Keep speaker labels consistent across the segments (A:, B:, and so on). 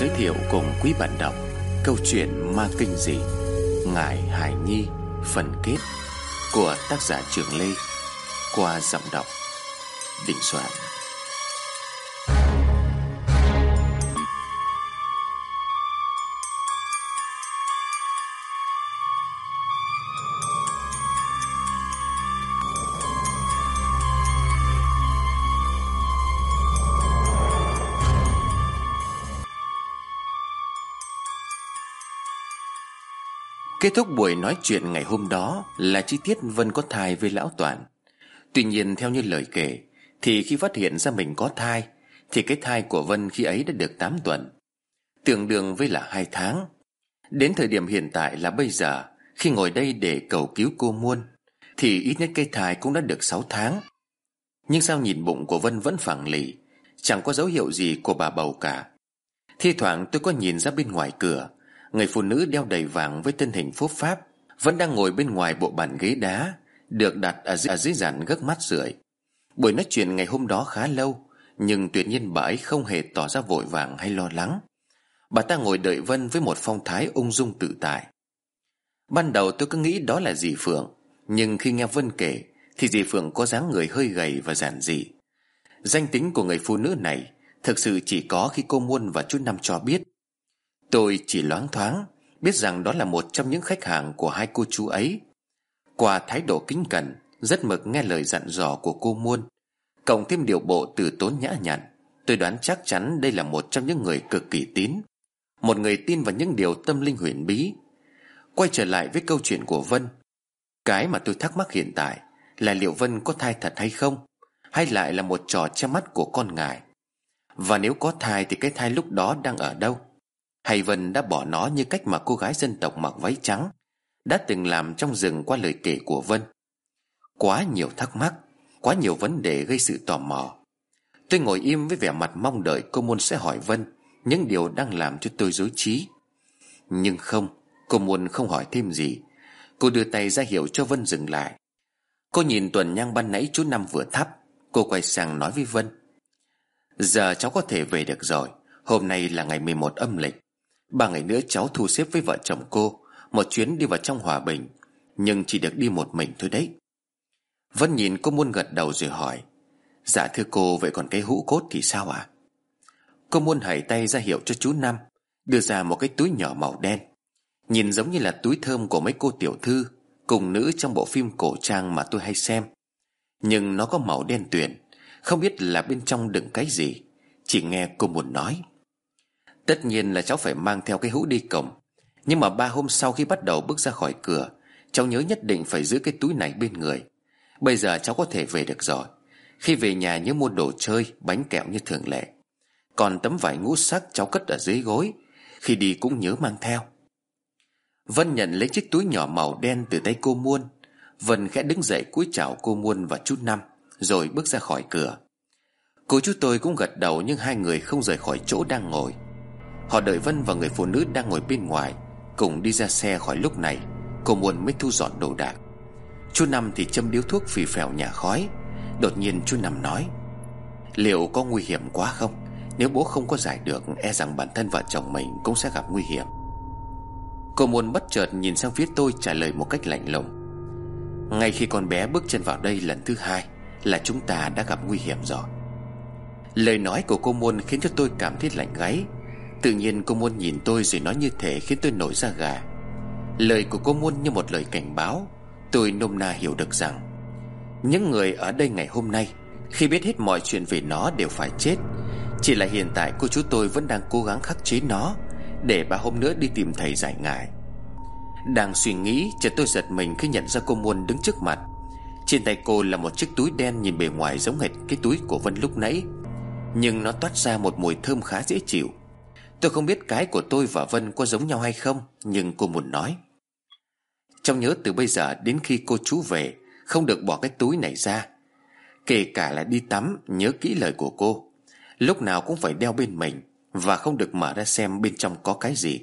A: giới thiệu cùng quý bạn đọc Câu chuyện ma kinh dị Ngài Hải Nhi, phần kết Của tác giả Trường Lê Qua giọng đọc Định Soạn. Kết thúc buổi nói chuyện ngày hôm đó là chi tiết Vân có thai với Lão Toàn. Tuy nhiên theo như lời kể, thì khi phát hiện ra mình có thai, thì cái thai của Vân khi ấy đã được 8 tuần. Tương đương với là hai tháng. Đến thời điểm hiện tại là bây giờ, khi ngồi đây để cầu cứu cô Muôn, thì ít nhất cái thai cũng đã được 6 tháng. Nhưng sao nhìn bụng của Vân vẫn phẳng lì, chẳng có dấu hiệu gì của bà bầu cả. Thi thoảng tôi có nhìn ra bên ngoài cửa, Người phụ nữ đeo đầy vàng với thân hình phúc pháp Vẫn đang ngồi bên ngoài bộ bàn ghế đá Được đặt ở dưới, ở dưới dàn gấc mắt rượi. Buổi nói chuyện ngày hôm đó khá lâu Nhưng tuyệt nhiên bà ấy không hề tỏ ra vội vàng hay lo lắng. Bà ta ngồi đợi Vân với một phong thái ung dung tự tại. Ban đầu tôi cứ nghĩ đó là dì Phượng Nhưng khi nghe Vân kể Thì dì Phượng có dáng người hơi gầy và giản dị. Danh tính của người phụ nữ này Thực sự chỉ có khi cô Muôn và chú Năm cho biết. Tôi chỉ loáng thoáng, Biết rằng đó là một trong những khách hàng của hai cô chú ấy. Qua thái độ kính cẩn, Rất mực nghe lời dặn dò của cô Muôn, Cộng thêm điều bộ từ tốn nhã nhặn, Tôi đoán chắc chắn đây là một trong những người cực kỳ tín, Một người tin vào những điều tâm linh huyền bí. Quay trở lại với câu chuyện của Vân, Cái mà tôi thắc mắc hiện tại Là liệu Vân có thai thật hay không, Hay lại là một trò che mắt của con ngài? Và nếu có thai thì cái thai lúc đó đang ở đâu? Hay Vân đã bỏ nó như cách mà cô gái dân tộc mặc váy trắng, Đã từng làm trong rừng qua lời kể của Vân. Quá nhiều thắc mắc, Quá nhiều vấn đề gây sự tò mò. Tôi ngồi im với vẻ mặt mong đợi cô Môn sẽ hỏi Vân Những điều đang làm cho tôi dối trí. Nhưng không, Cô Môn không hỏi thêm gì. Cô đưa tay ra hiệu cho Vân dừng lại. Cô nhìn tuần nhang ban nãy chú Năm vừa thắp, Cô quay sang nói với Vân. Giờ cháu có thể về được rồi, Hôm nay là ngày 11 âm lịch. Ba ngày nữa cháu thu xếp với vợ chồng cô, Một chuyến đi vào trong hòa bình, Nhưng chỉ được đi một mình thôi đấy. Vân nhìn cô Muôn gật đầu rồi hỏi Dạ thưa cô, vậy còn cái hũ cốt thì sao ạ? À? Cô Muôn hãy tay ra hiệu cho chú Năm, Đưa ra một cái túi nhỏ màu đen, Nhìn giống như là túi thơm của mấy cô tiểu thư, Cùng nữ trong bộ phim cổ trang mà tôi hay xem. Nhưng nó có màu đen tuyền, Không biết là bên trong đựng cái gì, Chỉ nghe cô Muôn nói. Tất nhiên là cháu phải mang theo cái hũ đi cổng. Nhưng mà ba hôm sau khi bắt đầu bước ra khỏi cửa, Cháu nhớ nhất định phải giữ cái túi này bên người. Bây giờ cháu có thể về được rồi. Khi về nhà nhớ mua đồ chơi, Bánh kẹo như thường lệ. Còn tấm vải ngũ sắc cháu cất ở dưới gối. Khi đi cũng nhớ mang theo. Vân nhận lấy chiếc túi nhỏ màu đen từ tay cô Muôn. Vân khẽ đứng dậy cúi chào cô Muôn và chú Năm, Rồi bước ra khỏi cửa. Cô chú tôi cũng gật đầu Nhưng hai người không rời khỏi chỗ đang ngồi. Họ đợi Vân và người phụ nữ đang ngồi bên ngoài, Cùng đi ra xe khỏi lúc này, Cô Muôn mới thu dọn đồ đạc. Chú Năm thì châm điếu thuốc phì phèo nhà khói. Đột nhiên chú Năm nói, Liệu có nguy hiểm quá không? Nếu bố không có giải được E rằng bản thân vợ chồng mình cũng sẽ gặp nguy hiểm. Cô Muôn bất chợt nhìn sang phía tôi trả lời một cách lạnh lùng, Ngay khi con bé bước chân vào đây lần thứ hai Là chúng ta đã gặp nguy hiểm rồi. Lời nói của cô Muôn khiến cho tôi cảm thấy lạnh gáy. Tự nhiên cô Muôn nhìn tôi rồi nói như thể khiến tôi nổi da gà. Lời của cô Muôn như một lời cảnh báo, Tôi nôm na hiểu được rằng Những người ở đây ngày hôm nay, Khi biết hết mọi chuyện về nó đều phải chết. Chỉ là hiện tại cô chú tôi vẫn đang cố gắng khắc chế nó, Để ba hôm nữa đi tìm thầy giải ngại Đang suy nghĩ, chợt tôi giật mình khi nhận ra cô Muôn đứng trước mặt. Trên tay cô là một chiếc túi đen nhìn bề ngoài giống hệt cái túi của Vân lúc nãy, Nhưng nó toát ra một mùi thơm khá dễ chịu. Tôi không biết cái của tôi và Vân có giống nhau hay không, Nhưng cô muốn nói. Trong nhớ từ bây giờ đến khi cô chú về, Không được bỏ cái túi này ra. Kể cả là đi tắm, Nhớ kỹ lời của cô. Lúc nào cũng phải đeo bên mình Và không được mở ra xem bên trong có cái gì.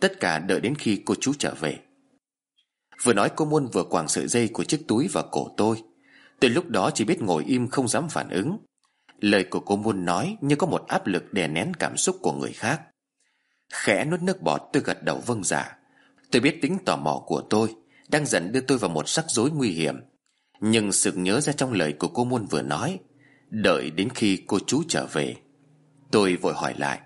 A: Tất cả đợi đến khi cô chú trở về. Vừa nói cô Muôn vừa quàng sợi dây của chiếc túi vào cổ tôi. Từ lúc đó chỉ biết ngồi im không dám phản ứng. Lời của cô muôn nói như có một áp lực đè nén cảm xúc của người khác. Khẽ nuốt nước bọt, tôi gật đầu vâng dạ. Tôi biết tính tò mò của tôi Đang dần đưa tôi vào một rắc rối nguy hiểm. Nhưng sự nhớ ra trong lời của cô Muôn vừa nói, Đợi đến khi cô chú trở về, Tôi vội hỏi lại,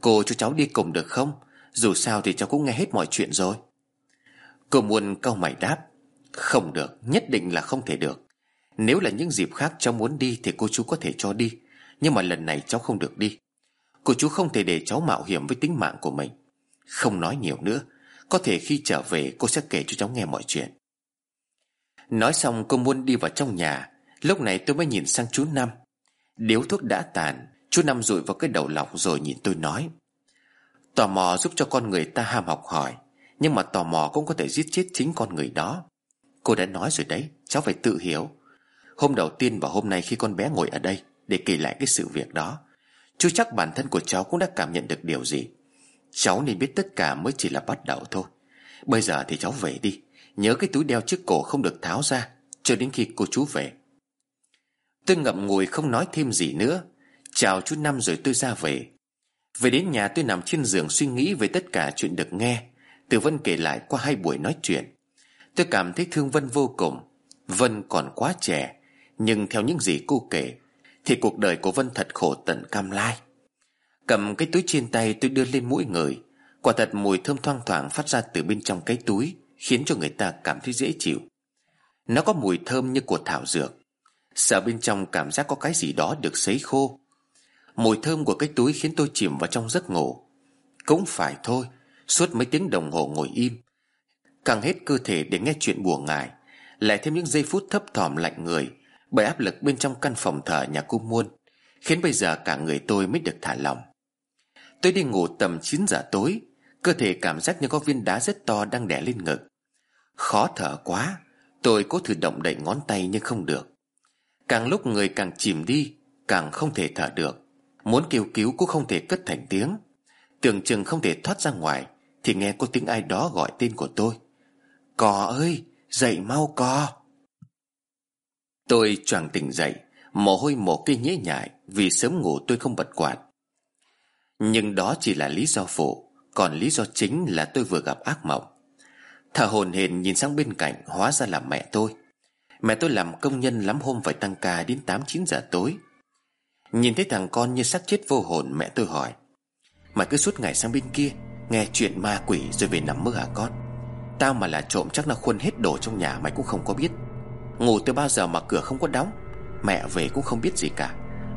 A: Cô cho cháu đi cùng được không? Dù sao thì cháu cũng nghe hết mọi chuyện rồi. Cô Muôn câu mày đáp, Không được, Nhất định là không thể được. Nếu là những dịp khác cháu muốn đi Thì cô chú có thể cho đi, Nhưng mà lần này cháu không được đi. Cô chú không thể để cháu mạo hiểm với tính mạng của mình. Không nói nhiều nữa, Có thể khi trở về, cô sẽ kể cho cháu nghe mọi chuyện. Nói xong, cô muốn đi vào trong nhà. Lúc này tôi mới nhìn sang chú Năm. Điếu thuốc đã tàn, Chú Năm rụi vào cái đầu lọc rồi nhìn tôi nói. Tò mò giúp cho con người ta ham học hỏi, Nhưng mà tò mò cũng có thể giết chết chính con người đó. Cô đã nói rồi đấy, Cháu phải tự hiểu. Hôm đầu tiên và hôm nay khi con bé ngồi ở đây Để kể lại cái sự việc đó Chú chắc bản thân của cháu cũng đã cảm nhận được điều gì. Cháu nên biết tất cả mới chỉ là bắt đầu thôi. Bây giờ thì cháu về đi. Nhớ cái túi đeo trước cổ không được tháo ra, Cho đến khi cô chú về. Tôi ngậm ngùi không nói thêm gì nữa. Chào chú Năm rồi tôi ra về. Về đến nhà tôi nằm trên giường suy nghĩ về tất cả chuyện được nghe. Từ Vân kể lại qua hai buổi nói chuyện. Tôi cảm thấy thương Vân vô cùng. Vân còn quá trẻ, Nhưng theo những gì cô kể thì cuộc đời của Vân thật khổ tận cam lai. Cầm cái túi trên tay tôi đưa lên mũi người. Quả thật mùi thơm thoang thoảng phát ra từ bên trong cái túi, Khiến cho người ta cảm thấy dễ chịu. Nó có mùi thơm như của thảo dược. Sợ bên trong cảm giác có cái gì đó được sấy khô. Mùi thơm của cái túi khiến tôi chìm vào trong giấc ngủ. Cũng phải thôi, Suốt mấy tiếng đồng hồ ngồi im. Càng hết cơ thể để nghe chuyện buồn ngài Lại thêm những giây phút thấp thỏm lạnh người. Bởi áp lực bên trong căn phòng thờ nhà cô Muôn, Khiến bây giờ cả người tôi mới được thả lòng Tôi đi ngủ tầm 9 giờ tối, Cơ thể cảm giác như có viên đá rất to đang đè lên ngực. Khó thở quá, Tôi cố thử động đậy ngón tay nhưng không được. Càng lúc người càng chìm đi, Càng không thể thở được. Muốn kêu cứu cũng không thể cất thành tiếng. Tưởng chừng không thể thoát ra ngoài, Thì nghe có tiếng ai đó gọi tên của tôi. Cò ơi, Dậy mau cò! Tôi choàng tỉnh dậy, Mồ hôi mồ cây nhễ nhại Vì sớm ngủ tôi không bật quạt. Nhưng đó chỉ là lý do phụ, Còn lý do chính là tôi vừa gặp ác mộng. Thở hồn hển nhìn sang bên cạnh Hóa ra là mẹ tôi. Mẹ tôi làm công nhân lắm hôm phải tăng ca đến 8-9 giờ tối. Nhìn thấy thằng con như xác chết vô hồn, Mẹ tôi hỏi Mà cứ suốt ngày sang bên kia, Nghe chuyện ma quỷ rồi về nằm mơ hả con? Tao mà là trộm chắc là khuân hết đồ trong nhà mày cũng không có biết. Ngủ từ bao giờ mà cửa không có đóng, Mẹ về cũng không biết gì cả.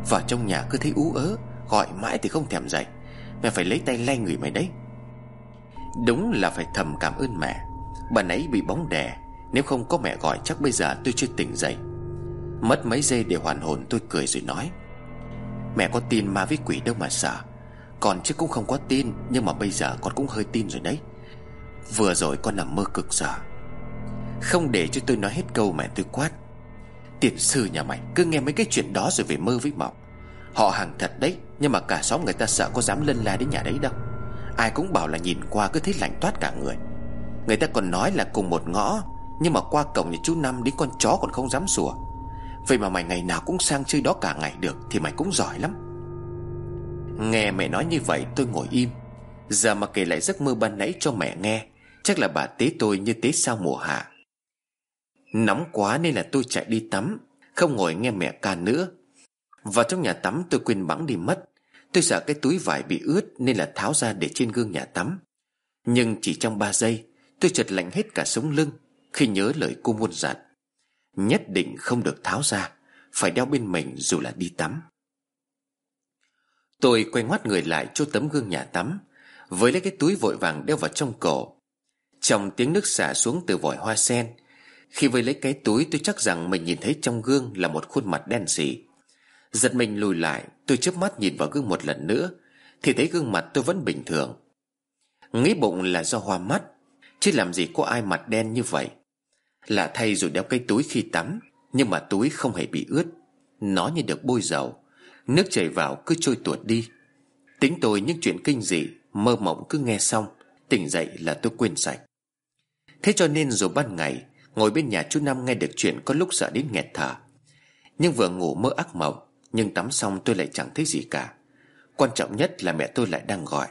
A: Vào trong nhà cứ thấy ú ớ, Gọi mãi thì không thèm dậy. Mẹ phải lấy tay lay người mày đấy. Đúng là phải thầm cảm ơn mẹ. Bà nãy bị bóng đè, Nếu không có mẹ gọi chắc bây giờ tôi chưa tỉnh dậy. Mất mấy giây để hoàn hồn tôi cười rồi nói. Mẹ có tin ma với quỷ đâu mà sợ. Còn chứ cũng không có tin, Nhưng mà bây giờ con cũng hơi tin rồi đấy. Vừa rồi con nằm mơ cực sợ. Không để cho tôi nói hết câu mẹ tôi quát. Tiền sư nhà mày, Cứ nghe mấy cái chuyện đó rồi về mơ với mộng. Họ hàng thật đấy, Nhưng mà cả xóm người ta sợ có dám lân la đến nhà đấy đâu. Ai cũng bảo là nhìn qua cứ thấy lạnh toát cả người. Người ta còn nói là cùng một ngõ, Nhưng mà qua cổng nhà chú Năm đến con chó còn không dám sủa. Vậy mà mày ngày nào cũng sang chơi đó cả ngày được, Thì mày cũng giỏi lắm. Nghe mẹ nói như vậy, tôi ngồi im. Giờ mà kể lại giấc mơ ban nãy cho mẹ nghe, Chắc là bà tế tôi như tế sao mùa hạ. Nóng quá nên là tôi chạy đi tắm, Không ngồi nghe mẹ ca nữa. Vào trong nhà tắm tôi quên bẵng đi mất. Tôi sợ cái túi vải bị ướt Nên là tháo ra để trên gương nhà tắm. Nhưng chỉ trong ba giây, Tôi chợt lạnh hết cả sống lưng Khi nhớ lời cô muôn dặn. Nhất định không được tháo ra, Phải đeo bên mình dù là đi tắm. Tôi quay ngoắt người lại chỗ tấm gương nhà tắm, Với lấy cái túi vội vàng đeo vào trong cổ. Trong tiếng nước xả xuống từ vòi hoa sen khi với lấy cái túi, tôi chắc rằng mình nhìn thấy trong gương là một khuôn mặt đen sì Giật mình lùi lại, Tôi chớp mắt nhìn vào gương một lần nữa, Thì thấy gương mặt tôi vẫn bình thường. Nghĩ bụng là do hoa mắt, Chứ làm gì có ai mặt đen như vậy. Lạ thay rồi đeo cái túi khi tắm, Nhưng mà túi không hề bị ướt. Nó như được bôi dầu, Nước chảy vào cứ trôi tuột đi. Tính tôi những chuyện kinh dị, Mơ mộng cứ nghe xong, Tỉnh dậy là tôi quên sạch. Thế cho nên rồi ban ngày Ngồi bên nhà chú Năm nghe được chuyện Có lúc sợ đến nghẹt thở. Nhưng vừa ngủ mơ ác mộng, Nhưng tắm xong tôi lại chẳng thấy gì cả. Quan trọng nhất là mẹ tôi lại đang gọi.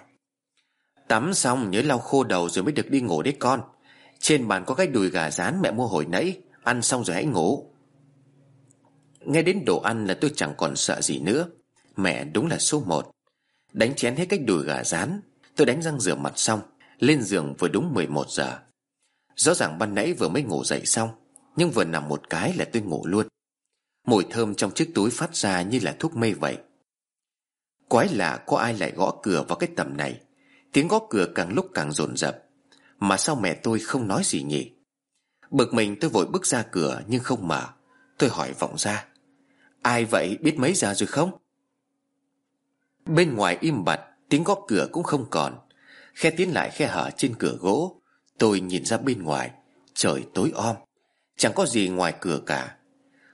A: Tắm xong nhớ lau khô đầu rồi mới được đi ngủ đấy con. Trên bàn có cái đùi gà rán mẹ mua hồi nãy. Ăn xong rồi hãy ngủ. Nghe đến đồ ăn là tôi chẳng còn sợ gì nữa. Mẹ đúng là số một. Đánh chén hết cái đùi gà rán, Tôi đánh răng rửa mặt xong. Lên giường vừa đúng 11 giờ. Rõ ràng ban nãy vừa mới ngủ dậy xong, Nhưng vừa nằm một cái là tôi ngủ luôn. Mùi thơm trong chiếc túi phát ra như là thuốc mê vậy. Quái lạ, có ai lại gõ cửa vào cái tầm này? Tiếng gõ cửa càng lúc càng rồn rập. Mà sao mẹ tôi không nói gì nhỉ? Bực mình tôi vội bước ra cửa, nhưng không mở. Tôi hỏi vọng ra. Ai vậy? Biết mấy giờ rồi không? Bên ngoài im bặt, Tiếng gõ cửa cũng không còn. Khe tiến lại khe hở trên cửa gỗ. Tôi nhìn ra bên ngoài, Trời tối om, Chẳng có gì ngoài cửa cả.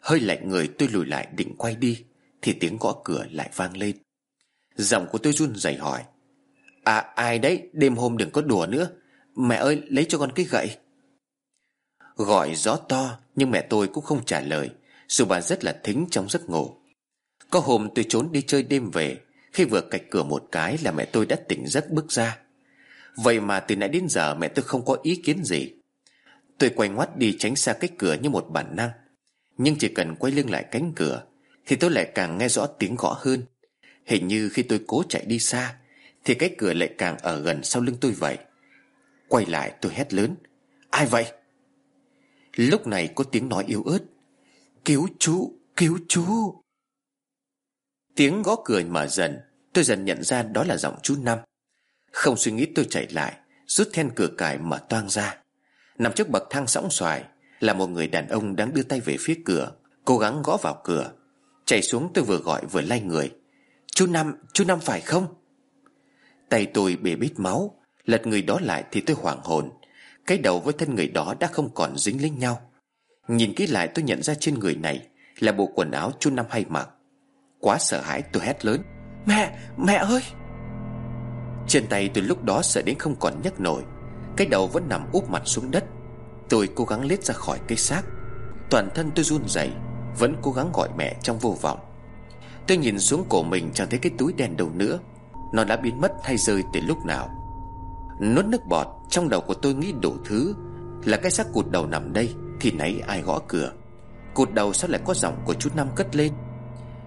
A: Hơi lạnh người tôi lùi lại định quay đi, Thì tiếng gõ cửa lại vang lên. Giọng của tôi run rẩy hỏi À ai đấy, đêm hôm đừng có đùa nữa, Mẹ ơi, lấy cho con cái gậy. Gọi gió to, Nhưng mẹ tôi cũng không trả lời, Dù bà rất là thính trong giấc ngủ. Có hôm tôi trốn đi chơi đêm về, Khi vừa cạch cửa một cái là mẹ tôi đã tỉnh giấc bước ra. Vậy mà từ nãy đến giờ mẹ tôi không có ý kiến gì. Tôi quay ngoắt đi tránh xa cái cửa như một bản năng. Nhưng chỉ cần quay lưng lại cánh cửa Thì tôi lại càng nghe rõ tiếng gõ hơn. Hình như khi tôi cố chạy đi xa Thì cái cửa lại càng ở gần sau lưng tôi vậy. Quay lại tôi hét lớn Ai vậy? Lúc này có tiếng nói yếu ớt Cứu chú, cứu chú. Tiếng gõ cửa mở dần Tôi dần nhận ra đó là giọng chú Năm. Không suy nghĩ tôi chạy lại Rút then cửa cài mở toang ra. Nằm trước bậc thang sõng xoài Là một người đàn ông đang đưa tay về phía cửa Cố gắng gõ vào cửa. Chạy xuống tôi vừa gọi vừa lay người. Chú Năm, chú Năm phải không? Tay tôi bể bít máu Lật người đó lại thì tôi hoảng hồn. Cái đầu với thân người đó đã không còn dính lên nhau. Nhìn kỹ lại tôi nhận ra trên người này Là bộ quần áo chú Năm hay mặc. Quá sợ hãi tôi hét lớn Mẹ, mẹ ơi! Trên tay tôi lúc đó sợ đến không còn nhấc nổi. Cái đầu vẫn nằm úp mặt xuống đất. Tôi cố gắng lết ra khỏi cây xác. Toàn thân tôi run rẩy, Vẫn cố gắng gọi mẹ trong vô vọng. Tôi nhìn xuống cổ mình chẳng thấy cái túi đen đâu nữa. Nó đã biến mất hay rơi từ lúc nào. Nuốt nước bọt, Trong đầu của tôi nghĩ đủ thứ. Là cái xác cụt đầu nằm đây, Thì nãy ai gõ cửa? Cụt đầu sao lại có giọng của chú Năm cất lên?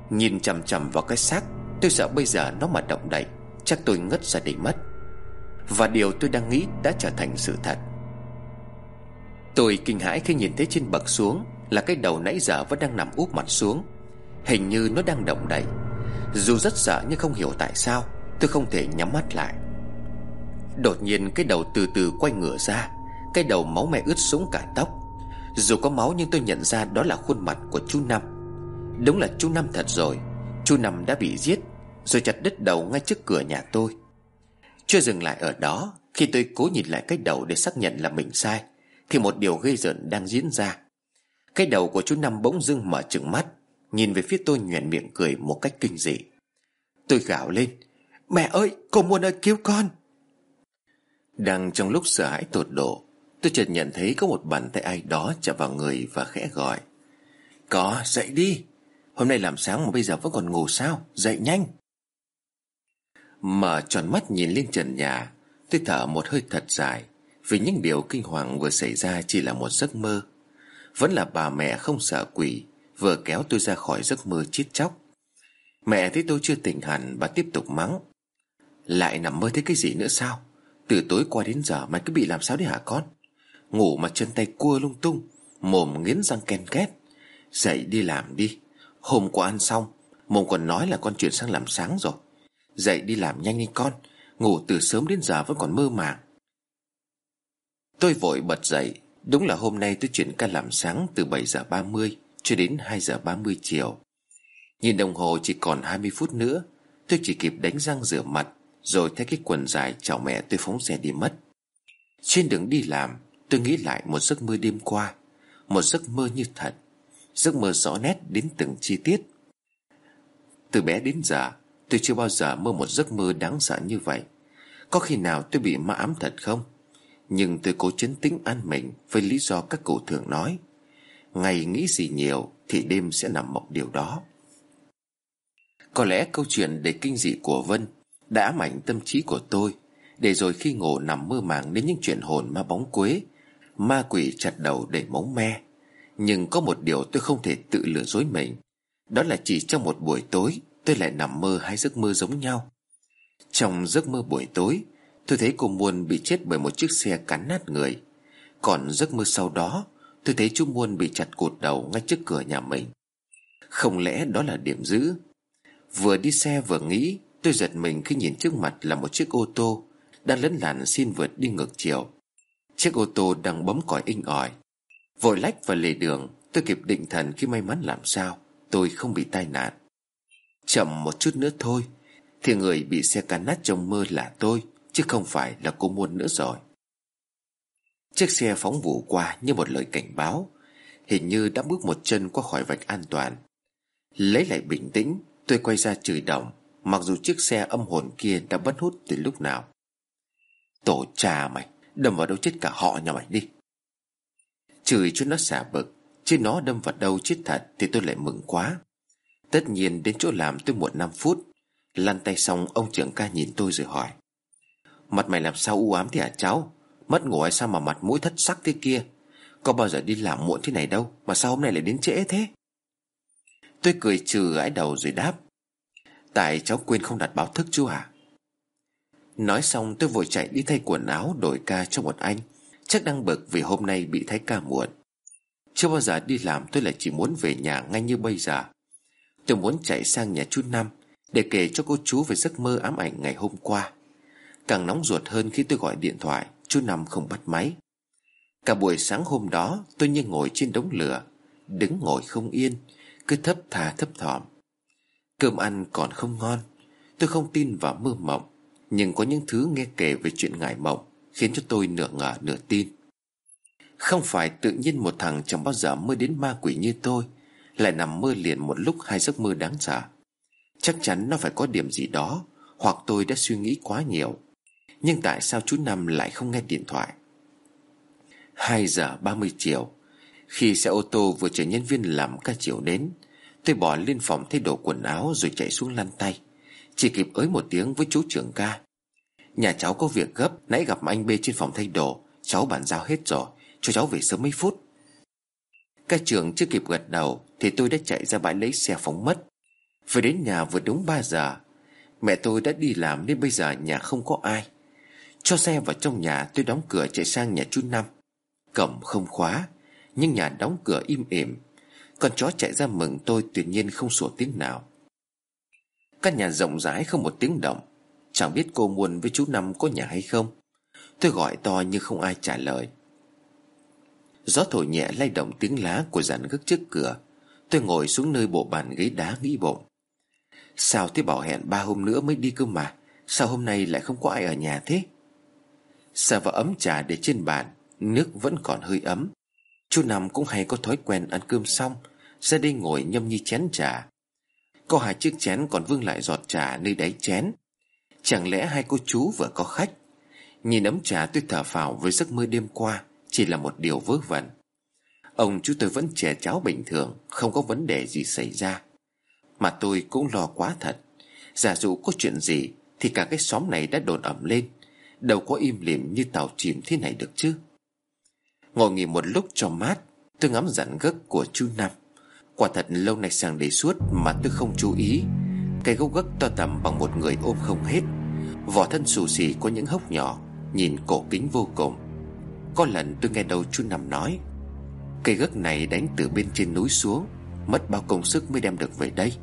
A: Nhìn chằm chằm vào cái xác, Tôi sợ bây giờ nó mà động đậy. Chắc tôi ngất ra để mất. Và điều tôi đang nghĩ đã trở thành sự thật. Tôi kinh hãi khi nhìn thấy trên bậc xuống Là cái đầu nãy giờ vẫn đang nằm úp mặt xuống. Hình như nó đang động đậy. Dù rất sợ nhưng không hiểu tại sao, Tôi không thể nhắm mắt lại. Đột nhiên cái đầu từ từ quay ngửa ra, Cái đầu máu me ướt sũng cả tóc. Dù có máu nhưng tôi nhận ra đó là khuôn mặt của chú Năm. Đúng là chú Năm thật rồi, Chú Năm đã bị giết. Rồi chặt đứt đầu ngay trước cửa nhà tôi. Chưa dừng lại ở đó, Khi tôi cố nhìn lại cái đầu để xác nhận là mình sai, Thì một điều gây rợn đang diễn ra. Cái đầu của chú Năm bỗng dưng mở trừng mắt, Nhìn về phía tôi nhoẻn miệng cười một cách kinh dị. Tôi gào lên, Mẹ ơi, cô muốn ơi cứu con! Đang trong lúc sợ hãi tột độ, Tôi chợt nhận thấy có một bàn tay ai đó chạm vào người và khẽ gọi. Có, dậy đi! Hôm nay làm sáng mà bây giờ vẫn còn ngủ sao? Dậy nhanh! Mở tròn mắt nhìn lên trần nhà, Tôi thở một hơi thật dài, Vì những điều kinh hoàng vừa xảy ra chỉ là một giấc mơ. Vẫn là bà mẹ không sợ quỷ, Vừa kéo tôi ra khỏi giấc mơ chết chóc. Mẹ thấy tôi chưa tỉnh hẳn Bà tiếp tục mắng. Lại nằm mơ thấy cái gì nữa sao? Từ tối qua đến giờ mày cứ bị làm sao đấy hả con? Ngủ mà chân tay cua lung tung, Mồm nghiến răng ken két. Dậy đi làm đi, Hôm qua ăn xong, Mồm còn nói là con chuyển sang làm sáng rồi. Dậy đi làm nhanh đi con. Ngủ từ sớm đến giờ vẫn còn mơ màng. Tôi vội bật dậy. Đúng là hôm nay tôi chuyển ca làm sáng từ 7 giờ 30 cho đến 2 giờ 30 chiều. Nhìn đồng hồ chỉ còn 20 phút nữa. Tôi chỉ kịp đánh răng rửa mặt, Rồi thay cái quần dài chào mẹ tôi phóng xe đi mất. Trên đường đi làm, Tôi nghĩ lại một giấc mơ đêm qua. Một giấc mơ như thật. Giấc mơ rõ nét đến từng chi tiết. Từ bé đến giờ Tôi chưa bao giờ mơ một giấc mơ đáng sợ như vậy. Có khi nào tôi bị ma ám thật không? Nhưng tôi cố chấn tĩnh an mình Với lý do các cụ thường nói. Ngày nghĩ gì nhiều Thì đêm sẽ nằm mộng điều đó. Có lẽ câu chuyện đầy kinh dị của Vân Đã ám ảnh tâm trí của tôi, Để rồi khi ngủ nằm mơ màng đến những chuyện hồn ma bóng quế, Ma quỷ chặt đầu để móng me. Nhưng có một điều tôi không thể tự lừa dối mình, Đó là chỉ trong một buổi tối Tôi lại nằm mơ hai giấc mơ giống nhau. Trong giấc mơ buổi tối, Tôi thấy cô Muôn bị chết bởi một chiếc xe cắn nát người. Còn giấc mơ sau đó, Tôi thấy chú Muôn bị chặt cột đầu ngay trước cửa nhà mình. Không lẽ đó là điểm giữ Vừa đi xe vừa nghĩ, Tôi giật mình khi nhìn trước mặt là một chiếc ô tô Đang lấn làn xin vượt đi ngược chiều. Chiếc ô tô đang bấm còi inh ỏi. Vội lách vào lề đường, Tôi kịp định thần khi may mắn làm sao, Tôi không bị tai nạn. Chậm một chút nữa thôi, Thì người bị xe cán nát trong mơ là tôi, Chứ không phải là cô muôn nữa rồi. Chiếc xe phóng vụ qua như một lời cảnh báo, Hình như đã bước một chân qua khỏi vạch an toàn. Lấy lại bình tĩnh, Tôi quay ra chửi đồng Mặc dù chiếc xe âm hồn kia đã bất hút từ lúc nào. Tổ cha mày, Đâm vào đâu chết cả họ nhà mày đi. Chửi cho nó xả bực, Chứ nó đâm vào đâu chết thật Thì tôi lại mừng quá. Tất nhiên đến chỗ làm tôi muộn 5 phút. Lăn tay xong, ông trưởng ca nhìn tôi rồi hỏi. Mặt mày làm sao u ám thế hả cháu? Mất ngủ hay sao mà mặt mũi thất sắc thế kia? Có bao giờ đi làm muộn thế này đâu, Mà sao hôm nay lại đến trễ thế? Tôi cười trừ gãi đầu rồi đáp. Tại cháu quên không đặt báo thức chú à Nói xong, tôi vội chạy đi thay quần áo đổi ca cho một anh. Chắc đang bực vì hôm nay bị thấy ca muộn. Chưa bao giờ đi làm, tôi lại chỉ muốn về nhà ngay như bây giờ. Tôi muốn chạy sang nhà chú Năm Để kể cho cô chú về giấc mơ ám ảnh ngày hôm qua. Càng nóng ruột hơn khi tôi gọi điện thoại, Chú Năm không bắt máy. Cả buổi sáng hôm đó, tôi như ngồi trên đống lửa, Đứng ngồi không yên, Cứ thấp thà thấp thỏm. Cơm ăn còn không ngon, Tôi không tin vào mơ mộng, Nhưng có những thứ nghe kể về chuyện ngải mộng Khiến cho tôi nửa ngờ nửa tin. Không phải tự nhiên một thằng chẳng bao giờ mơ đến ma quỷ như tôi lại nằm mơ liền một lúc hai giấc mơ đáng sợ. Chắc chắn nó phải có điểm gì đó, Hoặc tôi đã suy nghĩ quá nhiều. Nhưng tại sao chú Năm lại không nghe điện thoại? Hai giờ 30 chiều, Khi xe ô tô vừa chở nhân viên làm ca chiều đến, Tôi bỏ lên phòng thay đồ quần áo Rồi chạy xuống lăn tay. Chỉ kịp ới một tiếng với chú trưởng ca. Nhà cháu có việc gấp, Nãy gặp anh B trên phòng thay đồ, Cháu bàn giao hết rồi, Cho cháu về sớm mấy phút. Các trưởng chưa kịp gật đầu Thì tôi đã chạy ra bãi lấy xe phóng mất. Về đến nhà vừa đúng 3 giờ, Mẹ tôi đã đi làm nên bây giờ nhà không có ai. Cho xe vào trong nhà, tôi đóng cửa chạy sang nhà chú Năm. Cổng không khóa, Nhưng nhà đóng cửa im ỉm. Con chó chạy ra mừng tôi tuyệt nhiên không sủa tiếng nào. Căn nhà rộng rãi không một tiếng động. Chẳng biết cô Muôn với chú Năm có nhà hay không. Tôi gọi to nhưng không ai trả lời. Gió thổi nhẹ lay động tiếng lá của dàn gác trước cửa. Tôi ngồi xuống nơi bộ bàn ghế đá nghĩ bụng. Sao thế bảo hẹn ba hôm nữa mới đi cơ mà? Sao hôm nay lại không có ai ở nhà thế? Xà vào ấm trà để trên bàn, Nước vẫn còn hơi ấm. Chú Năm cũng hay có thói quen ăn cơm xong, Ra đây ngồi nhâm nhi chén trà. Có hai chiếc chén còn vương lại giọt trà nơi đáy chén. Chẳng lẽ hai cô chú vừa có khách? Nhìn ấm trà tôi thở phào với giấc mơ đêm qua. Chỉ là một điều vớ vẩn. Ông chú tôi vẫn trẻ cháu bình thường, Không có vấn đề gì xảy ra. Mà tôi cũng lo quá thật. Giả dụ có chuyện gì, Thì cả cái xóm này đã đồn ẩm lên. Đâu có im lìm như tàu chìm thế này được chứ. Ngồi nghỉ một lúc cho mát, Tôi ngắm dặn gấc của chú Năm. Quả thật lâu nay sang đây suốt Mà tôi không chú ý. Cây gốc gấc to tầm bằng một người ôm không hết. Vỏ thân xù xì có những hốc nhỏ, Nhìn cổ kính vô cùng. Có lần tôi nghe đầu chú nằm nói, Cây gấc này đánh từ bên trên núi xuống, Mất bao công sức mới đem được về đây.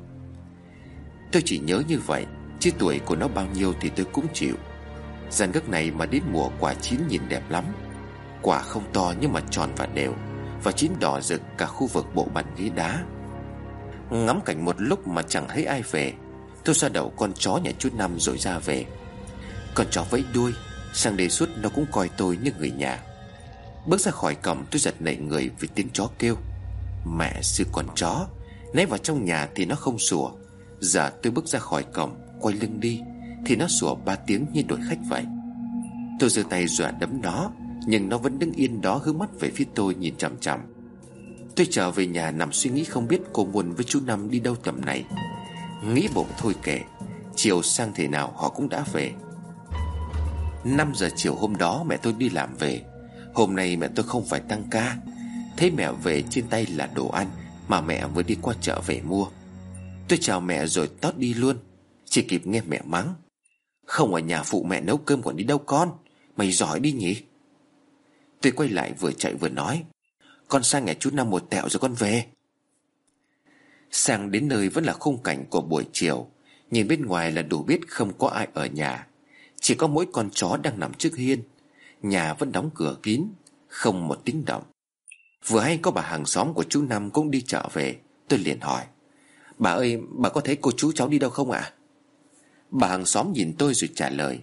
A: Tôi chỉ nhớ như vậy, Chứ tuổi của nó bao nhiêu thì tôi cũng chịu. Giàn gấc này mà đến mùa quả chín nhìn đẹp lắm. Quả không to nhưng mà tròn và đều, Và chín đỏ rực cả khu vực bộ bàn ghế đá. Ngắm cảnh một lúc mà chẳng thấy ai về, Tôi xoa đầu con chó nhà chú Năm rồi ra về. Con chó vẫy đuôi, Sang đề suốt nó cũng coi tôi như người nhà. Bước ra khỏi cổng, tôi giật nảy người vì tiếng chó kêu. Mẹ, sư con chó, Nãy vào trong nhà thì nó không sủa. Giờ tôi bước ra khỏi cổng, Quay lưng đi, Thì nó sủa ba tiếng như đổi khách vậy. Tôi giơ tay dọa đấm nó, Nhưng nó vẫn đứng yên đó hướng mắt về phía tôi nhìn chằm chằm. Tôi trở về nhà nằm suy nghĩ không biết cô Muôn với chú Năm đi đâu tầm này. Nghĩ bụng thôi kể Chiều sang thế nào họ cũng đã về. 5 giờ chiều hôm đó mẹ tôi đi làm về. Hôm nay mẹ tôi không phải tăng ca. Thấy mẹ về trên tay là đồ ăn Mà mẹ vừa đi qua chợ về mua. Tôi chào mẹ rồi tót đi luôn. Chỉ kịp nghe mẹ mắng. Không ở nhà phụ mẹ nấu cơm còn đi đâu con? Mày giỏi đi nhỉ? Tôi quay lại vừa chạy vừa nói. Con sang nhà chú Năm một tẹo rồi con về. Sang đến nơi vẫn là khung cảnh của buổi chiều. Nhìn bên ngoài là đủ biết không có ai ở nhà. Chỉ có mỗi con chó đang nằm trước hiên. Nhà vẫn đóng cửa kín, Không một tiếng động. Vừa hay có bà hàng xóm của chú Năm cũng đi chợ về, Tôi liền hỏi, Bà ơi, bà có thấy cô chú cháu đi đâu không ạ? Bà hàng xóm nhìn tôi rồi trả lời,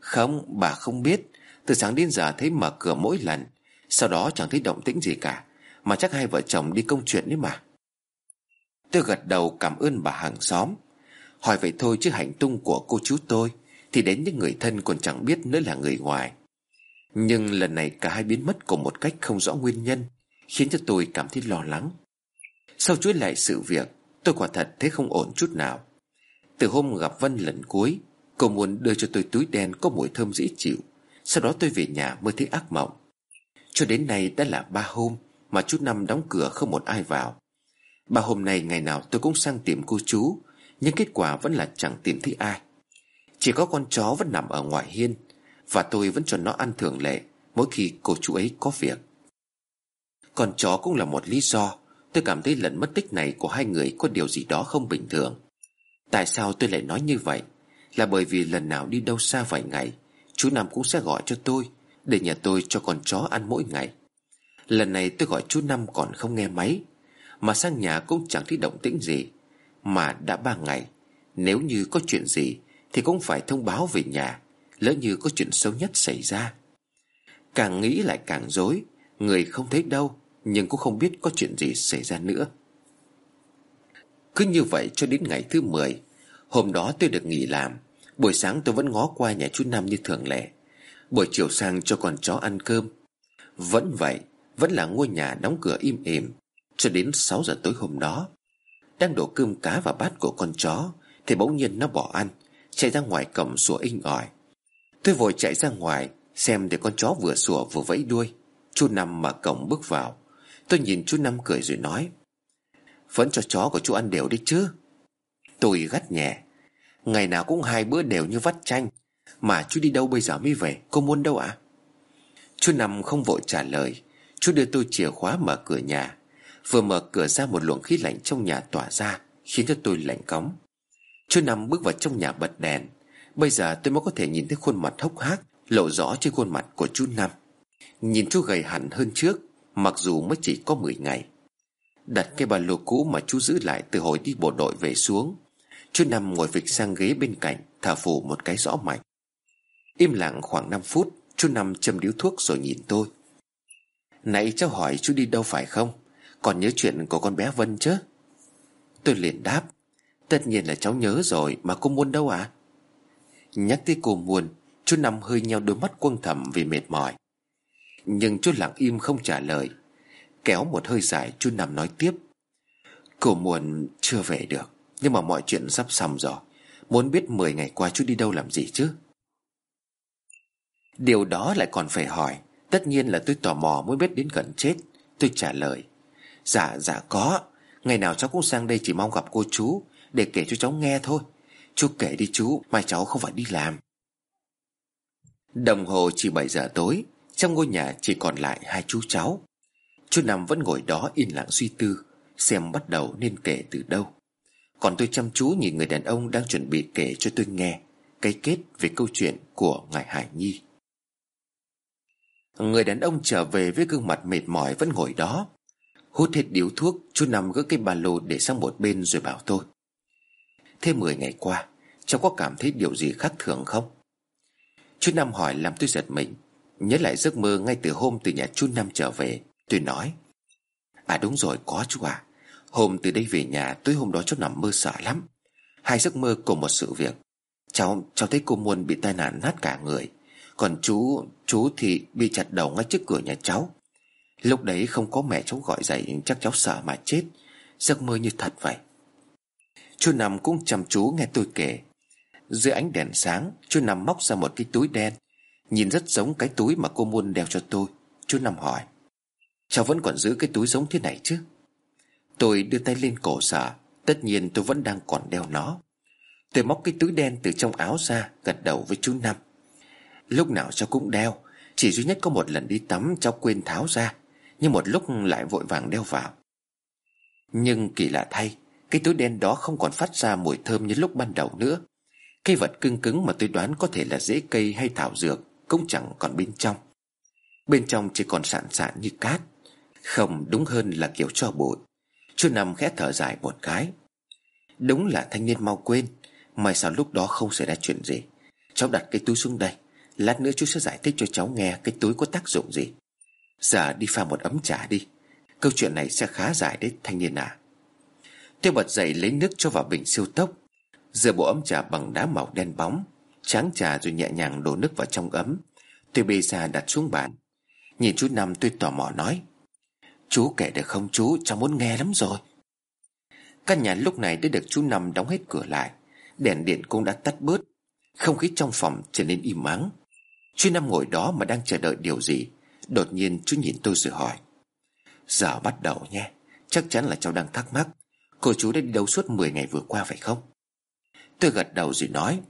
A: Không, bà không biết. Từ sáng đến giờ thấy mở cửa mỗi lần, Sau đó chẳng thấy động tĩnh gì cả, Mà chắc hai vợ chồng đi công chuyện đấy mà. Tôi gật đầu cảm ơn bà hàng xóm. Hỏi vậy thôi chứ hành tung của cô chú tôi Thì đến những người thân còn chẳng biết nữa là người ngoài. Nhưng lần này cả hai biến mất cùng một cách không rõ nguyên nhân, Khiến cho tôi cảm thấy lo lắng. Sau chuỗi lại sự việc, Tôi quả thật thấy không ổn chút nào. Từ hôm gặp Vân lần cuối, Cô muốn đưa cho tôi túi đen có mùi thơm dễ chịu, Sau đó tôi về nhà mới thấy ác mộng. Cho đến nay đã là ba hôm Mà chút Năm đóng cửa không một ai vào. Ba hôm nay ngày nào tôi cũng sang tìm cô chú, Nhưng kết quả vẫn là chẳng tìm thấy ai. Chỉ có con chó vẫn nằm ở ngoài hiên và tôi vẫn cho nó ăn thường lệ Mỗi khi cô chú ấy có việc. Còn chó cũng là một lý do Tôi cảm thấy lần mất tích này của hai người Có điều gì đó không bình thường. Tại sao tôi lại nói như vậy? Là bởi vì lần nào đi đâu xa vài ngày, Chú Năm cũng sẽ gọi cho tôi, Để nhà tôi cho con chó ăn mỗi ngày. Lần này tôi gọi chú Năm còn không nghe máy, mà sang nhà cũng chẳng thấy động tĩnh gì. Mà đã ba ngày, Nếu như có chuyện gì Thì cũng phải thông báo về nhà. Lỡ như có chuyện xấu nhất xảy ra. Càng nghĩ lại càng dối Người không thấy đâu, Nhưng cũng không biết có chuyện gì xảy ra nữa. Cứ như vậy cho đến ngày thứ 10 Hôm đó tôi được nghỉ làm. Buổi sáng tôi vẫn ngó qua nhà chú Năm như thường lệ. Buổi chiều sang cho con chó ăn cơm. Vẫn vậy, Vẫn là ngôi nhà đóng cửa im ỉm, cho đến 6 giờ tối hôm đó. Đang đổ cơm cá vào bát của con chó, Thì bỗng nhiên nó bỏ ăn, Chạy ra ngoài cổng sủa inh ỏi. Tôi vội chạy ra ngoài, Xem để con chó vừa sủa vừa vẫy đuôi. Chú Năm mở cổng bước vào. Tôi nhìn chú Năm cười rồi nói, Vẫn cho chó của chú ăn đều đi chứ? Tôi gắt nhẹ, Ngày nào cũng hai bữa đều như vắt chanh, Mà chú đi đâu bây giờ mới về? Cô muốn đâu ạ? À? Chú Năm không vội trả lời. Chú đưa tôi chìa khóa mở cửa nhà. Vừa mở cửa ra một luồng khí lạnh trong nhà tỏa ra, Khiến cho tôi lạnh cóng Chú Năm bước vào trong nhà bật đèn. Bây giờ tôi mới có thể nhìn thấy khuôn mặt hốc hác, Lộ rõ trên khuôn mặt của chú Năm. Nhìn chú gầy hẳn hơn trước, Mặc dù mới chỉ có 10 ngày. Đặt cái ba lô cũ mà chú giữ lại Từ hồi đi bộ đội về xuống. Chú Năm ngồi vịch sang ghế bên cạnh, Thở phù một cái rõ mạch. Im lặng khoảng 5 phút, Chú Năm châm điếu thuốc rồi nhìn tôi. Nãy cháu hỏi chú đi đâu phải không? Còn nhớ chuyện của con bé Vân chứ? Tôi liền đáp. Tất nhiên là cháu nhớ rồi, Mà cô muốn đâu à Nhắc tới cô Muôn Chú Năm hơi nheo đôi mắt quăng thầm vì mệt mỏi. Nhưng chú lặng im không trả lời, Kéo một hơi dài chú Năm nói tiếp. Cô Muôn chưa về được, Nhưng mà mọi chuyện sắp xong rồi, Muốn biết 10 ngày qua chú đi đâu làm gì chứ? Điều đó lại còn phải hỏi, Tất nhiên là tôi tò mò muốn biết đến gần chết, Tôi trả lời. Dạ dạ có, Ngày nào cháu cũng sang đây chỉ mong gặp cô chú, Để kể cho cháu nghe thôi. Chú kể đi chú, Mai cháu không phải đi làm. Đồng hồ chỉ 7 giờ tối, Trong ngôi nhà chỉ còn lại hai chú cháu. Chú Năm vẫn ngồi đó yên lặng suy tư, Xem bắt đầu nên kể từ đâu. Còn tôi chăm chú nhìn người đàn ông Đang chuẩn bị kể cho tôi nghe Cái kết về câu chuyện của ngài Hải Nhi. Người đàn ông trở về với gương mặt mệt mỏi vẫn ngồi đó. Hút hết điếu thuốc, Chú Năm gỡ cái ba lô để sang một bên rồi bảo tôi. Thế 10 ngày qua, Cháu có cảm thấy điều gì khác thường không? Chú Năm hỏi làm tôi giật mình, Nhớ lại giấc mơ ngay từ hôm từ nhà chú Năm trở về. Tôi nói À đúng rồi, có chú à Hôm từ đây về nhà, tối hôm đó cháu nằm mơ sợ lắm. Hai giấc mơ cùng một sự việc. Cháu cháu thấy cô Muôn bị tai nạn nát cả người. Còn chú Chú thì bị chặt đầu ngay trước cửa nhà cháu. Lúc đấy không có mẹ cháu gọi dậy, Chắc cháu sợ mà chết. Giấc mơ như thật vậy. Chú Năm cũng chăm chú nghe tôi kể. Dưới ánh đèn sáng Chú Năm móc ra một cái túi đen, Nhìn rất giống cái túi mà cô Muôn đeo cho tôi. Chú Năm hỏi, Cháu vẫn còn giữ cái túi giống thế này chứ? Tôi đưa tay lên cổ sợ, Tất nhiên tôi vẫn đang còn đeo nó. Tôi móc cái túi đen từ trong áo ra, Gật đầu với chú Năm Lúc nào cháu cũng đeo, Chỉ duy nhất có một lần đi tắm, cháu quên tháo ra, Nhưng một lúc lại vội vàng đeo vào. Nhưng kỳ lạ thay cái túi đen đó không còn phát ra mùi thơm như lúc ban đầu nữa. Cái vật cưng cứng mà tôi đoán có thể là rễ cây hay thảo dược Cũng chẳng còn bên trong. Bên trong chỉ còn sạn sạn như cát, Không đúng hơn là kiểu cho bụi. Chú nằm khẽ thở dài một cái. Đúng là thanh niên mau quên May sao lúc đó không xảy ra chuyện gì. Cháu đặt cái túi xuống đây, Lát nữa chú sẽ giải thích cho cháu nghe Cái túi có tác dụng gì. Giờ đi pha một ấm trà đi, Câu chuyện này sẽ khá dài đấy, thanh niên à. Tôi bật dậy lấy nước cho vào bình siêu tốc. Giờ bộ ấm trà bằng đá màu đen bóng, Tráng trà rồi nhẹ nhàng đổ nước vào trong ấm. Tôi bê ra đặt xuống bàn. Nhìn chú Năm, tôi tò mò nói, Chú kể được không chú? Cháu muốn nghe lắm rồi. Căn nhà lúc này đã được chú Năm đóng hết cửa lại. Đèn điện cũng đã tắt bớt. Không khí trong phòng trở nên im ắng. Chú Năm ngồi đó mà đang chờ đợi điều gì? Đột nhiên chú nhìn tôi rồi hỏi, Giờ bắt đầu nhé, Chắc chắn là cháu đang thắc mắc. Cô chú đã đi đâu suốt 10 ngày vừa qua phải không? Tôi gật đầu rồi nói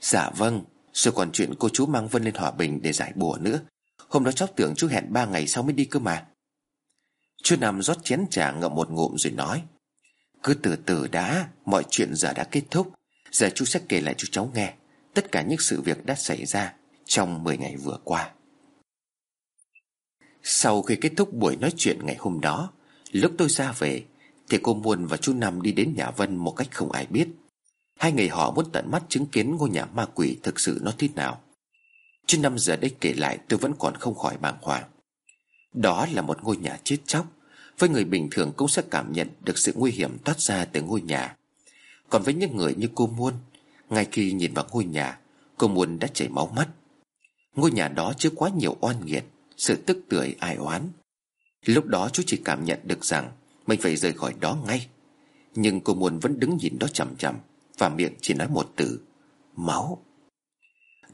A: Dạ vâng Rồi còn chuyện cô chú mang Vân lên Hòa Bình để giải bùa nữa. Hôm đó cháu tưởng chú hẹn ba ngày sau mới đi cơ mà. Chú Nam rót chén trà ngậm một ngụm rồi nói, Cứ từ từ đã, Mọi chuyện giờ đã kết thúc. Giờ chú sẽ kể lại cho cháu nghe Tất cả những sự việc đã xảy ra Trong 10 ngày vừa qua. Sau khi kết thúc buổi nói chuyện ngày hôm đó, Lúc tôi ra về thì cô Muôn và chú Năm đi đến nhà Vân Một cách không ai biết. Hai người họ muốn tận mắt chứng kiến ngôi nhà ma quỷ thực sự nó thế nào. Chứ năm giờ đây kể lại, tôi vẫn còn không khỏi bàng hoàng. Đó là một ngôi nhà chết chóc. Với người bình thường cũng sẽ cảm nhận được sự nguy hiểm toát ra từ ngôi nhà. Còn với những người như cô Muôn, Ngay khi nhìn vào ngôi nhà, Cô Muôn đã chảy máu mắt. Ngôi nhà đó chứa quá nhiều oan nghiệt, Sự tức tưởi, ai oán. Lúc đó chú chỉ cảm nhận được rằng mình phải rời khỏi đó ngay. Nhưng cô Muôn vẫn đứng nhìn đó chằm chầm Và miệng chỉ nói một từ, Máu.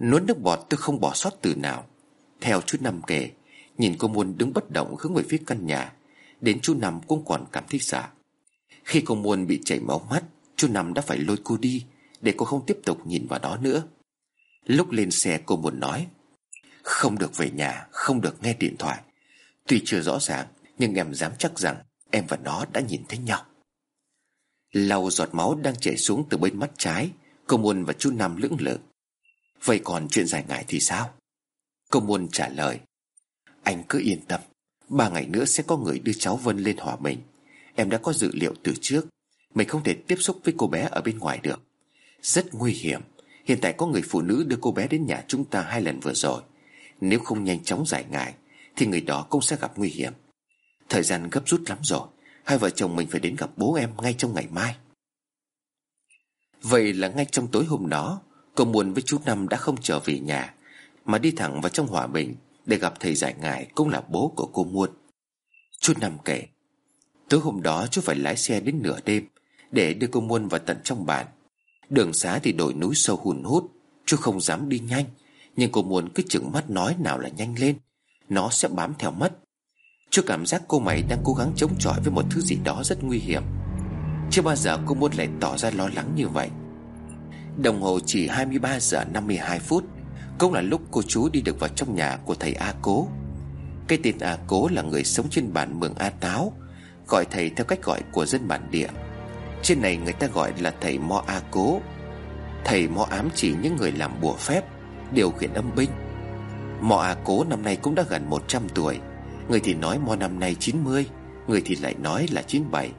A: Nuốt nước bọt tôi không bỏ sót từ nào. Theo chú Năm kể, Nhìn cô Muôn đứng bất động hướng về phía căn nhà, Đến chú Năm cũng còn cảm thấy sợ. Khi cô Muôn bị chảy máu mắt, Chú Năm đã phải lôi cô đi Để cô không tiếp tục nhìn vào đó nữa. Lúc lên xe, cô Muôn nói, Không được về nhà, Không được nghe điện thoại. Tuy chưa rõ ràng, Nhưng em dám chắc rằng Em và nó đã nhìn thấy nhau. Lau giọt máu đang chảy xuống từ bên mắt trái, Cô Muôn và chú Nam lưỡng lự. Vậy còn chuyện giải ngày thì sao? Cô Muôn trả lời, Anh cứ yên tâm, Ba ngày nữa sẽ có người đưa cháu Vân lên hòa mình. Em đã có dự liệu từ trước, Mình không thể tiếp xúc với cô bé ở bên ngoài được. Rất nguy hiểm, Hiện tại có người phụ nữ đưa cô bé đến nhà chúng ta hai lần vừa rồi. Nếu không nhanh chóng giải ngại Thì người đó cũng sẽ gặp nguy hiểm. Thời gian gấp rút lắm rồi. Hai vợ chồng mình phải đến gặp bố em ngay trong ngày mai. Vậy là ngay trong tối hôm đó, Cô Muôn với chú Năm đã không trở về nhà, Mà đi thẳng vào trong hòa bình Để gặp thầy giải ngài cũng là bố của cô Muôn. Chú Năm kể, Tối hôm đó chú phải lái xe đến nửa đêm Để đưa cô Muôn vào tận trong bản. Đường xá thì đồi núi sâu hùn hút, Chú không dám đi nhanh, Nhưng cô Muôn cứ chừng mắt nói nào là nhanh lên, Nó sẽ bám theo mất. Chú cảm giác cô mày đang cố gắng chống chọi với một thứ gì đó rất nguy hiểm. Chưa bao giờ cô muốn lại tỏ ra lo lắng như vậy. Đồng hồ chỉ 23 giờ 52 phút. Cũng là lúc cô chú đi được vào trong nhà của thầy A Cố. Cái tên A Cố là người sống trên bản Mường A Táo, Gọi thầy theo cách gọi của dân bản địa. Trên này người ta gọi là thầy Mo A Cố. Thầy Mo ám chỉ những người làm bùa phép, Điều khiển âm binh. Mo A Cố năm nay cũng đã gần 100 tuổi. Người thì nói Mo năm nay 90 Người thì lại nói là 97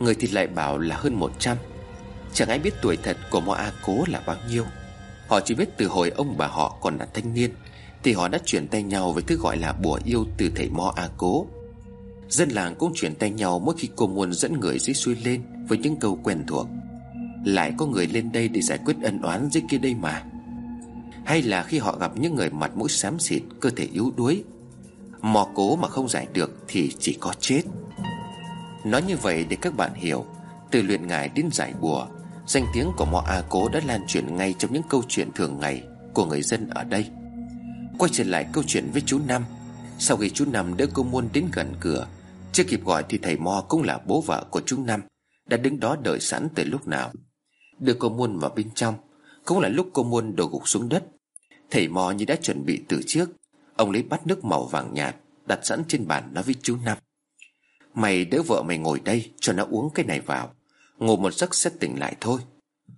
A: Người thì lại bảo là hơn 100 Chẳng ai biết tuổi thật của Mo A Cố là bao nhiêu. Họ chỉ biết từ hồi ông bà họ còn là thanh niên, Thì họ đã chuyển tay nhau với thứ gọi là bùa yêu từ thầy Mo A Cố. Dân làng cũng chuyển tay nhau mỗi khi cô muốn dẫn người dưới xuôi lên Với những câu quen thuộc. Lại có người lên đây để giải quyết ân oán dưới kia đây mà. Hay là khi họ gặp những người mặt mũi xám xịt, Cơ thể yếu đuối Mò cố mà không giải được thì chỉ có chết. Nói như vậy để các bạn hiểu, Từ luyện ngài đến giải bùa, Danh tiếng của mò A Cố đã lan truyền ngay trong những câu chuyện thường ngày Của người dân ở đây. Quay trở lại câu chuyện với chú Năm. Sau khi chú Năm đỡ cô Muôn đến gần cửa, Chưa kịp gọi thì thầy mò cũng là bố vợ của chú Năm Đã đứng đó đợi sẵn từ lúc nào. Đưa cô Muôn vào bên trong, Cũng là lúc cô Muôn đổ gục xuống đất. Thầy mò như đã chuẩn bị từ trước Ông lấy bát nước màu vàng nhạt Đặt sẵn trên bàn nói với chú Năm. Mày đỡ vợ mày ngồi đây Cho nó uống cái này vào. Ngủ một giấc sẽ tỉnh lại thôi.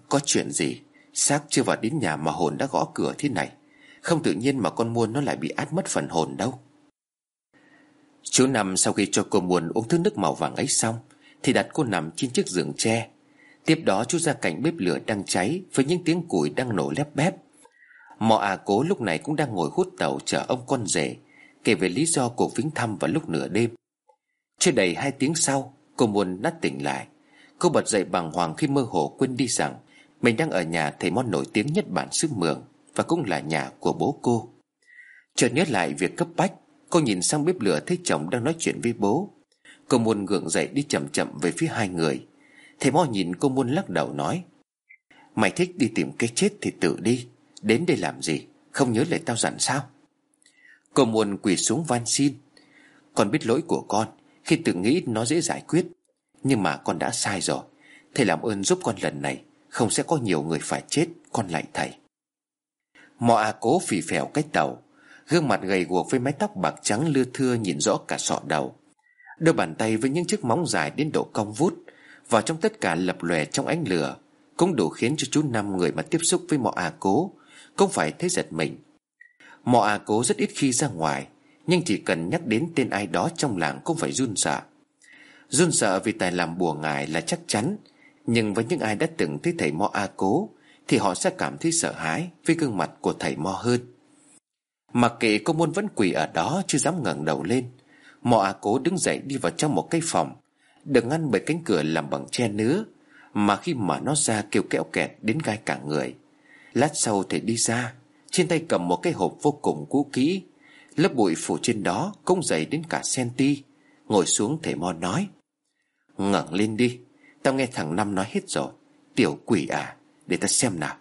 A: Có chuyện gì? Xác chưa vào đến nhà mà hồn đã gõ cửa thế này. Không tự nhiên mà con muôn nó lại bị át mất phần hồn đâu. Chú năm sau khi cho cô muôn uống thứ nước màu vàng ấy xong, Thì đặt cô nằm trên chiếc giường tre. Tiếp đó chú ra cạnh bếp lửa đang cháy Với những tiếng củi đang nổ lép bép. Mọ à cố lúc này cũng đang ngồi hút tàu chờ ông con rể, Kể về lý do cuộc viếng thăm vào lúc nửa đêm. Chưa đầy hai tiếng sau, Cô muôn nát tỉnh lại. Cô bật dậy bằng hoàng khi mơ hồ quên đi rằng Mình đang ở nhà thầy món nổi tiếng nhất bản xứ mường Và cũng là nhà của bố cô. Chợt nhớ lại việc cấp bách, Cô nhìn sang bếp lửa thấy chồng đang nói chuyện với bố. Cô muôn gượng dậy đi chậm chậm về phía hai người. Thầy mo nhìn cô muôn lắc đầu nói, Mày thích đi tìm cái chết thì tự đi. Đến đây làm gì? Không nhớ lời tao dặn sao? Cô muôn quỳ xuống van xin. Con biết lỗi của con, Khi tự nghĩ nó dễ giải quyết. Nhưng mà con đã sai rồi. Thầy làm ơn giúp con lần này, Không sẽ có nhiều người phải chết, Con lại thầy. Mọ à cố phì phèo cái tàu. Gương mặt gầy guộc với mái tóc bạc trắng lưa thưa nhìn rõ cả sọ đầu. Đôi bàn tay với những chiếc móng dài đến độ cong vút Vào trong tất cả lập lòe trong ánh lửa, Cũng đủ khiến cho chú năm người mà tiếp xúc với mọ à cố cũng phải thấy giật mình. Mọ à cố rất ít khi ra ngoài, Nhưng chỉ cần nhắc đến tên ai đó trong làng cũng phải run sợ. Run sợ vì tài làm bùa ngài là chắc chắn, Nhưng với những ai đã từng thấy thầy Mo A Cố, Thì họ sẽ cảm thấy sợ hãi Với gương mặt của thầy Mo hơn. Mặc kệ cô môn vẫn quỳ ở đó Chưa dám ngẩng đầu lên Mo A Cố đứng dậy đi vào trong một cái phòng, Được ngăn bởi cánh cửa làm bằng tre nứa, Mà khi mở nó ra kêu kẹo kẹt đến gai cả người. Lát sau thầy đi ra, Trên tay cầm một cái hộp vô cùng cũ kỹ. Lớp bụi phủ trên đó cũng dày đến cả senti Ngồi xuống thầy mò nói, ngẩng lên đi, Tao nghe thằng Năm nói hết rồi. Tiểu quỷ à Để ta xem nào.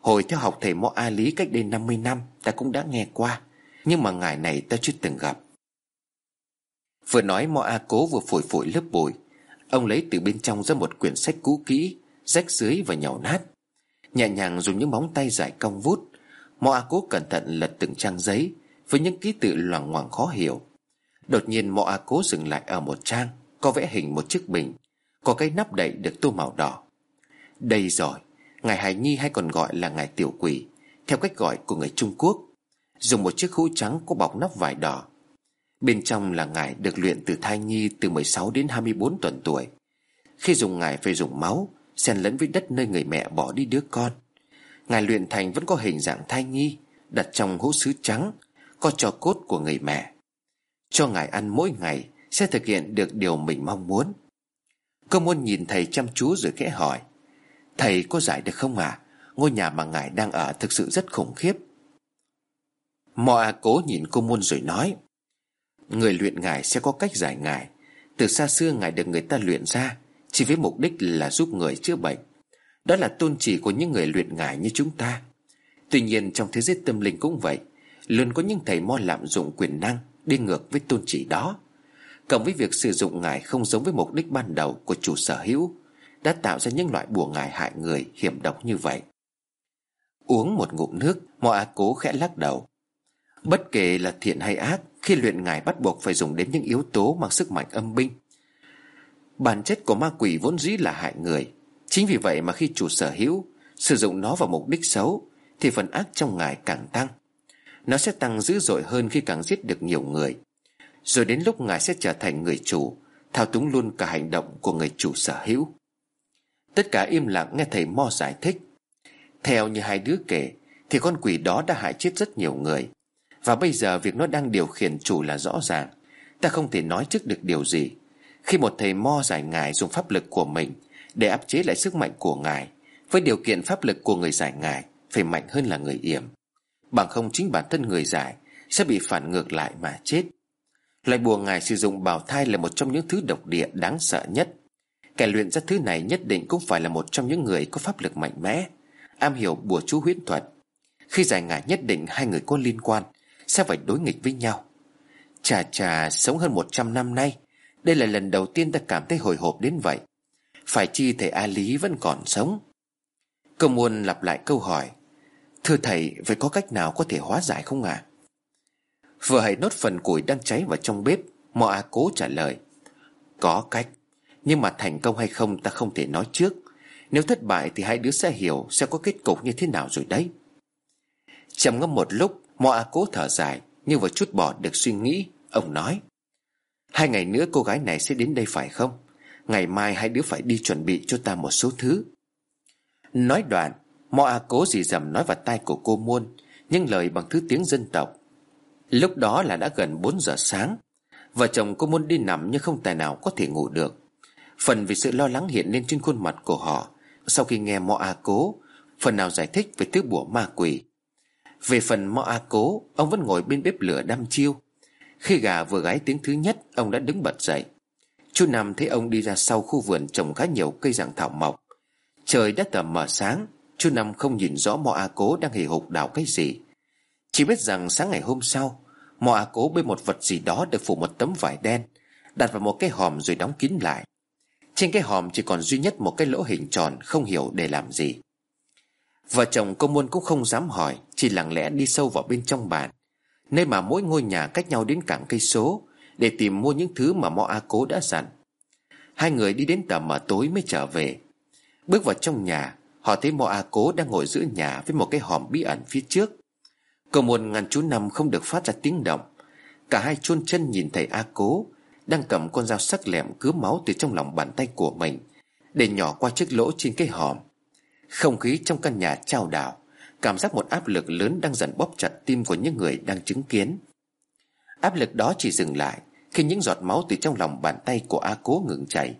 A: Hồi theo học thầy Mo A Lý cách đây 50 năm Ta cũng đã nghe qua, Nhưng mà ngài này ta chưa từng gặp. Vừa nói Mo A Cố vừa phổi phổi lớp bụi. Ông lấy từ bên trong ra một quyển sách cũ kỹ, Rách dưới và nhàu nát. Nhẹ nhàng dùng những móng tay dài cong vút Mo A Cố cẩn thận lật từng trang giấy Với những ký tự loằng ngoằng khó hiểu. Đột nhiên Mo A Cố dừng lại ở một trang, có vẽ hình một chiếc bình, Có cái nắp đậy được tô màu đỏ. Đây rồi, Ngài Hải Nhi hay còn gọi là ngài tiểu quỷ, Theo cách gọi của người Trung Quốc, Dùng một chiếc hũ trắng có bọc nắp vải đỏ. Bên trong là ngài được luyện từ thai nhi từ 16 đến 24 tuần tuổi. Khi dùng ngài phải dùng máu Xen lẫn với đất nơi người mẹ bỏ đi đứa con. Ngài luyện thành vẫn có hình dạng thai nhi Đặt trong hũ sứ trắng, Có cho cốt của người mẹ. Cho ngài ăn mỗi ngày sẽ thực hiện được điều mình mong muốn. Cơ môn nhìn thầy chăm chú rồi khẽ hỏi, Thầy có giải được không à Ngôi nhà mà ngài đang ở thực sự rất khủng khiếp. Mò à cố nhìn cô môn rồi nói, Người luyện ngài sẽ có cách giải ngài. Từ xa xưa ngài được người ta luyện ra. Chỉ với mục đích là giúp người chữa bệnh. Đó là tôn chỉ của những người luyện ngài như chúng ta. Tuy nhiên, trong thế giới tâm linh cũng vậy. Luôn có những thầy mo lạm dụng quyền năng Đi ngược với tôn chỉ đó. Cộng với việc sử dụng ngài không giống với mục đích ban đầu của chủ sở hữu, Đã tạo ra những loại bùa ngài hại người hiểm độc như vậy. Uống một ngụm nước, mo á cố khẽ lắc đầu. Bất kể là thiện hay ác, Khi luyện ngài bắt buộc phải dùng đến những yếu tố mang sức mạnh âm binh Bản chất của ma quỷ vốn dĩ là hại người. Chính vì vậy mà khi chủ sở hữu, Sử dụng nó vào mục đích xấu, Thì phần ác trong ngài càng tăng. Nó sẽ tăng dữ dội hơn khi càng giết được nhiều người. Rồi đến lúc ngài sẽ trở thành người chủ, Thao túng luôn cả hành động của người chủ sở hữu. Tất cả im lặng nghe thầy Mo giải thích. Theo như hai đứa kể, Thì con quỷ đó đã hại chết rất nhiều người. Và bây giờ việc nó đang điều khiển chủ là rõ ràng. Ta không thể nói trước được điều gì. Khi một thầy Mo giải ngài dùng pháp lực của mình Để áp chế lại sức mạnh của ngài, Với điều kiện pháp lực của người giải ngài Phải mạnh hơn là người yểm. Bằng không chính bản thân người giải Sẽ bị phản ngược lại mà chết. Loại bùa ngài sử dụng bào thai là một trong những thứ độc địa đáng sợ nhất. Kẻ luyện ra thứ này nhất định cũng phải là một trong những người có pháp lực mạnh mẽ, Am hiểu bùa chú huyễn thuật. Khi giải ngài nhất định hai người có liên quan Sẽ phải đối nghịch với nhau. Chà chà, sống hơn 100 năm nay đây là lần đầu tiên ta cảm thấy hồi hộp đến vậy. Phải chi thầy A Lý vẫn còn sống? Công muôn lặp lại câu hỏi. Thưa thầy, Vậy có cách nào có thể hóa giải không ạ? À? Vừa hãy nốt phần củi đang cháy vào trong bếp Mò A cố trả lời. Có cách, Nhưng mà thành công hay không ta không thể nói trước. Nếu thất bại thì hai đứa sẽ hiểu Sẽ có kết cục như thế nào rồi đấy. Trầm ngâm một lúc Mò A cố thở dài như vừa chút bỏ được suy nghĩ. Ông nói. Hai ngày nữa cô gái này sẽ đến đây phải không? Ngày mai hai đứa phải đi chuẩn bị cho ta một số thứ. Nói đoạn, Mọ A cố dì dầm nói vào tai của cô Muôn, Nhưng lời bằng thứ tiếng dân tộc. Lúc đó là đã gần 4 giờ sáng. Vợ chồng cô Muôn đi nằm nhưng không tài nào có thể ngủ được. Phần vì sự lo lắng hiện lên trên khuôn mặt của họ, Sau khi nghe Mọ A cố, Phần nào giải thích về thứ bùa ma quỷ. Về phần Mọ A cố, Ông vẫn ngồi bên bếp lửa đăm chiêu. Khi gà vừa gáy tiếng thứ nhất, Ông đã đứng bật dậy. Chú Nam thấy ông đi ra sau khu vườn trồng khá nhiều cây dạng thảo mộc. Trời đã tầm mờ sáng Chú Năm không nhìn rõ Mò A Cố đang hì hục đào cái gì. Chỉ biết rằng sáng ngày hôm sau Mò A Cố bê một vật gì đó được phủ một tấm vải đen, Đặt vào một cái hòm rồi đóng kín lại. Trên cái hòm chỉ còn duy nhất một cái lỗ hình tròn, Không hiểu để làm gì. Vợ chồng cô Muôn cũng không dám hỏi, Chỉ lặng lẽ đi sâu vào bên trong bản Nơi mà mỗi ngôi nhà cách nhau đến cảng cây số Để tìm mua những thứ mà Mo A Cố đã dặn. Hai người đi đến tầm mà tối mới trở về. Bước vào trong nhà, Họ thấy Mo A Cố đang ngồi giữa nhà Với một cái hòm bí ẩn phía trước. Cầu môn ngàn chú Năm không được phát ra tiếng động. Cả hai chôn chân nhìn thấy A Cố Đang cầm con dao sắc lẹm cứa máu từ trong lòng bàn tay của mình, Để nhỏ qua chiếc lỗ trên cái hòm. Không khí trong căn nhà trao đảo. Cảm giác một áp lực lớn đang dần bóp chặt tim của những người đang chứng kiến. Áp lực đó chỉ dừng lại Khi những giọt máu từ trong lòng bàn tay của A Cố ngừng chảy.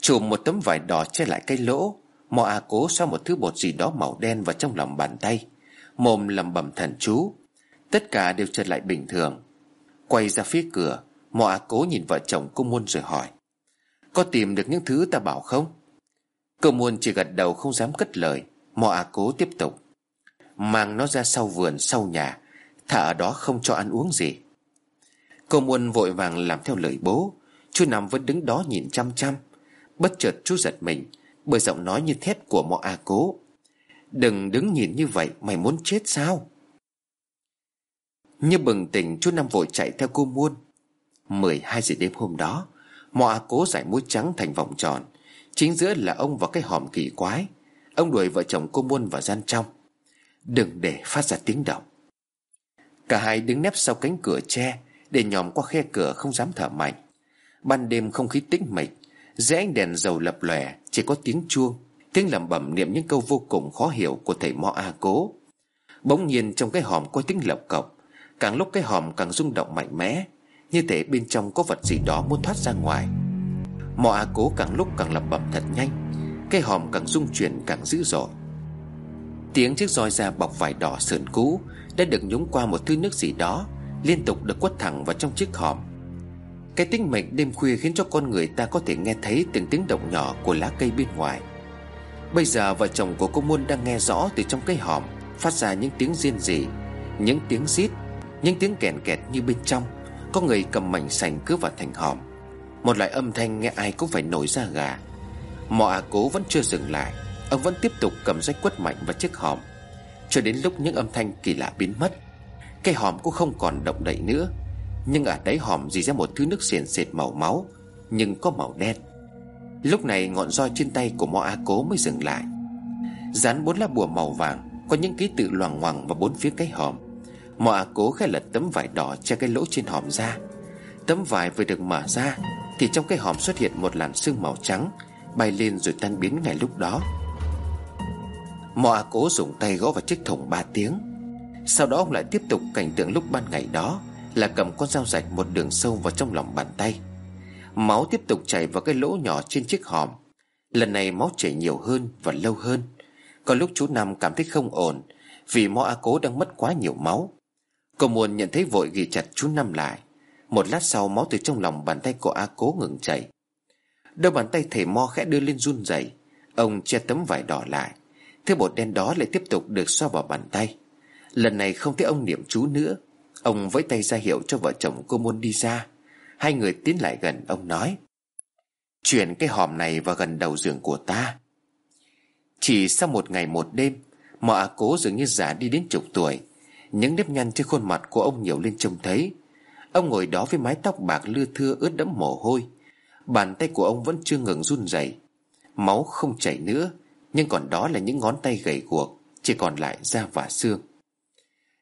A: Chùm một tấm vải đỏ che lại cái lỗ, Mò A cố xoa một thứ bột gì đó màu đen vào trong lòng bàn tay, Mồm lẩm bẩm thần chú. Tất cả đều trở lại bình thường. Quay ra phía cửa, Mò A cố nhìn vợ chồng cô Muôn rồi hỏi, Có tìm được những thứ ta bảo không? Cô Muôn chỉ gật đầu không dám cất lời, Mò A cố tiếp tục Mang nó ra sau vườn sau nhà, Thả ở đó không cho ăn uống gì. Cô Muôn vội vàng làm theo lời bố, Chú Năm vẫn đứng đó nhìn chăm chăm, Bất chợt chú giật mình Bởi giọng nói như thét của mọ A cố. Đừng đứng nhìn như vậy, Mày muốn chết sao? Như bừng tỉnh, chú Năm vội chạy theo cô Muôn. 12 giờ đêm hôm đó, Mọ A cố giải muối trắng thành vòng tròn, Chính giữa là ông và cái hòm kỳ quái. Ông đuổi vợ chồng cô Muôn vào gian trong. Đừng để phát ra tiếng động. Cả hai đứng nép sau cánh cửa tre, Để nhòm qua khe cửa không dám thở mạnh. Ban đêm không khí tĩnh mịch, dưới ánh đèn dầu lập lòe, Chỉ có tiếng chuông, Tiếng lẩm bẩm niệm những câu vô cùng khó hiểu Của thầy Mo A Cố. Bỗng nhiên trong cái hòm có tiếng lộc cộc, Càng lúc cái hòm càng rung động mạnh mẽ, Như thể bên trong có vật gì đó muốn thoát ra ngoài. Mọ A Cố càng lúc càng lẩm bẩm thật nhanh, Cái hòm càng rung chuyển càng dữ dội. Tiếng chiếc roi da bọc vải đỏ sườn cũ Đã được nhúng qua một thứ nước gì đó, Liên tục được quất thẳng vào trong chiếc hòm. Cái tĩnh mệnh đêm khuya khiến cho con người ta có thể nghe thấy từng tiếng động nhỏ của lá cây bên ngoài. Bây giờ vợ chồng của cô Muôn đang nghe rõ từ trong cái hòm Phát ra những tiếng riêng rỉ, Những tiếng rít Những tiếng kèn kẹt như bên trong, Có người cầm mảnh sành cứ vào thành hòm. Một loại âm thanh nghe ai cũng phải nổi ra gà. Mọ à cố vẫn chưa dừng lại. Ông vẫn tiếp tục cầm rách quất mạnh vào chiếc hòm. Cho đến lúc những âm thanh kỳ lạ biến mất Cây hòm cũng không còn động đậy nữa. Nhưng ở đáy hòm dì ra một thứ nước xiền xệt màu máu, Nhưng có màu đen. Lúc này ngọn roi trên tay của Mo A Cố mới dừng lại. Dán bốn lá bùa màu vàng, Có những ký tự loàng ngoằng vào bốn phía cái hòm. Mo A Cố khai lật tấm vải đỏ che cái lỗ trên hòm ra. Tấm vải vừa được mở ra, Thì trong cái hòm xuất hiện một làn sương màu trắng, Bay lên rồi tan biến ngay lúc đó mọa A Cố dùng tay gõ vào chiếc thùng ba tiếng. Sau đó ông lại tiếp tục cảnh tượng lúc ban ngày đó, là cầm con dao rạch một đường sâu vào trong lòng bàn tay. Máu tiếp tục chảy vào cái lỗ nhỏ trên chiếc hòm. Lần này máu chảy nhiều hơn và lâu hơn. Có lúc chú Năm cảm thấy không ổn, Vì mõ A Cố đang mất quá nhiều máu. Cô Muôn nhận thấy vội ghi chặt chú Năm lại. Một lát sau máu từ trong lòng bàn tay của A Cố ngừng chảy. Đôi bàn tay thầy mo khẽ đưa lên run rẩy. Ông che tấm vải đỏ lại. Thứ bột đen đó lại tiếp tục được xoa vào bàn tay. Lần này không thấy ông niệm chú nữa. Ông vẫy tay ra hiệu cho vợ chồng cô Môn đi ra. Hai người tiến lại gần, ông nói Chuyển cái hòm này vào gần đầu giường của ta. Chỉ sau một ngày một đêm, Mọ à cố dường như già đi đến chục tuổi. Những nếp nhăn trên khuôn mặt của ông nhiều lên trông thấy. Ông ngồi đó với mái tóc bạc lưa thưa ướt đẫm mồ hôi. Bàn tay của ông vẫn chưa ngừng run rẩy. Máu không chảy nữa. Nhưng còn đó là những ngón tay gầy guộc, Chỉ còn lại da và xương.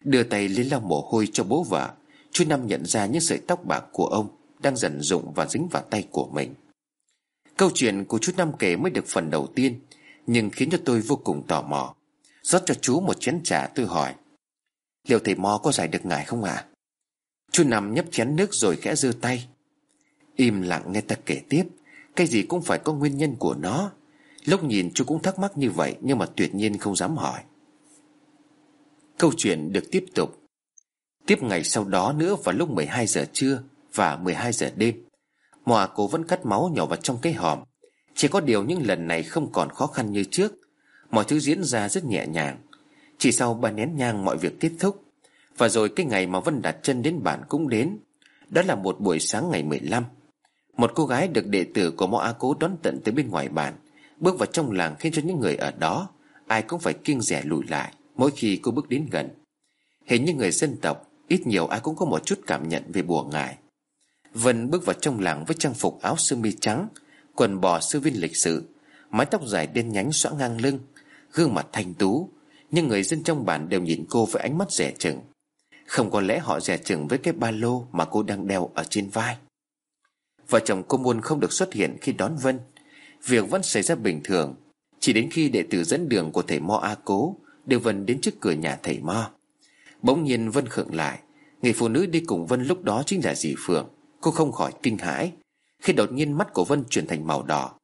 A: Đưa tay lên lau mồ hôi cho bố vợ, Chú Năm nhận ra những sợi tóc bạc của ông Đang dần rụng và dính vào tay của mình. Câu chuyện của chú Năm kể mới được phần đầu tiên, Nhưng khiến cho tôi vô cùng tò mò. Rót cho chú một chén trà tôi hỏi, Liệu thầy Mo có giải được ngài không ạ? À? Chú Năm nhấp chén nước rồi khẽ giơ tay. Im lặng nghe ta kể tiếp, Cái gì cũng phải có nguyên nhân của nó. Lúc nhìn chú cũng thắc mắc như vậy, Nhưng mà tuyệt nhiên không dám hỏi. Câu chuyện được tiếp tục. Tiếp ngày sau đó nữa vào lúc 12 giờ trưa Và 12 giờ đêm, Mòa cố vẫn cắt máu nhỏ vào trong cái hòm. Chỉ có điều những lần này không còn khó khăn như trước. Mọi thứ diễn ra rất nhẹ nhàng. Chỉ sau ba nén nhang mọi việc kết thúc, Và rồi cái ngày mà Vân đặt chân đến bản cũng đến, Đó là một buổi sáng ngày 15 Một cô gái được đệ tử của Mõ A Cố đón tận tới bên ngoài bản. Bước vào trong làng khiến cho những người ở đó, Ai cũng phải kiêng rẻ lùi lại Mỗi khi cô bước đến gần. Hình như người dân tộc, Ít nhiều ai cũng có một chút cảm nhận về bùa ngải. Vân bước vào trong làng với trang phục áo sơ mi trắng, Quần bò sư viên lịch sự, Mái tóc dài đen nhánh xõa ngang lưng, Gương mặt thanh tú, Nhưng người dân trong bản đều nhìn cô với ánh mắt rẻ chừng. Không có lẽ họ rẻ chừng với cái ba lô Mà cô đang đeo ở trên vai. Vợ chồng cô muốn không được xuất hiện khi đón Vân Việc vẫn xảy ra bình thường. Chỉ đến khi đệ tử dẫn đường của thầy Mo A Cố đều Vân đến trước cửa nhà thầy Mo. Bỗng nhiên Vân khựng lại. Người phụ nữ đi cùng Vân lúc đó chính là dì Phượng. Cô không khỏi kinh hãi, Khi đột nhiên mắt của Vân chuyển thành màu đỏ.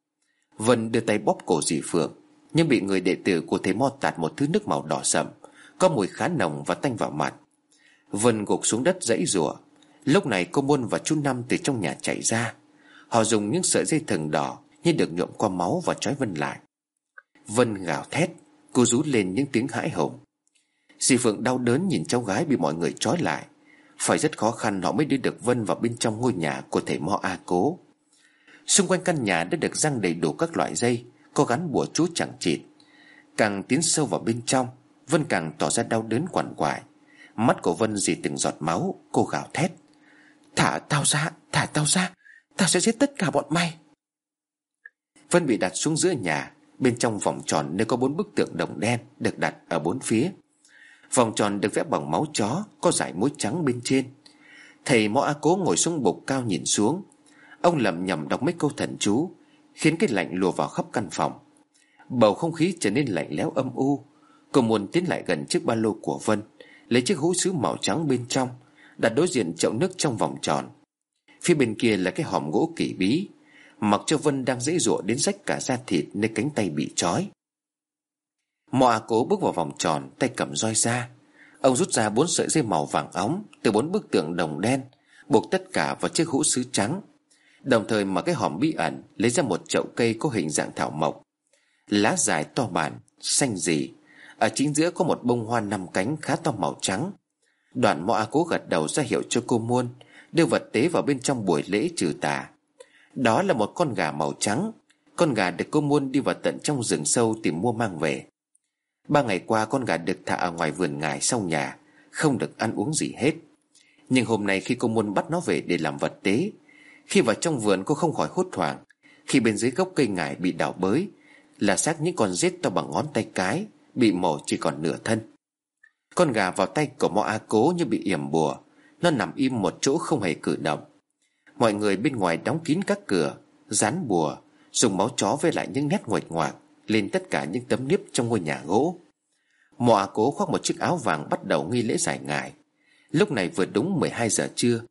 A: Vân đưa tay bóp cổ dì Phượng, Nhưng bị người đệ tử của thầy Mo tạt một thứ nước màu đỏ sậm, Có mùi khá nồng và tanh vào mặt. Vân gục xuống đất dãy rủa. Lúc này cô Môn và chú Năm từ trong nhà chạy ra. Họ dùng những sợi dây thừng đỏ như được nhuộm qua máu và trói Vân lại. Vân gào thét Cô rú lên những tiếng hãi hùng. Dì Phượng đau đớn nhìn cháu gái bị mọi người trói lại. Phải rất khó khăn họ mới đưa được Vân vào bên trong ngôi nhà của thầy Mo A Cố. Xung quanh căn nhà đã được răng đầy đủ các loại dây Có gắn bùa chú chẳng chịt. Càng tiến sâu vào bên trong Vân càng tỏ ra đau đớn quằn quại. Mắt của Vân dì từng giọt máu Cô gào thét. Thả tao ra, thả tao ra Tao sẽ giết tất cả bọn mày. Vân bị đặt xuống giữa nhà. Bên trong vòng tròn nơi có bốn bức tượng đồng đen Được đặt ở bốn phía. Vòng tròn được vẽ bằng máu chó, Có dải muối trắng bên trên. Thầy Mõ A Cố ngồi xuống bục cao nhìn xuống. Ông lẩm nhẩm đọc mấy câu thần chú, Khiến cái lạnh lùa vào khắp căn phòng. Bầu không khí trở nên lạnh lẽo âm u. Cô muốn tiến lại gần chiếc ba lô của Vân, Lấy chiếc hũ sứ màu trắng bên trong, Đặt đối diện chậu nước trong vòng tròn. Phía bên kia là cái hòm gỗ kỳ bí. Mặc cho Vân đang dễ dụa đến rách cả da thịt Nơi cánh tay bị trói. Mọ cố bước vào vòng tròn, Tay cầm roi ra. Ông rút ra bốn sợi dây màu vàng óng Từ bốn bức tượng đồng đen, Buộc tất cả vào chiếc hũ sứ trắng. Đồng thời mở cái hòm bí ẩn, Lấy ra một chậu cây có hình dạng thảo mộc. Lá dài to bản, Xanh dì. Ở chính giữa có một bông hoa năm cánh khá to màu trắng. Đoạn mọ cố gật đầu ra hiệu cho cô muôn, Đưa vật tế vào bên trong buổi lễ trừ tà. Đó là một con gà màu trắng. Con gà được cô muôn đi vào tận trong rừng sâu tìm mua mang về. Ba ngày qua, con gà được thả ở ngoài vườn ngài sau nhà, Không được ăn uống gì hết. Nhưng hôm nay khi cô muôn bắt nó về để làm vật tế, Khi vào trong vườn cô không khỏi hốt hoảng. Khi bên dưới gốc cây ngải bị đào bới, Là xác những con rết to bằng ngón tay cái Bị mổ chỉ còn nửa thân. Con gà vào tay của Mo A cố như bị yểm bùa. Nó nằm im một chỗ không hề cử động. Mọi người bên ngoài đóng kín các cửa, Dán bùa, Dùng máu chó với lại những nét nguệch ngoạc lên tất cả những tấm niếp trong ngôi nhà gỗ. Mọa cố khoác một chiếc áo vàng bắt đầu nghi lễ giải ngài lúc này vừa đúng 12 giờ trưa,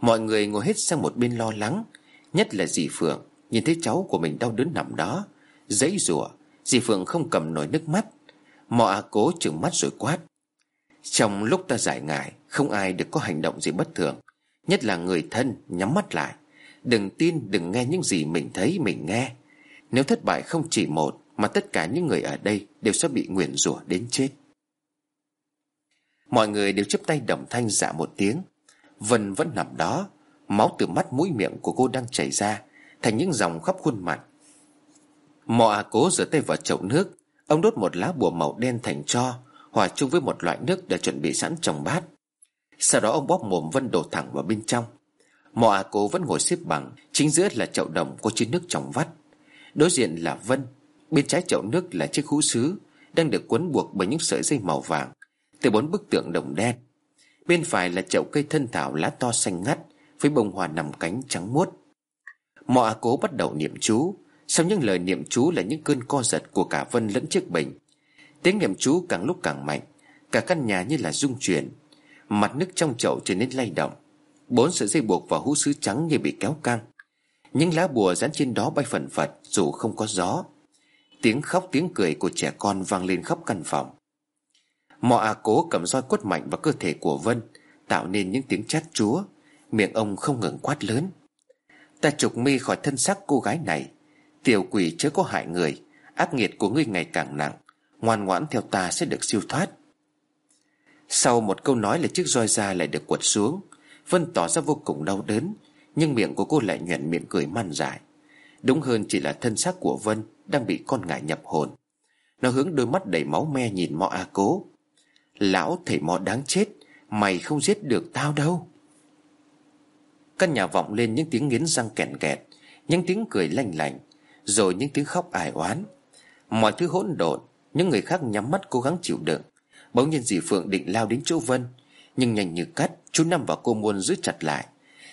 A: mọi người ngồi hết sang một bên lo lắng, nhất là dì phượng, nhìn thấy cháu của mình đau đớn nằm đó, dãy rủa. Dì phượng không cầm nổi nước mắt. Mọa cố trừng mắt rồi quát, trong lúc ta giải ngài không ai được có hành động gì bất thường nhất là người thân nhắm mắt lại. Đừng tin, đừng nghe những gì mình thấy, mình nghe. Nếu thất bại không chỉ một, Mà tất cả những người ở đây Đều sẽ bị nguyền rủa đến chết. Mọi người đều chấp tay đồng thanh dạ một tiếng. Vân vẫn nằm đó, Máu từ mắt mũi miệng của cô đang chảy ra, Thành những dòng khắp khuôn mặt. Mọ à cố rửa tay vào chậu nước, Ông đốt một lá bùa màu đen thành cho Hòa chung với một loại nước đã chuẩn bị sẵn trong bát. Sau đó ông bóp mồm Vân đổ thẳng vào bên trong. Mọ à cô vẫn ngồi xếp bằng, Chính giữa là chậu đồng có chứa nước trong vắt. Đối diện là Vân, Bên trái chậu nước là chiếc hũ sứ, Đang được quấn buộc bởi những sợi dây màu vàng, Từ bốn bức tượng đồng đen. Bên phải là chậu cây thân thảo lá to xanh ngắt, Với bông hoa nằm cánh trắng muốt. Mọ à cố bắt đầu niệm chú, Sau những lời niệm chú là những cơn co giật của cả Vân lẫn chiếc bình. Tiếng niệm chú càng lúc càng mạnh, Cả căn nhà như là rung chuyển Mặt nước trong chậu trở nên lay động. Bốn sợi dây buộc vào hũ sứ trắng như bị kéo căng. Những lá bùa dán trên đó bay phần phật, Dù không có gió. Tiếng khóc, tiếng cười của trẻ con vang lên khắp căn phòng. Mọ à cố cầm roi quất mạnh vào cơ thể của Vân, Tạo nên những tiếng chát chúa. Miệng ông không ngừng quát lớn. Ta trục mi khỏi thân xác cô gái này. Tiểu quỷ chớ có hại người. Ác nghiệt của ngươi ngày càng nặng. Ngoan ngoãn theo ta sẽ được siêu thoát. Sau một câu nói là chiếc roi da lại được quật xuống, Vân tỏ ra vô cùng đau đớn, Nhưng miệng của cô lại nhuận miệng cười man dại. Đúng hơn chỉ là thân xác của Vân Đang bị con ngải nhập hồn. Nó hướng đôi mắt đầy máu me nhìn mọ A cố. Lão thầy mọ đáng chết, Mày không giết được tao đâu. Căn nhà vọng lên những tiếng nghiến răng kẹn kẹt, Những tiếng cười lanh lành Rồi những tiếng khóc ải oán. Mọi thứ hỗn độn, Những người khác nhắm mắt cố gắng chịu đựng. Bỗng nhiên dì Phượng định lao đến chỗ Vân, Nhưng nhanh như cắt, Chú Năm và cô Muôn giữ chặt lại.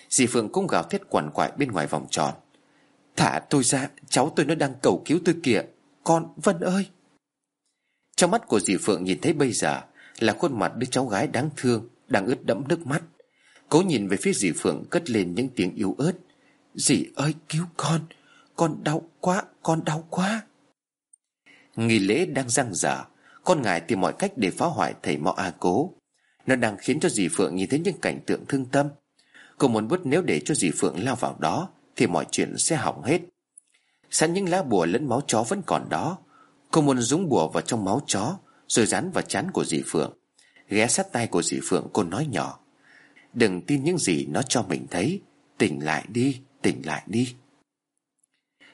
A: Dì Phượng cũng gào thét quằn quại bên ngoài vòng tròn. Thả tôi ra, Cháu tôi nó đang cầu cứu tôi kìa, Con Vân ơi! Trong mắt của dì Phượng nhìn thấy bây giờ Là khuôn mặt đứa cháu gái đáng thương, Đang ướt đẫm nước mắt. Cố nhìn về phía dì Phượng cất lên những tiếng yếu ớt. Dì ơi, cứu con Con đau quá, Con đau quá. Nghi lễ đang răng dở con ngài tìm mọi cách để phá hoại thầy mọ A cố. Nó đang khiến cho dì Phượng nhìn thấy những cảnh tượng thương tâm. Cô muốn bứt nếu để cho dì Phượng lao vào đó, Thì mọi chuyện sẽ hỏng hết. Sẵn những lá bùa lẫn máu chó vẫn còn đó. Cô muốn dúng bùa vào trong máu chó, Rồi dán vào chán của dì Phượng, Ghé sát tay của dì Phượng, cô nói nhỏ. Đừng tin những gì nó cho mình thấy. Tỉnh lại đi, Tỉnh lại đi.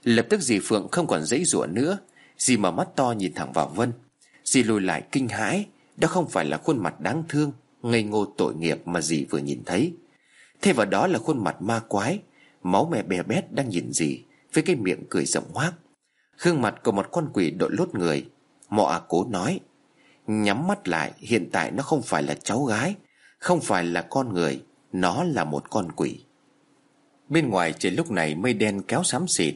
A: Lập tức dì Phượng không còn dãy rủa nữa. Dì mở mắt to nhìn thẳng vào Vân. Dì lùi lại kinh hãi, Đó không phải là khuôn mặt đáng thương, Ngây ngô tội nghiệp mà dì vừa nhìn thấy. Thay vào đó là khuôn mặt ma quái, Máu mẹ bè bét đang nhìn dì, Với cái miệng cười rộng hoác. Gương mặt của một con quỷ đội lốt người, Mọ à cố nói, Nhắm mắt lại, hiện tại nó không phải là cháu gái, Không phải là con người, Nó là một con quỷ. Bên ngoài trời lúc này mây đen kéo xám xịt,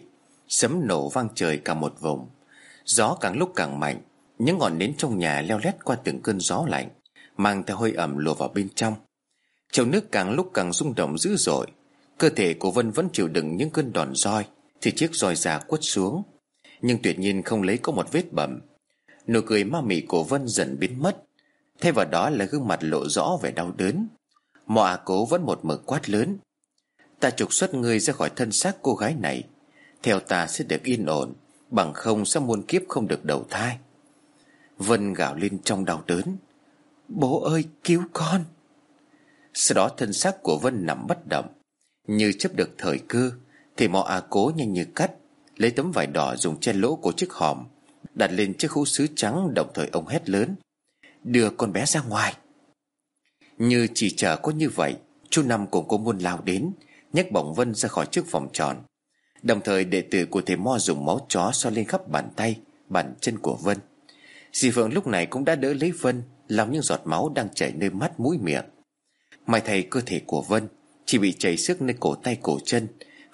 A: Sấm nổ vang trời cả một vùng, Gió càng lúc càng mạnh những ngọn nến trong nhà leo lét qua từng cơn gió lạnh, Mang theo hơi ẩm lùa vào bên trong. Chầu nước càng lúc càng rung động dữ dội. Cơ thể của Vân vẫn chịu đựng những cơn đòn roi Thì chiếc roi già quất xuống. Nhưng tuyệt nhiên không lấy có một vết bầm. Nụ cười ma mị của Vân dần biến mất. Thay vào đó là gương mặt lộ rõ vẻ đau đớn. Mọ à cố vẫn một mực quát lớn. Ta trục xuất ngươi ra khỏi thân xác cô gái này. Theo ta sẽ được yên ổn, Bằng không sẽ muôn kiếp không được đầu thai. Vân gào lên trong đau đớn. Bố ơi, cứu con! Sau đó thân xác của Vân nằm bất động. Như chấp được thời cơ, Thì mọ à cố nhanh như cắt, Lấy tấm vải đỏ dùng che lỗ của chiếc hòm, Đặt lên chiếc hũ sứ trắng Đồng thời ông hét lớn, Đưa con bé ra ngoài! Như chỉ chờ có như vậy, Chú Năm cùng cô Muôn lao đến, nhấc bổng Vân ra khỏi chiếc vòng tròn. Đồng thời đệ tử của thầy Mo dùng máu chó so lên khắp bàn tay, Bàn chân của Vân. Dì Phượng lúc này cũng đã đỡ lấy Vân Làm những giọt máu đang chảy nơi mắt mũi miệng. May thầy cơ thể của Vân Chỉ bị chảy sức nơi cổ tay cổ chân,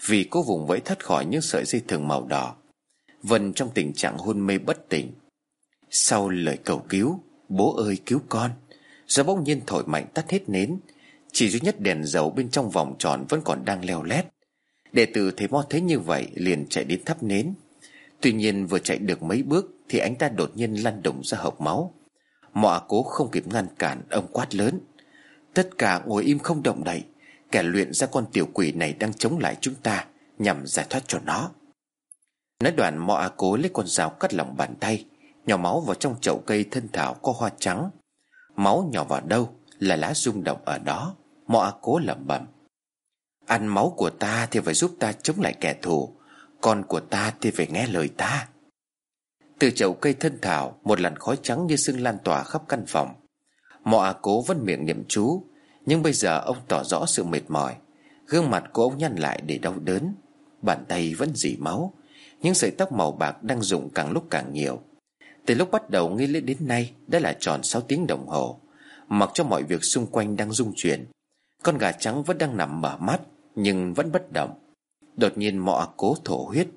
A: Vì cô vùng vẫy thoát khỏi những sợi dây thừng màu đỏ. Vân trong tình trạng hôn mê bất tỉnh. Sau lời cầu cứu, Bố ơi, cứu con. Gió bỗng nhiên thổi mạnh tắt hết nến, Chỉ duy nhất đèn dầu bên trong vòng tròn Vẫn còn đang leo lét. Đệ tử thấy mo thấy như vậy liền chạy đến thắp nến. Tuy nhiên vừa chạy được mấy bước thì anh ta đột nhiên lăn đùng ra hộc máu. Mọ cố không kịp ngăn cản, Ông quát lớn. Tất cả ngồi im không động đậy, Kẻ luyện ra con tiểu quỷ này đang chống lại chúng ta, Nhằm giải thoát cho nó. Nói đoạn, mọ cố lấy con dao cắt lỏng bàn tay, Nhỏ máu vào trong chậu cây thân thảo có hoa trắng. Máu nhỏ vào đâu Là lá rung động ở đó. Mọ cố lẩm bẩm. Ăn máu của ta thì phải giúp ta chống lại kẻ thù Con của ta thì phải nghe lời ta. Từ chậu cây thân thảo, Một làn khói trắng như sương lan tỏa khắp căn phòng. Mọ à cố vẫn miệng niệm chú, Nhưng bây giờ ông tỏ rõ sự mệt mỏi. Gương mặt của ông nhăn lại để đau đớn. Bàn tay vẫn dỉ máu Những sợi tóc màu bạc đang rụng càng lúc càng nhiều. Từ lúc bắt đầu nghi lễ đến nay, Đã là tròn 6 tiếng đồng hồ. Mặc cho mọi việc xung quanh đang rung chuyển, Con gà trắng vẫn đang nằm mở mắt, Nhưng vẫn bất động. Đột nhiên mọ cố thổ huyết,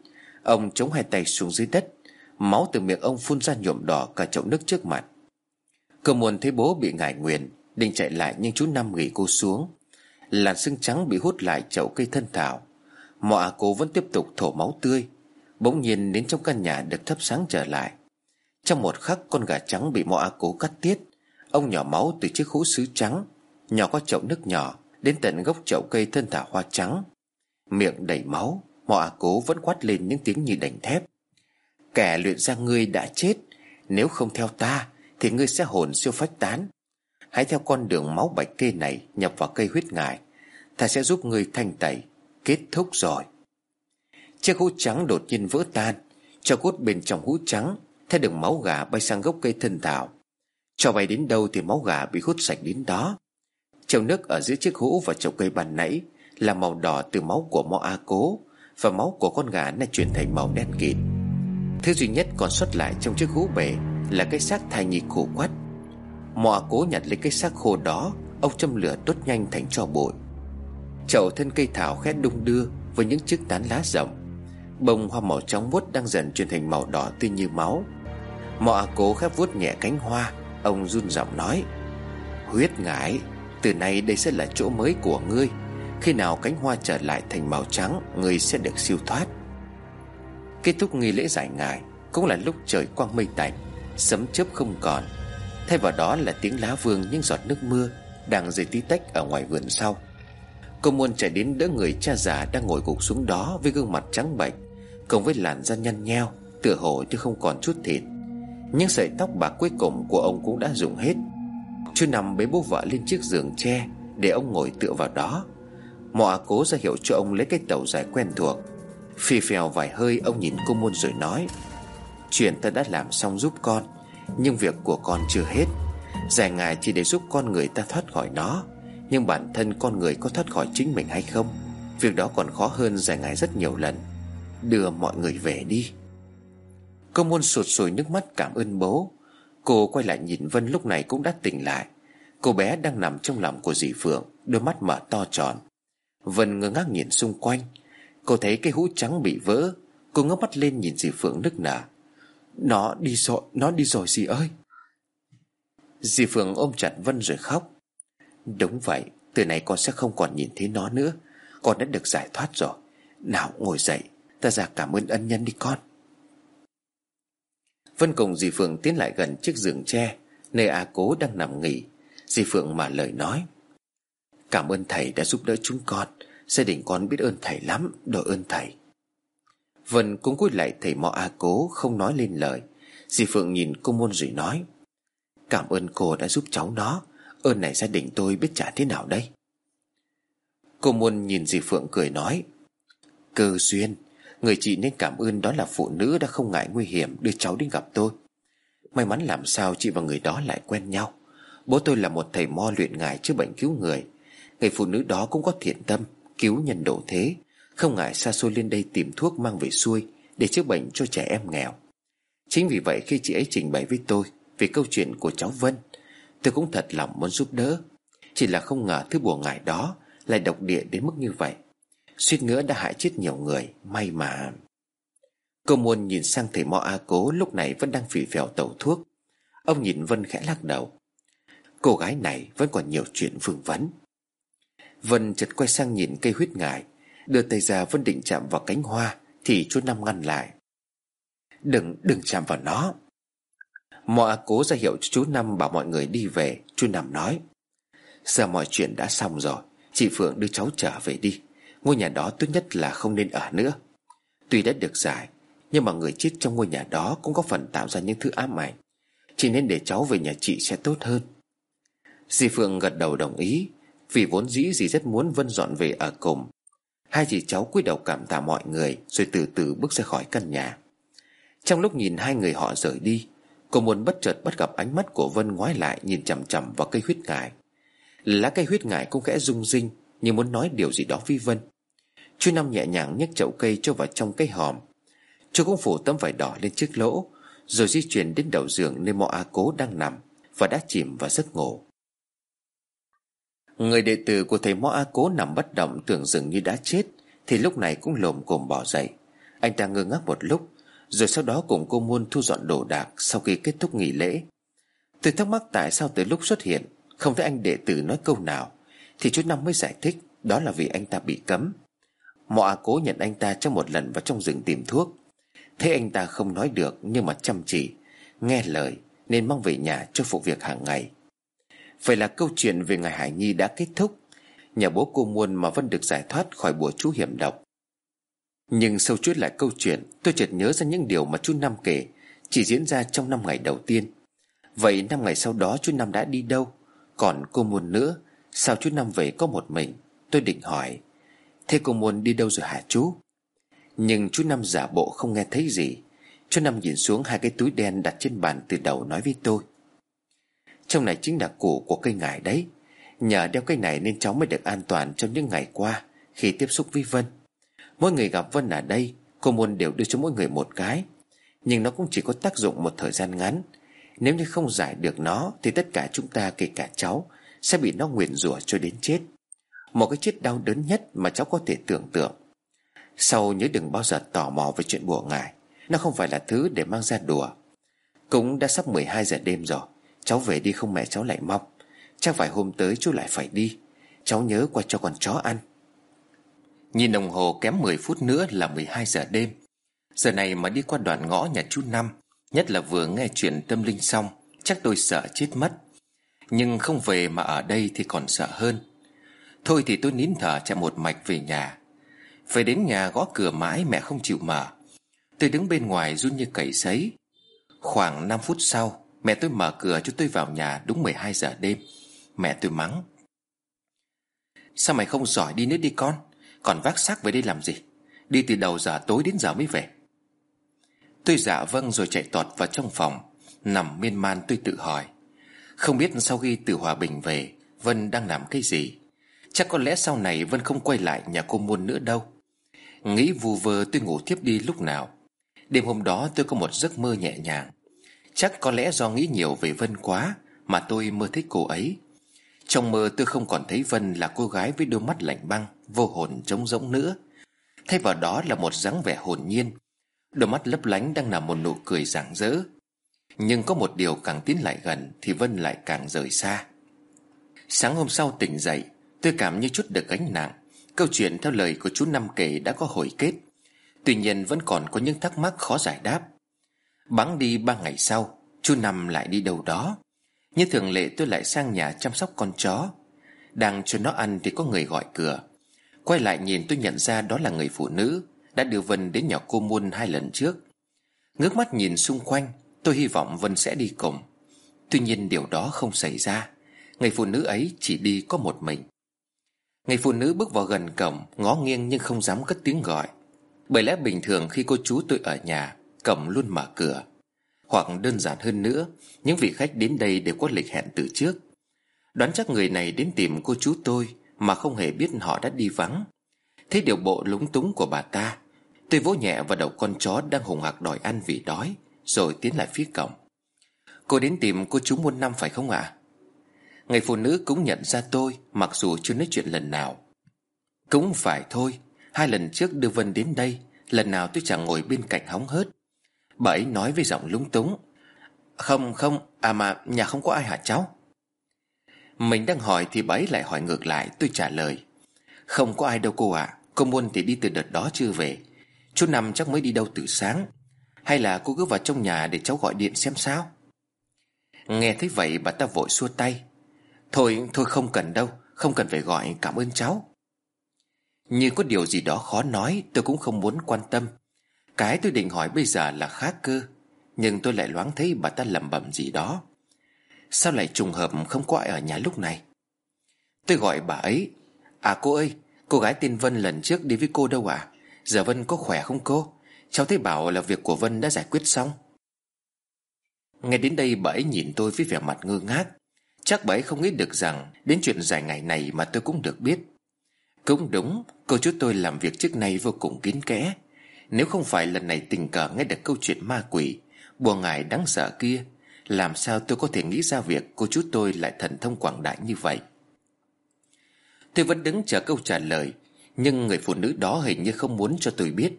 A: Ông chống hai tay xuống dưới đất Máu từ miệng ông phun ra nhuộm đỏ cả chậu nước trước mặt. Cơ muôn thấy bố bị ngải nguyền, Định chạy lại nhưng chú Năm nghỉ cô xuống. Làn xương trắng bị hút lại chậu cây thân thảo. Mọ à vẫn tiếp tục thổ máu tươi, Bỗng nhiên đến trong căn nhà được thắp sáng trở lại. Trong một khắc, con gà trắng bị mọ à cố cắt tiết. Ông nhỏ máu từ chiếc hũ sứ trắng, Nhỏ qua chậu nước nhỏ, Đến tận gốc chậu cây thân thảo hoa trắng. Miệng đầy máu, Mọ à cố vẫn quát lên những tiếng như đành thép. Kẻ luyện ra ngươi đã chết, Nếu không theo ta, Thì ngươi sẽ hồn siêu phách tán. Hãy theo con đường máu bạch kê này Nhập vào cây huyết ngài, Ta sẽ giúp ngươi thanh tẩy, Kết thúc rồi. Chiếc hũ trắng đột nhiên vỡ tan, Cho cốt bên trong hũ trắng Theo đường máu gà bay sang gốc cây thân thảo. Cho bay đến đâu thì máu gà bị hút sạch đến đó. Chậu nước ở giữa chiếc hũ và chậu cây bàn nãy Là màu đỏ từ máu của Mo A Cố, Và máu của con gà nay chuyển thành màu đen kịt. Thứ duy nhất còn xuất lại trong chiếc hũ bể Là cái xác thai nhi khổ quắt Mọ cố nhặt lấy cái xác khô đó Ông châm lửa đốt nhanh thành cho bụi. Chậu thân cây thảo khét đung đưa Với những chiếc tán lá rộng Bông hoa màu trắng muốt đang dần chuyển thành màu đỏ tươi như máu. Mọ cố khép vuốt nhẹ cánh hoa, Ông run giọng nói, Huyết ngải, Từ nay đây sẽ là chỗ mới của ngươi. Khi nào cánh hoa trở lại thành màu trắng, Ngươi sẽ được siêu thoát. Kết thúc nghi lễ giải ngài Cũng là lúc trời quang mây tạnh, Sấm chớp không còn. Thay vào đó là tiếng lá vương những giọt nước mưa Đang rơi tí tách ở ngoài vườn sau. Cô muôn chạy đến đỡ người cha già Đang ngồi gục xuống đó với gương mặt trắng bệch, Cùng với làn da nhăn nheo, Tựa hồ chứ không còn chút thịt. Những sợi tóc bạc cuối cùng của ông cũng đã dùng hết. Chú nằm bế bố vợ lên chiếc giường tre Để ông ngồi tựa vào đó. Mọ cố ra hiệu cho ông lấy cái tàu dài quen thuộc. Phi phèo vài hơi, ông nhìn cô môn rồi nói, Chuyện ta đã làm xong giúp con, Nhưng việc của con chưa hết. Dài ngày chỉ để giúp con người ta thoát khỏi nó, Nhưng bản thân con người có thoát khỏi chính mình hay không? Việc đó còn khó hơn giải ngài rất nhiều lần. Đưa mọi người về đi. Cô môn sụt sùi nước mắt cảm ơn bố. Cô quay lại nhìn Vân, lúc này cũng đã tỉnh lại. Cô bé đang nằm trong lòng của dì Phượng, Đôi mắt mở to tròn. Vân ngơ ngác nhìn xung quanh. Cô thấy cái hũ trắng bị vỡ. Cô ngước mắt lên nhìn dì Phượng nức nở. Nó đi rồi, nó đi rồi dì ơi. Dì Phượng ôm chặt Vân rồi khóc. Đúng vậy Từ này con sẽ không còn nhìn thấy nó nữa. Con đã được giải thoát rồi. Nào ngồi dậy. Ta ra cảm ơn ân nhân đi con. Vân cùng dì Phượng tiến lại gần chiếc giường tre Nơi A Cố đang nằm nghỉ. Dì Phượng mà lời nói. Cảm ơn thầy đã giúp đỡ chúng con. Gia đình con biết ơn thầy lắm Đội ơn thầy. Vân cũng cúi lại thầy mọ A Cố, Không nói lên lời. Dì Phượng nhìn cô môn rồi nói, Cảm ơn cô đã giúp cháu nó. Ơn này gia đình tôi biết trả thế nào đây? Cô môn nhìn dì Phượng cười nói, Cơ duyên, Người chị nên cảm ơn đó là phụ nữ đã không ngại nguy hiểm đưa cháu đến gặp tôi. May mắn làm sao chị và người đó lại quen nhau. Bố tôi là một thầy mo luyện ngài chữa bệnh cứu người. Người phụ nữ đó cũng có thiện tâm. Cứu nhân độ thế. Không ngại xa xôi lên đây tìm thuốc mang về xuôi Để chữa bệnh cho trẻ em nghèo. Chính vì vậy khi chị ấy trình bày với tôi Về câu chuyện của cháu Vân, Tôi cũng thật lòng muốn giúp đỡ. Chỉ là không ngờ thứ bùa ngải đó Lại độc địa đến mức như vậy. Suýt nữa đã hại chết nhiều người, May mà. Cô muôn nhìn sang thầy Mo A Cố Lúc này vẫn đang phì phèo tẩu thuốc. Ông nhìn Vân khẽ lắc đầu. Cô gái này vẫn còn nhiều chuyện vương vấn. Vân chợt quay sang nhìn cây huyết ngải Đưa tay ra Vân định chạm vào cánh hoa Thì chú Năm ngăn lại. Đừng, đừng chạm vào nó. Mọi cố ra hiệu cho chú Năm bảo mọi người đi về Chú Năm nói. Giờ mọi chuyện đã xong rồi Chị Phượng đưa cháu trở về đi. Ngôi nhà đó tốt nhất là không nên ở nữa. Tuy đã được giải Nhưng mà người chết trong ngôi nhà đó Cũng có phần tạo ra những thứ ám ảnh. Chỉ nên để cháu về nhà chị sẽ tốt hơn. Di Phượng gật đầu đồng ý. Vì vốn dĩ dì rất muốn Vân dọn về ở cùng. Hai chị cháu cúi đầu cảm tạ mọi người, Rồi từ từ bước ra khỏi căn nhà. Trong lúc nhìn hai người họ rời đi, Cô muốn bất chợt bắt gặp ánh mắt của Vân ngoái lại Nhìn chằm chằm vào cây huyết ngải. Lá cây huyết ngải cũng khẽ rung rinh, Như muốn nói điều gì đó với Vân. Chú Năm nhẹ nhàng nhấc chậu cây cho vào trong cái hòm. Chú cũng phủ tấm vải đỏ lên chiếc lỗ, Rồi di chuyển đến đầu giường nơi mọ A Cố đang nằm Và đã chìm vào giấc ngủ. Người đệ tử của thầy mõ A Cố nằm bất động tưởng dường như đã chết, Thì lúc này cũng lồm cồm bỏ dậy. Anh ta ngơ ngác một lúc, Rồi sau đó cùng cô Muôn thu dọn đồ đạc Sau khi kết thúc nghỉ lễ. Tôi thắc mắc tại sao từ lúc xuất hiện, Không thấy anh đệ tử nói câu nào, Thì chú Năm mới giải thích Đó là vì anh ta bị cấm. Mọ A Cố nhận anh ta trong một lần vào trong rừng tìm thuốc. Thế anh ta không nói được Nhưng mà chăm chỉ, Nghe lời Nên mang về nhà cho phụ việc hàng ngày. Vậy là câu chuyện về ngài Hải Nhi đã kết thúc. Nhà bố cô Muôn mà vẫn được giải thoát khỏi bùa chú hiểm độc. Nhưng sâu chuỗi lại câu chuyện, Tôi chợt nhớ ra những điều mà chú Năm kể, Chỉ diễn ra trong năm ngày đầu tiên. Vậy năm ngày sau đó chú Năm đã đi đâu? Còn cô Muôn nữa? Sao chú Năm về có một mình? Tôi định hỏi. Thế cô Muôn đi đâu rồi hả chú? Nhưng chú Năm giả bộ không nghe thấy gì. Chú Năm nhìn xuống hai cái túi đen đặt trên bàn từ đầu nói với tôi trong này chính là củ của cây ngải đấy. Nhờ đeo cây này nên cháu mới được an toàn trong những ngày qua, Khi tiếp xúc với Vân. Mỗi người gặp Vân ở đây, Cô Muôn đều đưa cho mỗi người một cái. Nhưng nó cũng chỉ có tác dụng một thời gian ngắn. Nếu như không giải được nó, Thì tất cả chúng ta, kể cả cháu, Sẽ bị nó nguyền rủa cho đến chết. Một cái chết đau đớn nhất mà cháu có thể tưởng tượng. Sau nhớ đừng bao giờ tò mò về chuyện bùa ngải, Nó không phải là thứ để mang ra đùa. Cũng đã sắp 12 giờ đêm rồi. Cháu về đi không mẹ cháu lại mong. Chắc phải hôm tới chú lại phải đi. Cháu nhớ qua cho con chó ăn. Nhìn đồng hồ kém 10 phút nữa là 12 giờ đêm. Giờ này mà đi qua đoạn ngõ nhà chú Năm, Nhất là vừa nghe chuyện tâm linh xong, Chắc tôi sợ chết mất. Nhưng không về mà ở đây thì còn sợ hơn. Thôi thì tôi nín thở chạy một mạch về nhà. Về đến nhà gõ cửa mãi mẹ không chịu mở. Tôi đứng bên ngoài run như cầy sấy. Khoảng 5 phút sau Mẹ tôi mở cửa cho tôi vào nhà đúng 12 giờ đêm. Mẹ tôi mắng. Sao mày không giỏi đi nữa đi con? Còn vác xác về đây làm gì? Đi từ đầu giờ tối đến giờ mới về. Tôi dạ vâng rồi chạy tọt vào trong phòng, Nằm miên man tôi tự hỏi. Không biết sau khi từ Hòa Bình về, Vân đang làm cái gì? Chắc có lẽ sau này Vân không quay lại nhà cô Muôn nữa đâu. Nghĩ vù vơ tôi ngủ tiếp đi lúc nào. Đêm hôm đó tôi có một giấc mơ nhẹ nhàng. Chắc có lẽ do nghĩ nhiều về Vân quá Mà tôi mơ thấy cô ấy. Trong mơ tôi không còn thấy Vân là cô gái với đôi mắt lạnh băng, Vô hồn trống rỗng nữa. Thay vào đó là một dáng vẻ hồn nhiên. Đôi mắt lấp lánh đang nằm một nụ cười rạng rỡ. Nhưng có một điều càng tiến lại gần Thì Vân lại càng rời xa. Sáng hôm sau tỉnh dậy, Tôi cảm như chút được gánh nặng. Câu chuyện theo lời của chú Năm kể đã có hồi kết. Tuy nhiên vẫn còn có những thắc mắc khó giải đáp. Bắn đi ba ngày sau Chú Năm lại đi đâu đó. Như thường lệ tôi lại sang nhà chăm sóc con chó. Đang cho nó ăn thì có người gọi cửa. Quay lại nhìn tôi nhận ra đó là người phụ nữ, Đã đưa Vân đến nhà cô Muôn hai lần trước. Ngước mắt nhìn xung quanh, Tôi hy vọng Vân sẽ đi cùng. Tuy nhiên điều đó không xảy ra. Người phụ nữ ấy chỉ đi có một mình. Người phụ nữ bước vào gần cổng, Ngó nghiêng nhưng không dám cất tiếng gọi. Bởi lẽ bình thường khi cô chú tôi ở nhà Cổng luôn mở cửa. Hoặc đơn giản hơn nữa, Những vị khách đến đây đều có lịch hẹn từ trước. Đoán chắc người này đến tìm cô chú tôi Mà không hề biết họ đã đi vắng. Thấy điều bộ lúng túng của bà ta. Tôi vỗ nhẹ vào đầu con chó đang hùng hạc đòi ăn vì đói, Rồi tiến lại phía cổng. Cô đến tìm cô chú muôn năm phải không ạ? Người phụ nữ cũng nhận ra tôi, Mặc dù chưa nói chuyện lần nào. Cũng phải thôi, Hai lần trước đưa Vân đến đây, Lần nào tôi chẳng ngồi bên cạnh hóng hớt. Bà ấy nói với giọng lúng túng. Không không À mà nhà không có ai hả cháu? Mình đang hỏi thì bà ấy lại hỏi ngược lại, Tôi trả lời. Không có ai đâu cô ạ à. Cô Muôn thì đi từ đợt đó chưa về. Chú Năm chắc mới đi đâu từ sáng. Hay là cô cứ vào trong nhà để cháu gọi điện xem sao? Nghe thấy vậy bà ta vội xua tay. Thôi thôi không cần đâu, Không cần phải gọi, cảm ơn cháu. Như có điều gì đó khó nói, Tôi cũng không muốn quan tâm. Cái tôi định hỏi bây giờ là khác cơ, Nhưng tôi lại loáng thấy bà ta lẩm bẩm gì đó. Sao lại trùng hợp không có ai ở nhà lúc này? Tôi gọi bà ấy. À cô ơi, Cô gái tên Vân lần trước đi với cô đâu à Giờ Vân có khỏe không cô? Cháu thấy bảo là việc của Vân đã giải quyết xong. Nghe đến đây bà ấy nhìn tôi với vẻ mặt ngơ ngác. Chắc bà ấy không nghĩ được rằng Đến chuyện dài ngày này mà tôi cũng được biết. Cũng đúng, Cô chú tôi làm việc trước nay vô cùng kín kẽ. Nếu không phải lần này tình cờ nghe được câu chuyện ma quỷ, Bùa ngài đáng sợ kia, Làm sao tôi có thể nghĩ ra việc Cô chú tôi lại thần thông quảng đại như vậy? Tôi vẫn đứng chờ câu trả lời, Nhưng người phụ nữ đó hình như không muốn cho tôi biết.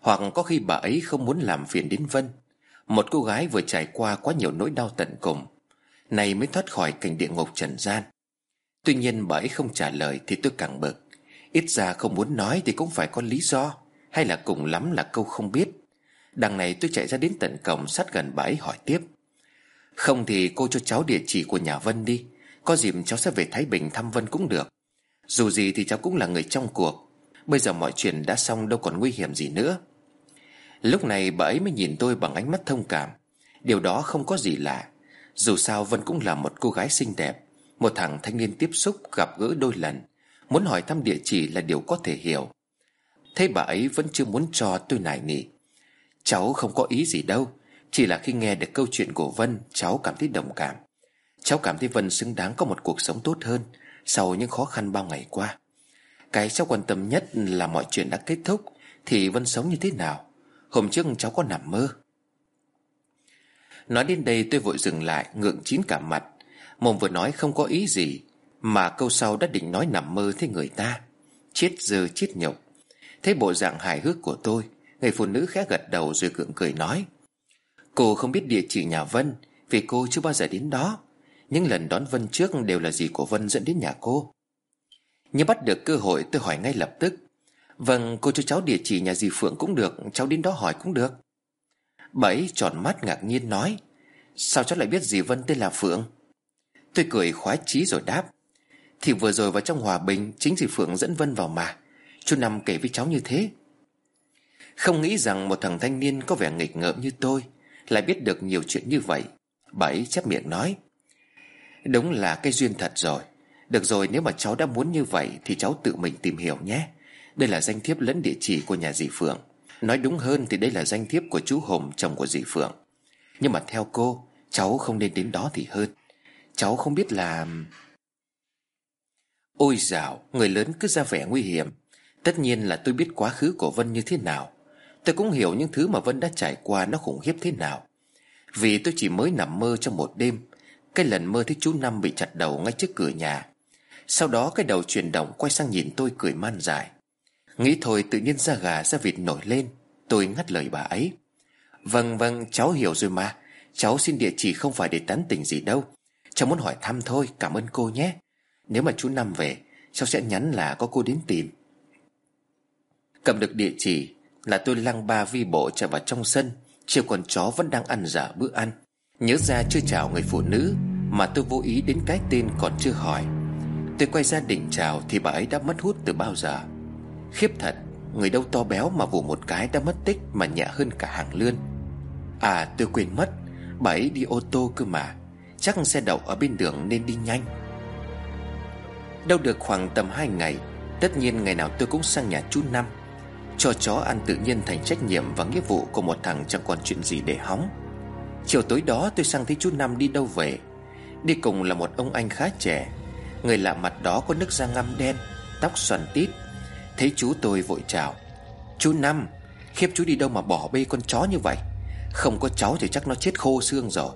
A: Hoặc có khi bà ấy không muốn làm phiền đến Vân. Một cô gái vừa trải qua quá nhiều nỗi đau tận cùng Này mới thoát khỏi cảnh địa ngục trần gian. Tuy nhiên bà ấy không trả lời thì tôi càng bực. Ít ra không muốn nói thì cũng phải có lý do. Hay là cùng lắm là câu không biết. Đằng này tôi chạy ra đến tận cổng sát gần bà ấy hỏi tiếp. Không thì cô cho cháu địa chỉ của nhà Vân đi. Có dịp cháu sẽ về Thái Bình thăm Vân cũng được. Dù gì thì cháu cũng là người trong cuộc. Bây giờ mọi chuyện đã xong đâu còn nguy hiểm gì nữa. Lúc này bà ấy mới nhìn tôi bằng ánh mắt thông cảm. Điều đó không có gì lạ. Dù sao Vân cũng là một cô gái xinh đẹp. Một thằng thanh niên tiếp xúc gặp gỡ đôi lần. Muốn hỏi thăm địa chỉ là điều có thể hiểu. Thế bà ấy vẫn chưa muốn cho tôi nài nỉ. Cháu không có ý gì đâu, Chỉ là khi nghe được câu chuyện của Vân, Cháu cảm thấy đồng cảm. Cháu cảm thấy Vân xứng đáng có một cuộc sống tốt hơn sau những khó khăn bao ngày qua. Cái cháu quan tâm nhất là mọi chuyện đã kết thúc Thì Vân sống như thế nào? Hôm trước cháu có nằm mơ. Nói đến đây tôi vội dừng lại, Ngượng chín cả mặt. Mồm vừa nói không có ý gì, Mà câu sau đã định nói nằm mơ thế người ta. Chết dơ, chết nhục. Thấy bộ dạng hài hước của tôi, Người phụ nữ khẽ gật đầu rồi cưỡng cười nói. Cô không biết địa chỉ nhà Vân, Vì cô chưa bao giờ đến đó. Những lần đón Vân trước đều là gì của Vân dẫn đến nhà cô? Nhưng bắt được cơ hội, tôi hỏi ngay lập tức. Vâng cô cho cháu địa chỉ nhà dì Phượng cũng được, Cháu đến đó hỏi cũng được. Bảy tròn mắt ngạc nhiên nói. Sao cháu lại biết dì Vân tên là Phượng? Tôi cười khoái chí rồi đáp. Thì vừa rồi vào trong hòa bình, Chính dì Phượng dẫn Vân vào mà. Chú Năm kể với cháu như thế. Không nghĩ rằng một thằng thanh niên có vẻ nghịch ngợm như tôi Lại biết được nhiều chuyện như vậy. Bảy chép miệng nói, Đúng là cái duyên thật rồi. Được rồi, nếu mà cháu đã muốn như vậy Thì cháu tự mình tìm hiểu nhé. Đây là danh thiếp lẫn địa chỉ của nhà dì Phượng. Nói đúng hơn thì đây là danh thiếp của chú Hùng, chồng của dì Phượng. Nhưng mà theo cô, Cháu không nên đến đó thì hơn. Cháu không biết là Ôi dào, Người lớn cứ ra vẻ nguy hiểm. Tất nhiên là tôi biết quá khứ của Vân như thế nào. Tôi cũng hiểu những thứ mà Vân đã trải qua Nó khủng khiếp thế nào. Vì tôi chỉ mới nằm mơ trong một đêm, cái lần mơ thấy chú Năm bị chặt đầu ngay trước cửa nhà. Sau đó cái đầu chuyển động quay sang nhìn tôi cười man dài Nghĩ thôi tự nhiên da gà, da vịt nổi lên. Tôi ngắt lời bà ấy. Vâng vâng cháu hiểu rồi mà. Cháu xin địa chỉ không phải để tán tỉnh gì đâu. Cháu muốn hỏi thăm thôi, cảm ơn cô nhé. Nếu mà chú Năm về, Cháu sẽ nhắn là có cô đến tìm. Cầm được địa chỉ Là tôi lăng ba vi bộ chạy vào trong sân, Chiều con chó vẫn đang ăn dở bữa ăn. Nhớ ra chưa chào người phụ nữ, Mà tôi vô ý đến cái tên còn chưa hỏi. Tôi quay ra định chào Thì bà ấy đã mất hút từ bao giờ. Khiếp thật, Người đâu to béo mà vụ một cái đã mất tích Mà nhẹ hơn cả hàng lươn. À tôi quên mất, Bà ấy đi ô tô cơ mà. Chắc xe đậu ở bên đường nên đi nhanh. Đâu được khoảng tầm 2 ngày, Tất nhiên ngày nào tôi cũng sang nhà chú Năm. Cho chó ăn tự nhiên thành trách nhiệm và nghĩa vụ của một thằng chẳng còn chuyện gì để hóng. Chiều tối đó tôi sang thấy chú Năm đi đâu về. Đi cùng là một ông anh khá trẻ. Người lạ mặt đó có nước da ngăm đen Tóc xoăn tít. Thấy chú tôi vội chào. Chú Năm Khiếp chú đi đâu mà bỏ bê con chó như vậy? Không có cháu thì chắc nó chết khô xương rồi.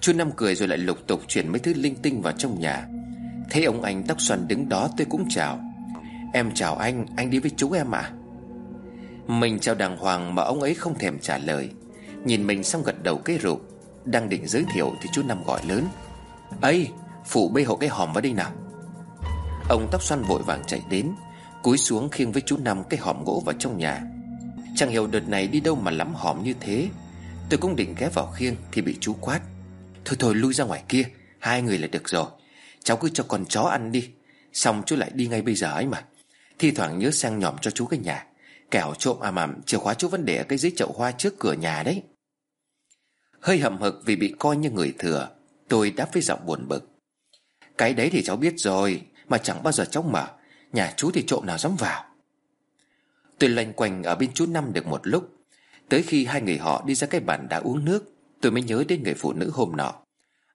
A: Chú Năm cười rồi lại lục tục chuyển mấy thứ linh tinh vào trong nhà. Thấy ông anh tóc xoăn đứng đó tôi cũng chào. Em chào anh, anh đi với chú em à? Mình chào đàng hoàng mà ông ấy không thèm trả lời. Nhìn mình xong gật đầu cái rụp, Đang định giới thiệu thì chú Năm gọi lớn. Ấy phụ bê hộ cái hòm vào đây nào. Ông tóc xoăn vội vàng chạy đến, Cúi xuống khiêng với chú Năm cái hòm gỗ vào trong nhà. Chẳng hiểu đợt này đi đâu mà lắm hòm như thế. Tôi cũng định ghé vào khiêng Thì bị chú quát. Thôi thôi, lui ra ngoài kia, Hai người là được rồi. Cháu cứ cho con chó ăn đi. Xong chú lại đi ngay bây giờ ấy mà. Thi thoảng nhớ sang nhòm cho chú cái nhà. Kẻo trộm à mà chìa khóa chú vẫn để ở cái dưới chậu hoa trước cửa nhà đấy. Hơi hậm hực vì bị coi như người thừa, Tôi đáp với giọng buồn bực. Cái đấy thì cháu biết rồi, Mà chẳng bao giờ cháu mở. Nhà chú thì trộm nào dám vào. Tôi loanh quanh ở bên chú Năm được một lúc. Tới khi hai người họ đi ra cái bàn đá uống nước, Tôi mới nhớ đến người phụ nữ hôm nọ.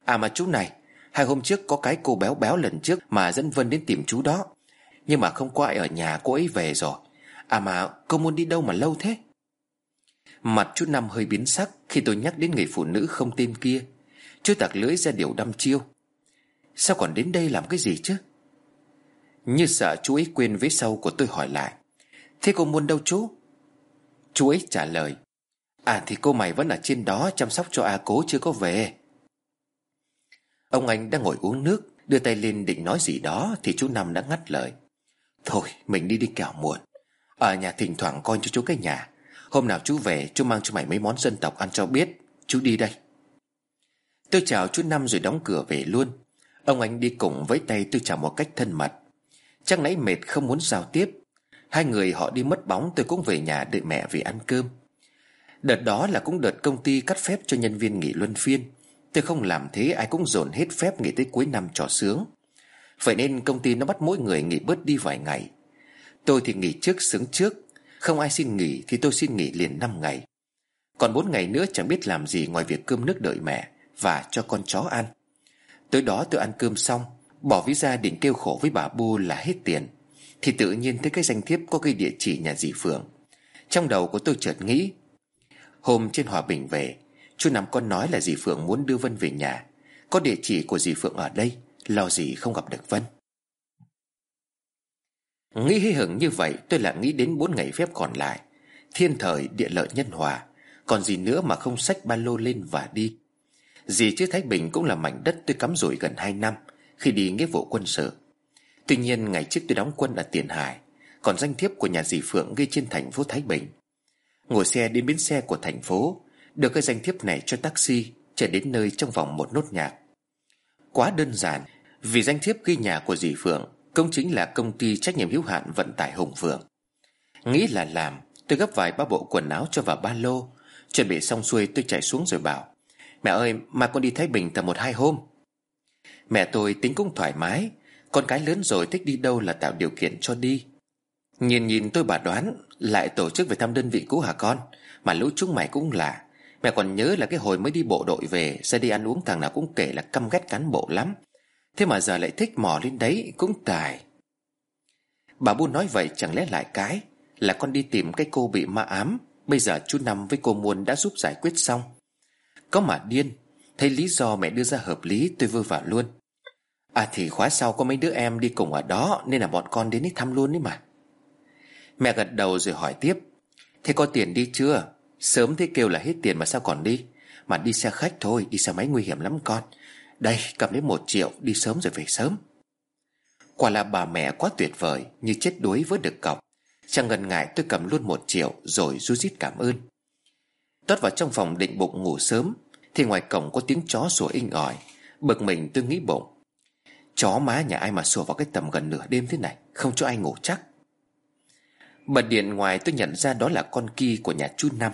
A: À mà chú này, Hai hôm trước có cái cô béo béo lần trước Mà dẫn Vân đến tìm chú đó. Nhưng mà không có ai ở nhà, cô ấy về rồi. À mà, cô muốn đi đâu mà lâu thế? Mặt chú Năm hơi biến sắc Khi tôi nhắc đến người phụ nữ không tên kia. Chú tạc lưỡi ra điều đăm chiêu. Sao còn đến đây làm cái gì chứ? Như sợ chú ấy quên vế sau của tôi hỏi lại. Thế cô muốn đâu chú? Chú ấy trả lời. À thì cô mày vẫn ở trên đó chăm sóc cho A cố chưa có về. Ông anh đang ngồi uống nước, Đưa tay lên định nói gì đó Thì chú Năm đã ngắt lời. Thôi, mình đi đi kẻo muộn. Ở nhà thỉnh thoảng coi cho chú cái nhà. Hôm nào chú về, chú mang cho mày mấy món dân tộc ăn cho biết. Chú đi đây. Tôi chào chú Năm rồi đóng cửa về luôn. Ông anh đi cùng với tay tôi chào một cách thân mật. Chắc nãy mệt không muốn giao tiếp. Hai người họ đi mất bóng, tôi cũng về nhà đợi mẹ về ăn cơm. Đợt đó là cũng đợt công ty cắt phép cho nhân viên nghỉ luân phiên. Tôi không làm thế, ai cũng dồn hết phép nghỉ tới cuối năm trò sướng. Vậy nên công ty nó bắt mỗi người nghỉ bớt đi vài ngày. Tôi thì nghỉ trước sướng trước. Không ai xin nghỉ thì tôi xin nghỉ liền 5 ngày. Còn 4 ngày nữa chẳng biết làm gì ngoài việc cơm nước đợi mẹ Và cho con chó ăn. Tới đó tôi ăn cơm xong, Bỏ ví ra định kêu khổ với bà Bu là hết tiền. Thì tự nhiên thấy cái danh thiếp có cái địa chỉ nhà dì Phượng. Trong đầu của tôi chợt nghĩ, Hôm trên Hòa Bình về, Chú Năm con nói là dì Phượng muốn đưa Vân về nhà. Có địa chỉ của dì Phượng ở đây, Lo gì không gặp được Vân. Nghĩ hí hửng như vậy, tôi lại nghĩ đến bốn ngày phép còn lại. Thiên thời, địa lợi, nhân hòa. Còn gì nữa mà không xách ba lô lên và đi? Dì chứ Thái Bình cũng là mảnh đất tôi cắm rủi gần hai năm, Khi đi nghĩa vụ quân sự. Tuy nhiên, ngày trước tôi đóng quân ở Tiền Hải, Còn danh thiếp của nhà dì Phượng ghi trên thành phố Thái Bình. Ngồi xe đến bến xe của thành phố, Được cái danh thiếp này cho taxi, Chạy đến nơi trong vòng một nốt nhạc. Quá đơn giản, Vì danh thiếp ghi nhà của dì Phượng Công chính là công ty trách nhiệm hữu hạn vận tải Hùng Phượng Nghĩ là làm, Tôi gấp vài ba bộ quần áo cho vào ba lô, Chuẩn bị xong xuôi tôi chạy xuống rồi bảo, Mẹ ơi, mà con đi Thái Bình tầm một hai hôm. Mẹ tôi tính cũng thoải mái, Con cái lớn rồi thích đi đâu là tạo điều kiện cho đi. Nhìn nhìn tôi bà đoán, Lại tổ chức về thăm đơn vị cũ hả con? Mà lũ chúng mày cũng lạ. Mẹ còn nhớ là cái hồi mới đi bộ đội về Xe đi ăn uống thằng nào cũng kể là căm ghét cán bộ lắm. Thế mà giờ lại thích mò lên đấy, Cũng tài. Bà Bu nói vậy chẳng lẽ lại cái, Là con đi tìm cái cô bị ma ám, Bây giờ chú Năm với cô Muôn đã giúp giải quyết xong. Có mà điên, Thấy lý do mẹ đưa ra hợp lý, tôi vui vào luôn. À thì khóa sau có mấy đứa em đi cùng ở đó, Nên là bọn con đến đi thăm luôn đấy mà. Mẹ gật đầu rồi hỏi tiếp, Thế có tiền đi chưa? Sớm thế kêu là hết tiền mà sao còn đi? Mà đi xe khách thôi, Đi xe máy nguy hiểm lắm con. Đây, cầm lấy một triệu, Đi sớm rồi về sớm. Quả là bà mẹ quá tuyệt vời, Như chết đuối với được cọc. Chẳng ngần ngại tôi cầm luôn một triệu, Rồi ru rít cảm ơn. Tót vào trong phòng định bụng ngủ sớm, Thì ngoài cổng có tiếng chó sủa inh ỏi. Bực mình tôi nghĩ bụng. Chó má nhà ai mà sủa vào cái tầm gần nửa đêm thế này, Không cho ai ngủ chắc. Bật điện ngoài tôi nhận ra đó là con kia của nhà chú Năm.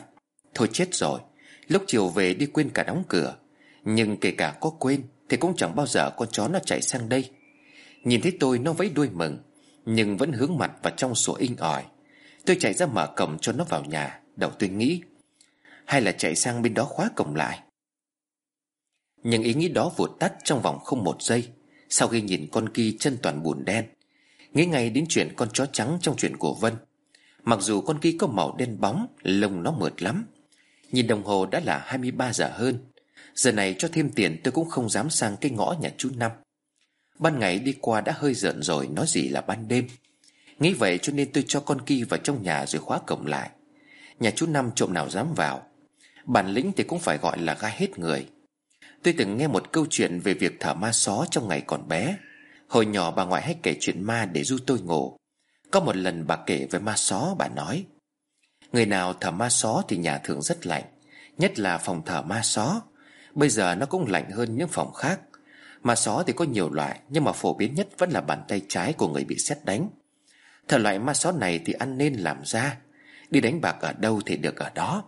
A: Thôi chết rồi, Lúc chiều về đi quên cả đóng cửa. Nhưng kể cả có quên thì cũng chẳng bao giờ con chó nó chạy sang đây. Nhìn thấy tôi nó vẫy đuôi mừng, Nhưng vẫn hướng mặt vào trong sổ in ỏi. Tôi chạy ra mở cổng cho nó vào nhà, Đầu tôi nghĩ, Hay là chạy sang bên đó khóa cổng lại? Nhưng ý nghĩ đó vụt tắt trong vòng không một giây, Sau khi nhìn con kia chân toàn bùn đen. Nghĩ ngay đến chuyện con chó trắng trong chuyện của Vân. Mặc dù con kia có màu đen bóng, Lông nó mượt lắm, Nhìn đồng hồ đã là 23 giờ hơn Giờ này cho thêm tiền tôi cũng không dám sang cái ngõ nhà chú Năm. Ban ngày đi qua đã hơi giận rồi, Nói gì là ban đêm. Nghĩ vậy cho nên tôi cho con kia vào trong nhà rồi khóa cổng lại. Nhà chú Năm trộm nào dám vào. Bản lĩnh thì cũng phải gọi là gai hết người. Tôi từng nghe một câu chuyện về việc thả ma só trong ngày còn bé. Hồi nhỏ bà ngoại hay kể chuyện ma để du tôi ngủ. Có một lần bà kể về ma só, bà nói, Người nào thở ma só thì nhà thường rất lạnh, Nhất là phòng thờ ma só. Bây giờ nó cũng lạnh hơn những phòng khác. Mà só thì có nhiều loại, Nhưng mà phổ biến nhất vẫn là bàn tay trái của người bị xét đánh. Thở loại ma só này thì ăn nên làm ra Đi đánh bạc ở đâu thì được ở đó.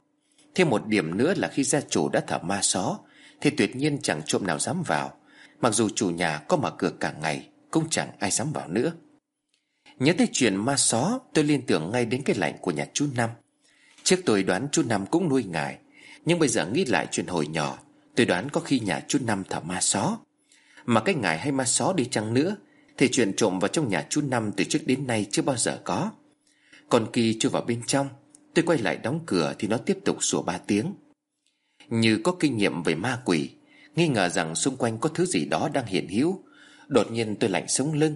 A: Thêm một điểm nữa là khi gia chủ đã thở ma só Thì tuyệt nhiên chẳng trộm nào dám vào. Mặc dù chủ nhà có mở cửa cả ngày, Cũng chẳng ai dám vào nữa. Nhớ tới chuyện ma só Tôi liên tưởng ngay đến cái lạnh của nhà chú Năm. Trước tôi đoán chú Năm cũng nuôi ngài, Nhưng bây giờ nghĩ lại chuyện hồi nhỏ Tôi đoán có khi nhà chú Năm thả ma só. Mà cái ngài hay ma só đi chăng nữa, Thì chuyện trộm vào trong nhà chú Năm Từ trước đến nay chưa bao giờ có. Còn kỳ chưa vào bên trong, Tôi quay lại đóng cửa Thì nó tiếp tục sủa ba tiếng. Như có kinh nghiệm về ma quỷ, Nghi ngờ rằng xung quanh có thứ gì đó đang hiện hữu. Đột nhiên tôi lạnh sống lưng.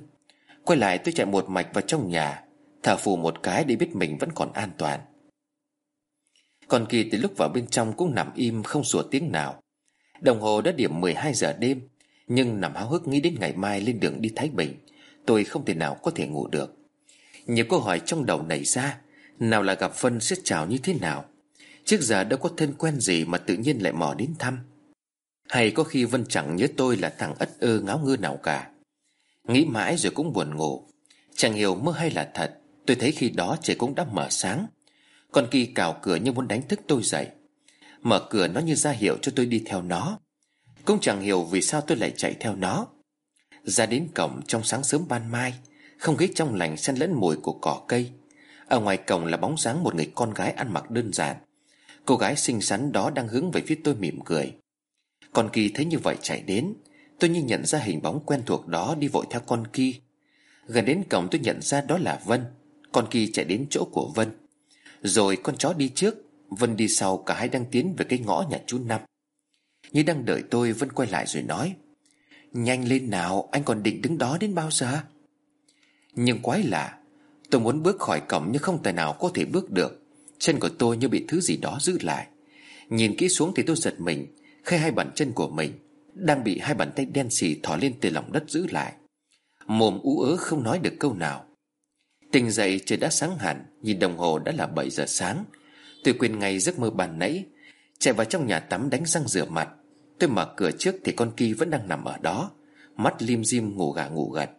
A: Quay lại tôi chạy một mạch vào trong nhà, Thở phù một cái để biết mình vẫn còn an toàn. Còn Kỳ từ lúc vào bên trong cũng nằm im không sủa tiếng nào. Đồng hồ đã điểm 12 giờ đêm, Nhưng nằm háo hức nghĩ đến ngày mai lên đường đi Thái Bình, Tôi không thể nào có thể ngủ được. Nhiều câu hỏi trong đầu nảy ra, Nào là gặp Vân sẽ chào như thế nào? Trước giờ đâu có thân quen gì mà tự nhiên lại mò đến thăm? Hay có khi Vân chẳng nhớ tôi là thằng ất ơ ngáo ngơ nào cả? Nghĩ mãi rồi cũng buồn ngủ. Chẳng hiểu mơ hay là thật, Tôi thấy khi đó trời cũng đã mở sáng. Con Kỳ cào cửa như muốn đánh thức tôi dậy. Mở cửa nó như ra hiệu cho tôi đi theo nó. Cũng chẳng hiểu vì sao tôi lại chạy theo nó. Ra đến cổng trong sáng sớm ban mai, Không khí trong lành xen lẫn mùi của cỏ cây. Ở ngoài cổng là bóng dáng một người con gái ăn mặc đơn giản. Cô gái xinh xắn đó đang hướng về phía tôi mỉm cười. Con Kỳ thấy như vậy chạy đến, Tôi như nhận ra hình bóng quen thuộc đó đi vội theo con Kỳ Gần đến cổng tôi nhận ra đó là Vân. Con Kỳ chạy đến chỗ của Vân. Rồi con chó đi trước. Vân đi sau cả hai đang tiến về cái ngõ nhà chú Năm. Như đang đợi tôi, Vân quay lại rồi nói, Nhanh lên nào, Anh còn định đứng đó đến bao giờ? Nhưng quái lạ, Tôi muốn bước khỏi cổng nhưng không tài nào có thể bước được. Chân của tôi như bị thứ gì đó giữ lại. Nhìn kỹ xuống thì tôi giật mình Khi hai bàn chân của mình Đang bị hai bàn tay đen xì thỏ lên từ lòng đất giữ lại. Mồm ú ớ không nói được câu nào. Tỉnh dậy trời đã sáng hẳn, Nhìn đồng hồ đã là 7 giờ sáng. Tôi quên ngay giấc mơ bàn nãy. Chạy vào trong nhà tắm đánh răng rửa mặt. Tôi mở cửa trước thì con Ki vẫn đang nằm ở đó. Mắt lim dim ngủ gà ngủ gật.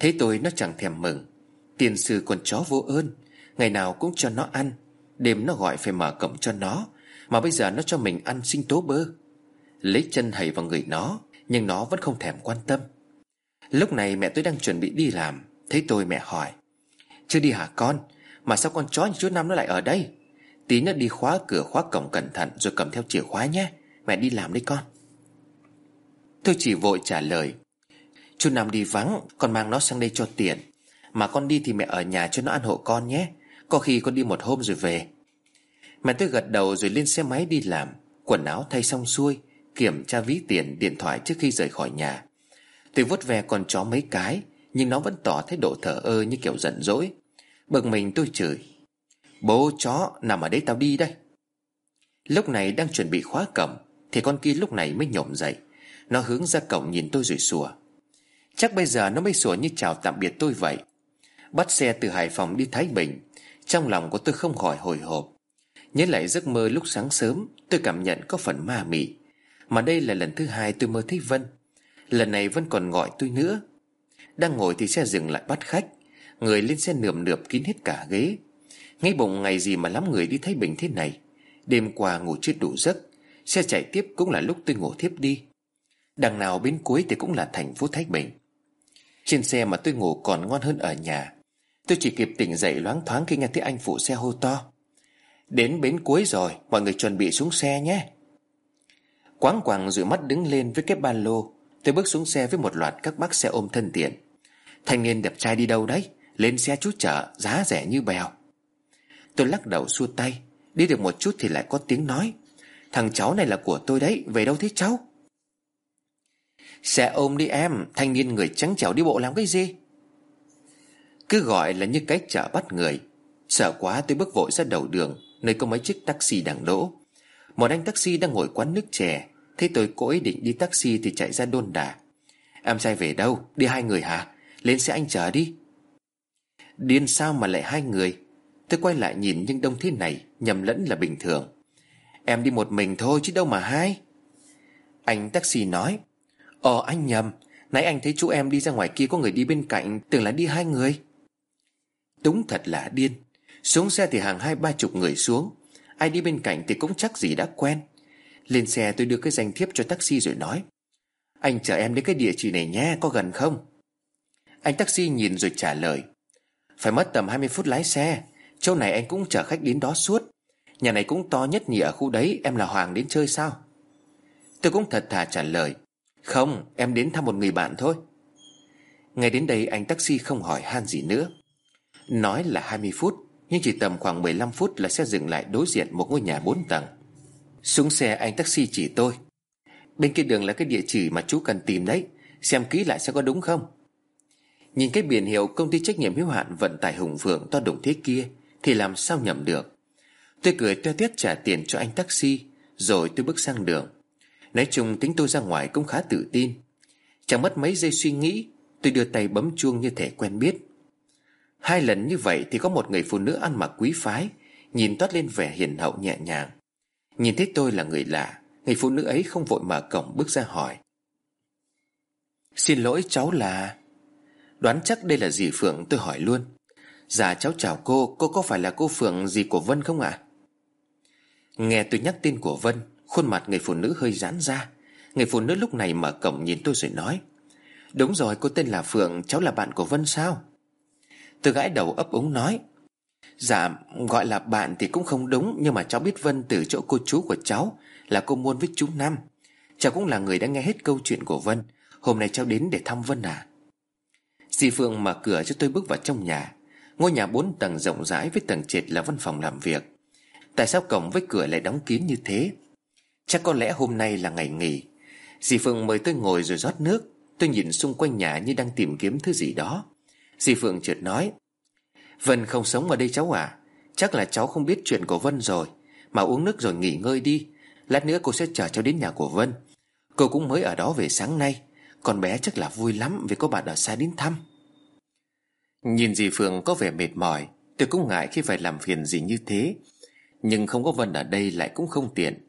A: Thấy tôi, nó chẳng thèm mừng. Tiền sư con chó vô ơn. Ngày nào cũng cho nó ăn. Đêm nó gọi phải mở cổng cho nó. Mà bây giờ nó cho mình ăn sinh tố bơ. Lấy chân hầy vào người nó, Nhưng nó vẫn không thèm quan tâm. Lúc này mẹ tôi đang chuẩn bị đi làm. Thấy tôi mẹ hỏi, Chưa đi hả con? Mà sao con chó như chú Năm nó lại ở đây? Tí nữa đi khóa cửa khóa cổng cẩn thận Rồi cầm theo chìa khóa nhé. Mẹ đi làm đi con. Tôi chỉ vội trả lời. Chú Năm đi vắng, Con mang nó sang đây cho tiền Mà con đi thì mẹ ở nhà cho nó ăn hộ con nhé. Có khi con đi một hôm rồi về. Mẹ tôi gật đầu rồi lên xe máy đi làm. Quần áo thay xong xuôi, Kiểm tra ví tiền, điện thoại trước khi rời khỏi nhà. Tôi vuốt ve con chó mấy cái, Nhưng nó vẫn tỏ thái độ thở ơ như kiểu giận dỗi. Bực mình tôi chửi. Bố chó nằm ở đấy tao đi đây. Lúc này đang chuẩn bị khóa cổng, Thì con kia lúc này mới nhổm dậy. Nó hướng ra cổng nhìn tôi rồi sủa. Chắc bây giờ nó mới sủa như chào tạm biệt tôi vậy. Bắt xe từ Hải Phòng đi Thái Bình. Trong lòng của tôi không khỏi hồi hộp. Nhớ lại giấc mơ lúc sáng sớm, Tôi cảm nhận có phần ma mị. Mà đây là lần thứ hai tôi mơ thấy Vân. Lần này Vân còn gọi tôi nữa. Đang ngồi thì xe dừng lại bắt khách. Người lên xe nườm nượp kín hết cả ghế ngay bụng ngày gì mà lắm người đi thấy bình thế này. Đêm qua ngủ chưa đủ giấc, Xe chạy tiếp cũng là lúc tôi ngủ thiếp đi. Đằng nào bên cuối thì cũng là thành phố Thái Bình. Trên xe mà tôi ngủ còn ngon hơn ở nhà. Tôi chỉ kịp tỉnh dậy loáng thoáng khi nghe thấy anh phụ xe hô to. Đến bến cuối rồi, Mọi người chuẩn bị xuống xe nhé. Quáng quàng dự mắt đứng lên với cái ba lô. Tôi bước xuống xe với một loạt các bác xe ôm thân tiện. Thanh niên đẹp trai đi đâu đấy? Lên xe chú chở, giá rẻ như bèo. Tôi lắc đầu xua tay. Đi được một chút thì lại có tiếng nói. Thằng cháu này là của tôi đấy, Về đâu thế cháu? Xe ôm đi em, Thanh niên người trắng trẻo đi bộ làm cái gì? Cứ gọi là như cái chở bắt người. Sợ quá tôi bước vội ra đầu đường, Nơi có mấy chiếc taxi đang đỗ. Một anh taxi đang ngồi quán nước chè. Thấy tôi cố ý định đi taxi thì chạy ra đôn đà. Em trai về đâu? Đi hai người hả? Lên xe anh chờ đi. Điên sao mà lại hai người? Tôi quay lại nhìn nhưng đông thế này, Nhầm lẫn là bình thường. Em đi một mình thôi chứ đâu mà hai. Anh taxi nói Ờ anh nhầm. Nãy anh thấy chú em đi ra ngoài kia có người đi bên cạnh, Tưởng là đi hai người. Đúng thật là điên. Xuống xe thì hàng hai, ba chục người xuống. Ai đi bên cạnh thì cũng chắc gì đã quen. Lên xe tôi đưa cái danh thiếp cho taxi rồi nói, Anh chở em đến cái địa chỉ này nhé, Có gần không? Anh taxi nhìn rồi trả lời, Phải mất tầm 20 phút lái xe. Chỗ này anh cũng chở khách đến đó suốt. Nhà này cũng to nhất nhỉ ở khu đấy, Em là Hoàng đến chơi sao? Tôi cũng thật thà trả lời, Không, em đến thăm một người bạn thôi. Ngay đến đây anh taxi không hỏi han gì nữa. Nói là 20 phút, Nhưng chỉ tầm khoảng 15 phút là sẽ dừng lại đối diện một ngôi nhà 4 tầng. Xuống xe anh taxi chỉ tôi. Bên kia đường là cái địa chỉ mà chú cần tìm đấy, Xem kỹ lại sẽ có đúng không. Nhìn cái biển hiệu công ty trách nhiệm hữu hạn vận tải Hùng Phượng to đùng thế kia thì làm sao nhầm được? Tôi cười toe tiết trả tiền cho anh taxi, Rồi tôi bước sang đường. Nói chung tính tôi ra ngoài cũng khá tự tin. Chẳng mất mấy giây suy nghĩ, Tôi đưa tay bấm chuông như thể quen biết. Hai lần như vậy thì có một người phụ nữ ăn mặc quý phái, Nhìn toát lên vẻ hiền hậu nhẹ nhàng. Nhìn thấy tôi là người lạ, Người phụ nữ ấy không vội mở cổng bước ra hỏi. Xin lỗi cháu là Đoán chắc đây là dì Phượng tôi hỏi luôn. Dạ cháu chào cô Cô có phải là cô Phượng gì của Vân không ạ? À? Nghe tôi nhắc tên của Vân, Khuôn mặt người phụ nữ hơi giãn ra. Người phụ nữ lúc này mở cổng nhìn tôi rồi nói, Đúng rồi, cô tên là Phượng, Cháu là bạn của Vân sao? Tôi gãi đầu ấp úng nói Dạ gọi là bạn thì cũng không đúng, Nhưng mà cháu biết Vân từ chỗ cô chú của cháu Là cô muôn với chú Năm Cháu cũng là người đã nghe hết câu chuyện của Vân. Hôm nay cháu đến để thăm Vân à. Dì Phượng mở cửa cho tôi bước vào trong nhà. Ngôi nhà bốn tầng rộng rãi với tầng trệt là văn phòng làm việc. Tại sao cổng với cửa lại đóng kín như thế? Chắc có lẽ hôm nay là ngày nghỉ. Dì Phượng mời tôi ngồi rồi rót nước. Tôi nhìn xung quanh nhà như đang tìm kiếm thứ gì đó. Dì Phượng chợt nói, Vân không sống ở đây cháu à? Chắc là cháu không biết chuyện của Vân rồi. Mà uống nước rồi nghỉ ngơi đi. Lát nữa cô sẽ chở cháu đến nhà của Vân. Cô cũng mới ở đó về sáng nay. Con bé chắc là vui lắm vì có bạn ở xa đến thăm. Nhìn dì Phượng có vẻ mệt mỏi, Tôi cũng ngại khi phải làm phiền gì như thế. Nhưng không có Vân ở đây lại cũng không tiện.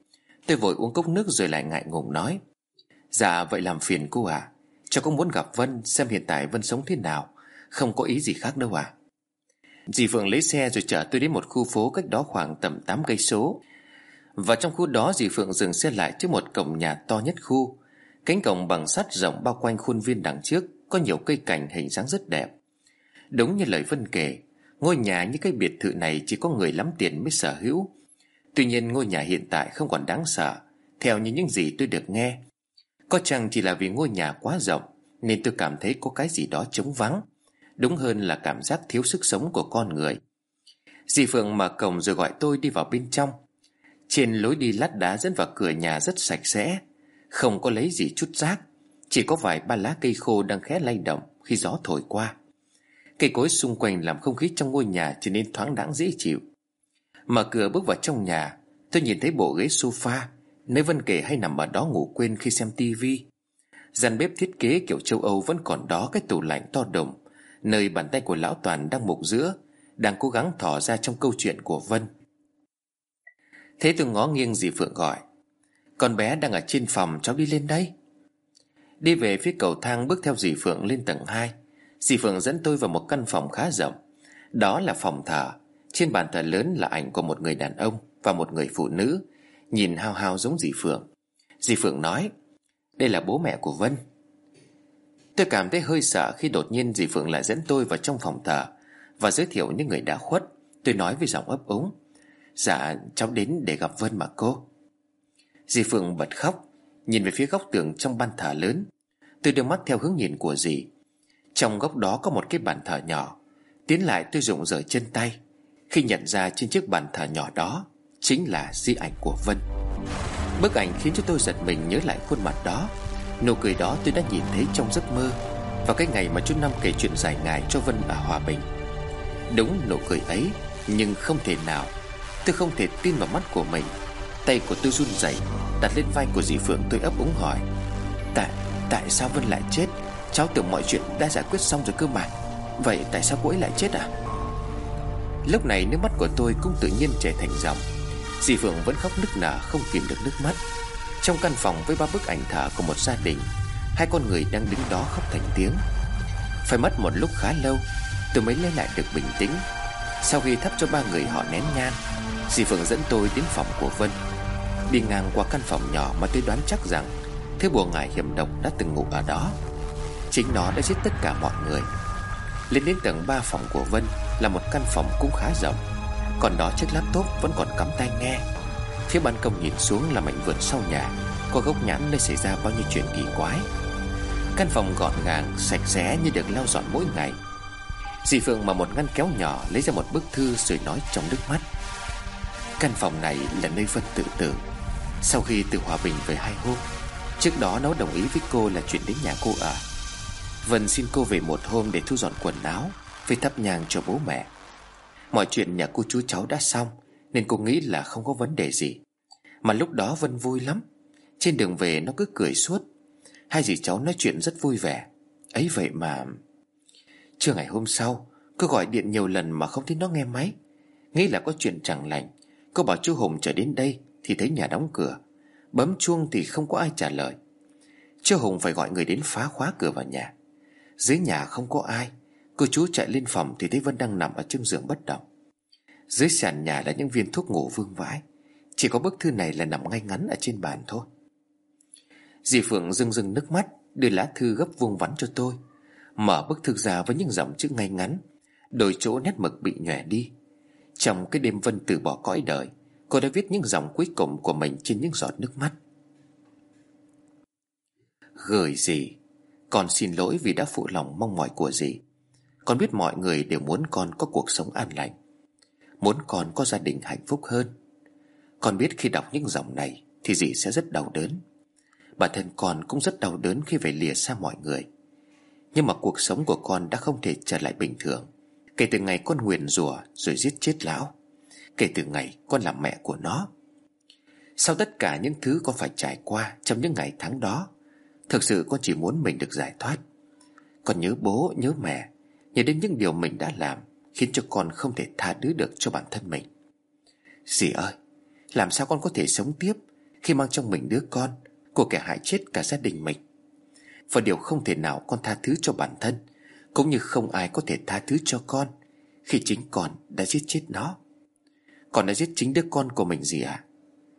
A: Tôi vội uống cốc nước rồi lại ngại ngùng nói Dạ vậy làm phiền cô à Cháu cũng muốn gặp Vân, Xem hiện tại Vân sống thế nào. Không có ý gì khác đâu à Dì Phượng lấy xe rồi chở tôi đến một khu phố Cách đó khoảng tầm 8 cây số. Và trong khu đó, dì Phượng dừng xe lại Trước một cổng nhà to nhất khu. Cánh cổng bằng sắt rộng bao quanh khuôn viên đằng trước, Có nhiều cây cảnh hình dáng rất đẹp. Đúng như lời Vân kể, Ngôi nhà như cái biệt thự này Chỉ có người lắm tiền mới sở hữu. Tuy nhiên ngôi nhà hiện tại không còn đáng sợ, Theo như những gì tôi được nghe. Có chăng chỉ là vì ngôi nhà quá rộng, Nên tôi cảm thấy có cái gì đó trống vắng, Đúng hơn là cảm giác thiếu sức sống của con người. Dì Phượng mở cổng rồi gọi tôi đi vào bên trong. Trên lối đi lát đá dẫn vào cửa nhà rất sạch sẽ, Không có lấy gì chút rác, Chỉ có vài ba lá cây khô đang khẽ lay động khi gió thổi qua. Cây cối xung quanh làm không khí trong ngôi nhà trở nên thoáng đãng dễ chịu. Mở cửa bước vào trong nhà, Tôi nhìn thấy bộ ghế sofa, Nơi Vân kể hay nằm ở đó ngủ quên khi xem tivi Gian bếp thiết kế kiểu châu Âu vẫn còn đó cái tủ lạnh to đùng, Nơi bàn tay của lão Toàn đang mục giữa, Đang cố gắng thỏ ra trong câu chuyện của Vân. Thế tôi ngó nghiêng dì Phượng gọi, Con bé đang ở trên phòng, cháu đi lên đây Đi về phía cầu thang bước theo dì Phượng lên tầng 2 Dì Phượng dẫn tôi vào một căn phòng khá rộng. Đó là phòng thờ. Trên bàn thờ lớn là ảnh của một người đàn ông Và một người phụ nữ, Nhìn hao hao giống dì Phượng. Dì Phượng nói, Đây là bố mẹ của Vân. Tôi cảm thấy hơi sợ khi đột nhiên dì Phượng lại dẫn tôi vào trong phòng thờ Và giới thiệu những người đã khuất. Tôi nói với giọng ấp úng Dạ cháu đến để gặp Vân mà cô. Dì Phượng bật khóc, Nhìn về phía góc tường trong ban thờ lớn. Tôi đưa mắt theo hướng nhìn của dì. Trong góc đó có một cái bàn thờ nhỏ. Tiến lại tôi rụng rời chân tay. Khi nhận ra trên chiếc bàn thờ nhỏ đó Chính là di ảnh của Vân. Bức ảnh khiến cho tôi giật mình nhớ lại khuôn mặt đó. Nụ cười đó tôi đã nhìn thấy trong giấc mơ. Vào cái ngày mà chú Năm kể chuyện dài ngày cho Vân ở Hòa Bình. Đúng nụ cười ấy, Nhưng không thể nào. Tôi không thể tin vào mắt của mình. Tay của tôi run rẩy, Đặt lên vai của dì Phượng tôi ấp úng hỏi, Tại tại sao Vân lại chết? Cháu tưởng mọi chuyện đã giải quyết xong rồi cơ mà. Vậy tại sao cô ấy lại chết à? Lúc này nước mắt của tôi cũng tự nhiên chảy thành dòng. Dì Phượng vẫn khóc nức nở, không kìm được nước mắt. Trong căn phòng với ba bức ảnh thờ của một gia đình, Hai con người đang đứng đó khóc thành tiếng. Phải mất một lúc khá lâu Tôi mới lấy lại được bình tĩnh. Sau khi thắp cho ba người họ nén nhang, Dì Phượng dẫn tôi đến phòng của Vân. Đi ngang qua căn phòng nhỏ mà tôi đoán chắc rằng thế bùa ngải hiểm độc đã từng ngủ ở đó. Chính nó đã giết tất cả mọi người. Lên đến tầng 3 phòng của Vân Là một căn phòng cũng khá rộng. Còn đó chiếc laptop vẫn còn cắm tai nghe. Phía ban công nhìn xuống là mảnh vườn sau nhà Có gốc nhãn nơi xảy ra bao nhiêu chuyện kỳ quái. Căn phòng gọn gàng, sạch sẽ như được lau dọn mỗi ngày. Dì Phượng mở một ngăn kéo nhỏ Lấy ra một bức thư rồi nói trong nước mắt. Căn phòng này là nơi Vân tự tử. Sau khi từ Hòa Bình về hai hôm Trước đó nó đồng ý với cô là chuyện đến nhà cô ở. Vân xin cô về một hôm để thu dọn quần áo Với thắp nhang cho bố mẹ. Mọi chuyện nhà cô chú cháu đã xong, Nên cô nghĩ là không có vấn đề gì. Mà lúc đó Vân vui lắm. Trên đường về nó cứ cười suốt. Hai dì cháu nói chuyện rất vui vẻ. Ấy vậy mà Trưa ngày hôm sau Cô gọi điện nhiều lần mà không thấy nó nghe máy. Nghĩ là có chuyện chẳng lành, Cô bảo chú Hùng trở đến đây Thì thấy nhà đóng cửa. Bấm chuông thì không có ai trả lời. Chú Hùng phải gọi người đến phá khóa cửa vào nhà. Dưới nhà không có ai. Cô chú chạy lên phòng thì thấy Vân đang nằm ở trong giường bất động. Dưới sàn nhà là những viên thuốc ngủ vương vãi. Chỉ có bức thư này là nằm ngay ngắn ở trên bàn thôi. Dì Phượng rưng rưng nước mắt, Đưa lá thư gấp vuông vắn cho tôi. Mở bức thư ra với những dòng chữ ngay ngắn. Đổi chỗ nét mực bị nhòe đi. Trong cái đêm Vân từ bỏ cõi đời, Cô đã viết những dòng cuối cùng của mình trên những giọt nước mắt. Gửi gì? Con xin lỗi vì đã phụ lòng mong mỏi của dì. Con biết mọi người đều muốn con có cuộc sống an lành, Muốn con có gia đình hạnh phúc hơn. Con biết khi đọc những dòng này Thì dì sẽ rất đau đớn. Bản thân con cũng rất đau đớn khi phải lìa xa mọi người. Nhưng mà cuộc sống của con đã không thể trở lại bình thường. Kể từ ngày con nguyền rủa rồi giết chết lão, Kể từ ngày con làm mẹ của nó. Sau tất cả những thứ con phải trải qua Trong những ngày tháng đó Thực sự con chỉ muốn mình được giải thoát. Con nhớ bố, nhớ mẹ Nhớ đến những điều mình đã làm Khiến cho con không thể tha thứ được cho bản thân mình. Dì ơi Làm sao con có thể sống tiếp Khi mang trong mình đứa con Của kẻ hại chết cả gia đình mình? Và điều không thể nào con tha thứ cho bản thân Cũng như không ai có thể tha thứ cho con Khi chính con đã giết chết nó. Con đã giết chính đứa con của mình gì à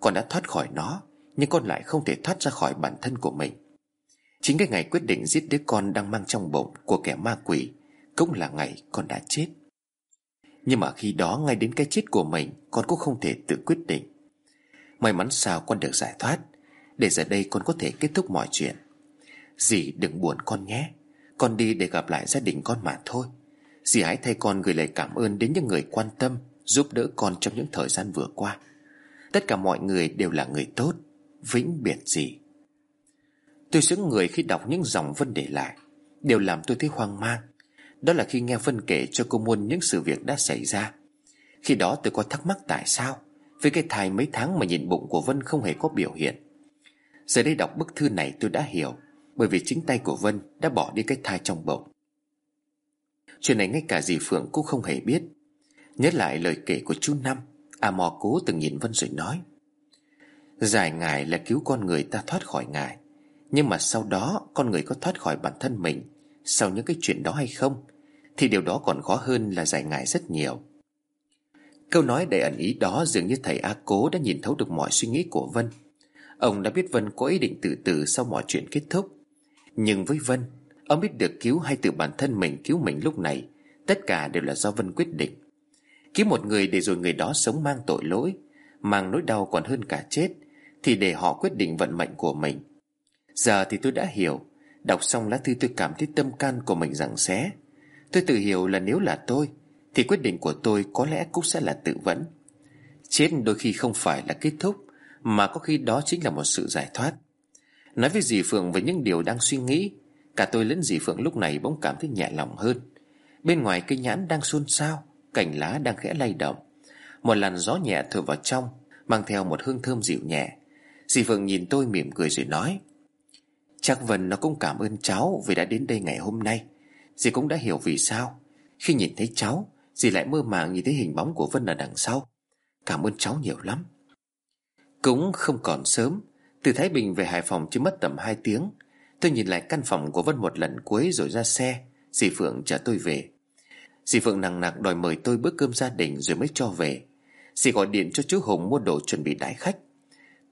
A: Con đã thoát khỏi nó Nhưng con lại không thể thoát ra khỏi bản thân của mình. Chính cái ngày quyết định giết đứa con đang mang trong bụng của kẻ ma quỷ, Cũng là ngày con đã chết. Nhưng mà khi đó ngay đến cái chết của mình, Con cũng không thể tự quyết định. May mắn sao con được giải thoát, Để giờ đây con có thể kết thúc mọi chuyện. Dì đừng buồn con nhé, Con đi để gặp lại gia đình con mà thôi. Dì hãy thay con gửi lời cảm ơn đến những người quan tâm, Giúp đỡ con trong những thời gian vừa qua. Tất cả mọi người đều là người tốt, Vĩnh biệt gì Tôi sững người khi đọc những dòng Vân để lại. Điều làm tôi thấy hoang mang, Đó là khi nghe Vân kể cho cô Muôn những sự việc đã xảy ra. Khi đó tôi có thắc mắc tại sao, Với cái thai mấy tháng mà nhìn bụng của Vân không hề có biểu hiện. Giờ đây đọc bức thư này tôi đã hiểu, Bởi vì chính tay của Vân đã bỏ đi cái thai trong bụng. Chuyện này ngay cả dì Phượng cũng không hề biết. Nhớ lại lời kể của chú Năm À mò cố từng nhìn Vân rồi nói, Giải ngài là cứu con người ta thoát khỏi ngài. Nhưng mà sau đó Con người có thoát khỏi bản thân mình. Sau những cái chuyện đó hay không? Thì điều đó còn khó hơn là giải ngài rất nhiều. Câu nói đầy ẩn ý đó Dường như thầy A Cố đã nhìn thấu được mọi suy nghĩ của Vân. Ông đã biết Vân có ý định tự tử Sau mọi chuyện kết thúc. Nhưng với Vân, Ông biết được cứu hay tự bản thân mình cứu mình lúc này, Tất cả đều là do Vân quyết định. Cứu một người để rồi người đó sống mang tội lỗi, Mang nỗi đau còn hơn cả chết, Thì để họ quyết định vận mệnh của mình Giờ thì tôi đã hiểu. Đọc xong lá thư tôi cảm thấy tâm can của mình rằng xé. Tôi tự hiểu là nếu là tôi, Thì quyết định của tôi có lẽ cũng sẽ là tự vẫn. Chết đôi khi không phải là kết thúc, Mà có khi đó chính là một sự giải thoát. Nói với dì Phượng về những điều đang suy nghĩ, Cả tôi lẫn dì Phượng lúc này bỗng cảm thấy nhẹ lòng hơn. Bên ngoài cây nhãn đang xôn xao, Cành lá đang khẽ lay động. Một làn gió nhẹ thổi vào trong, Mang theo một hương thơm dịu nhẹ. Dì Phượng nhìn tôi mỉm cười rồi nói Chắc Vân nó cũng cảm ơn cháu Vì đã đến đây ngày hôm nay. Dì cũng đã hiểu vì sao. Khi nhìn thấy cháu, Dì lại mơ màng nhìn thấy hình bóng của Vân ở đằng sau. Cảm ơn cháu nhiều lắm. Cũng không còn sớm, Từ Thái Bình về Hải Phòng chỉ mất tầm 2 tiếng. Tôi nhìn lại căn phòng của Vân một lần cuối rồi ra xe. Dì Phượng chở tôi về. Dì Phượng nặng nặng đòi mời tôi bữa cơm gia đình rồi mới cho về. Dì gọi điện cho chú Hùng mua đồ chuẩn bị đãi khách.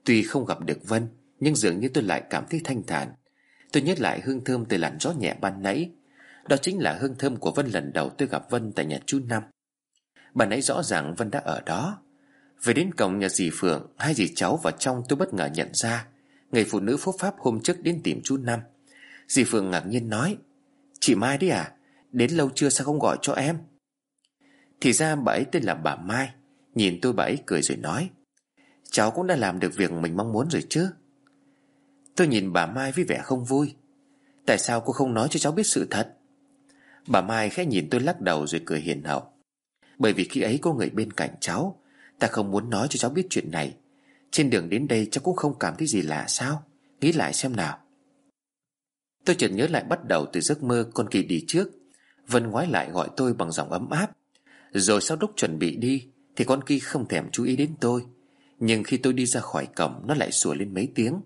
A: Tuy không gặp được Vân, Nhưng dường như tôi lại cảm thấy thanh thản. Tôi nhớ lại hương thơm từ làn gió nhẹ ban nãy. Đó chính là hương thơm của Vân lần đầu tôi gặp Vân tại nhà chú Năm Bà nãy rõ ràng Vân đã ở đó. Về đến cổng nhà dì Phượng, Hai dì cháu vào trong tôi bất ngờ nhận ra. Người phụ nữ phúc pháp hôm trước đến tìm chú Năm Dì Phượng ngạc nhiên nói, Chị Mai đấy à? Đến lâu chưa sao không gọi cho em? Thì ra bà ấy tên là bà Mai. Nhìn tôi bà ấy cười rồi nói, Cháu cũng đã làm được việc mình mong muốn rồi chứ. Tôi nhìn bà Mai với vẻ không vui. Tại sao cô không nói cho cháu biết sự thật? Bà Mai khẽ nhìn tôi lắc đầu rồi cười hiền hậu. Bởi vì khi ấy có người bên cạnh cháu, Ta không muốn nói cho cháu biết chuyện này. Trên đường đến đây cháu cũng không cảm thấy gì lạ sao? Nghĩ lại xem nào. Tôi chợt nhớ lại bắt đầu từ giấc mơ con kỳ đi trước. Vân ngoái lại gọi tôi bằng giọng ấm áp. Rồi sau lúc chuẩn bị đi, Thì con kỳ không thèm chú ý đến tôi. Nhưng khi tôi đi ra khỏi cổng, Nó lại sủa lên mấy tiếng.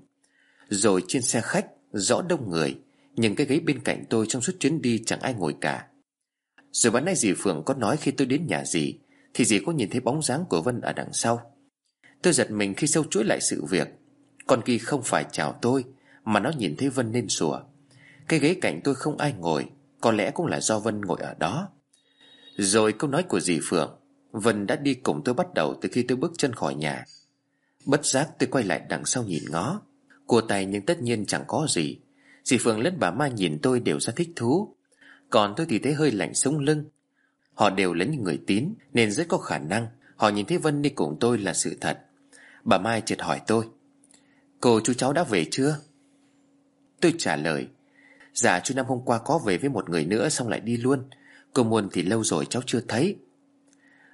A: Rồi trên xe khách, Rõ đông người, Nhưng cái ghế bên cạnh tôi trong suốt chuyến đi chẳng ai ngồi cả. Rồi bán nay dì Phượng có nói khi tôi đến nhà dì, Thì dì có nhìn thấy bóng dáng của Vân ở đằng sau. Tôi giật mình khi sâu chuỗi lại sự việc. Con kỳ không phải chào tôi, Mà nó nhìn thấy Vân nên sủa. Cái ghế cạnh tôi không ai ngồi, Có lẽ cũng là do Vân ngồi ở đó. Rồi câu nói của dì Phượng, Vân đã đi cùng tôi bắt đầu từ khi tôi bước chân khỏi nhà. Bất giác tôi quay lại đằng sau nhìn ngó. Cua tay nhưng tất nhiên chẳng có gì. Dì Phượng lẫn bà Mai nhìn tôi đều ra thích thú. Còn tôi thì thấy hơi lạnh sống lưng. Họ đều là những người tín, Nên rất có khả năng. Họ nhìn thấy Vân đi cùng tôi là sự thật. Bà Mai chợt hỏi tôi, Cô chú cháu đã về chưa? Tôi trả lời Dạ chú Năm hôm qua có về với một người nữa Xong lại đi luôn. Cô Muôn thì lâu rồi cháu chưa thấy.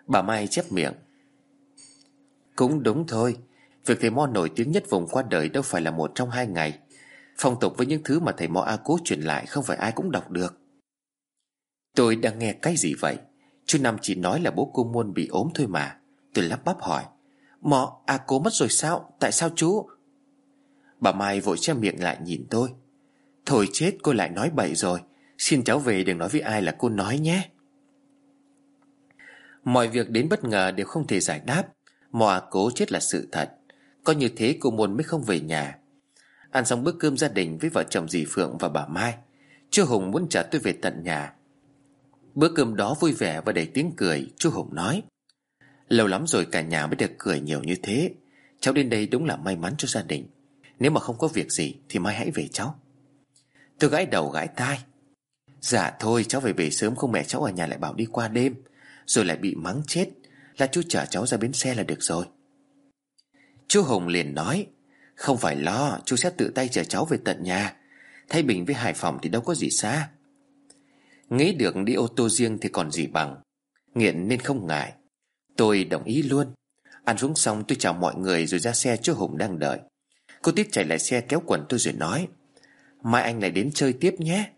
A: Bà Mai chép miệng, Cũng đúng thôi. Việc thầy Mo nổi tiếng nhất vùng qua đời Đâu phải là một trong hai ngày. Phong tục với những thứ mà thầy Mo A Cố truyền lại Không phải ai cũng đọc được. Tôi đang nghe cái gì vậy? Chú Năm chỉ nói là bố cô Muôn bị ốm thôi mà. Tôi lắp bắp hỏi. Mọ A Cố mất rồi sao? Tại sao chú? Bà Mai vội che miệng lại nhìn tôi. Thôi chết, cô lại nói bậy rồi. Xin cháu về đừng nói với ai là cô nói nhé. Mọi việc đến bất ngờ đều không thể giải đáp. Mò cố chết là sự thật. Có như thế cô Môn mới không về nhà. Ăn xong bữa cơm gia đình với vợ chồng dì Phượng và bà Mai Chú Hùng muốn trả tôi về tận nhà. Bữa cơm đó vui vẻ và đầy tiếng cười Chú Hùng nói. Lâu lắm rồi cả nhà mới được cười nhiều như thế. Cháu đến đây đúng là may mắn cho gia đình. Nếu mà không có việc gì Thì mai hãy về cháu. Tôi gãi đầu gãi tai. Dạ thôi, cháu về về sớm, không mẹ cháu ở nhà lại bảo đi qua đêm, Rồi lại bị mắng chết. Là chú chở cháu ra bến xe là được rồi. Chú Hùng liền nói, Không phải lo, Chú sẽ tự tay chở cháu về tận nhà. Thay Bình với Hải Phòng thì đâu có gì xa. Nghĩ được đi ô tô riêng thì còn gì bằng. Nghiện nên không ngại. Tôi đồng ý luôn. Ăn xuống xong tôi chào mọi người rồi ra xe chú Hùng đang đợi. Cô Tít chạy lại xe kéo quần tôi rồi nói, Mai anh lại đến chơi tiếp nhé.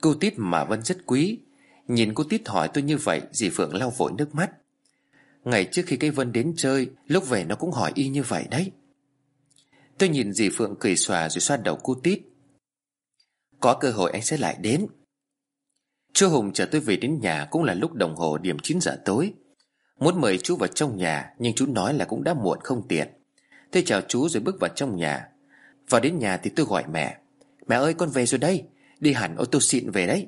A: Cô Tít mà Vân rất quý. Nhìn cô Tít hỏi tôi như vậy, Dì Phượng lau vội nước mắt. Ngày trước khi cái Vân đến chơi, Lúc về nó cũng hỏi y như vậy đấy. Tôi nhìn dì Phượng cười xòa Rồi xoa đầu cu Tít. Có cơ hội anh sẽ lại đến. Chú Hùng chờ tôi về đến nhà Cũng là lúc đồng hồ điểm 9 giờ tối. Muốn mời chú vào trong nhà, Nhưng chú nói là cũng đã muộn không tiện. Tôi chào chú rồi bước vào trong nhà. Vào đến nhà thì tôi gọi mẹ. Mẹ ơi, con về rồi đây. Đi hẳn ô tô xịn về đấy.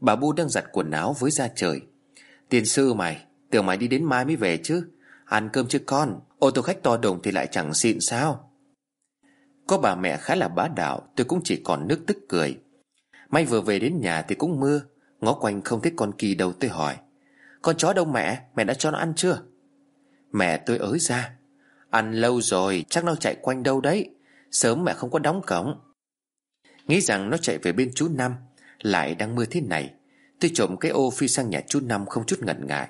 A: Bà Bu đang giặt quần áo với ra trời. Tiền sư mày Tưởng mày đi đến mai mới về chứ. Ăn cơm chứ con, Ô tô khách to đùng thì lại chẳng xịn sao. Có bà mẹ khá là bá đạo, Tôi cũng chỉ còn nước tức cười. May vừa về đến nhà thì cũng mưa, Ngó quanh không thấy con kỳ đâu, tôi hỏi. Con chó đâu mẹ? Mẹ đã cho nó ăn chưa? Mẹ tôi ới ra. Ăn lâu rồi, chắc nó chạy quanh đâu đấy. Sớm mẹ không có đóng cổng. Nghĩ rằng nó chạy về bên chú Năm, Lại đang mưa thế này. Tôi trộm cái ô phi sang nhà chú Năm không chút ngần ngại.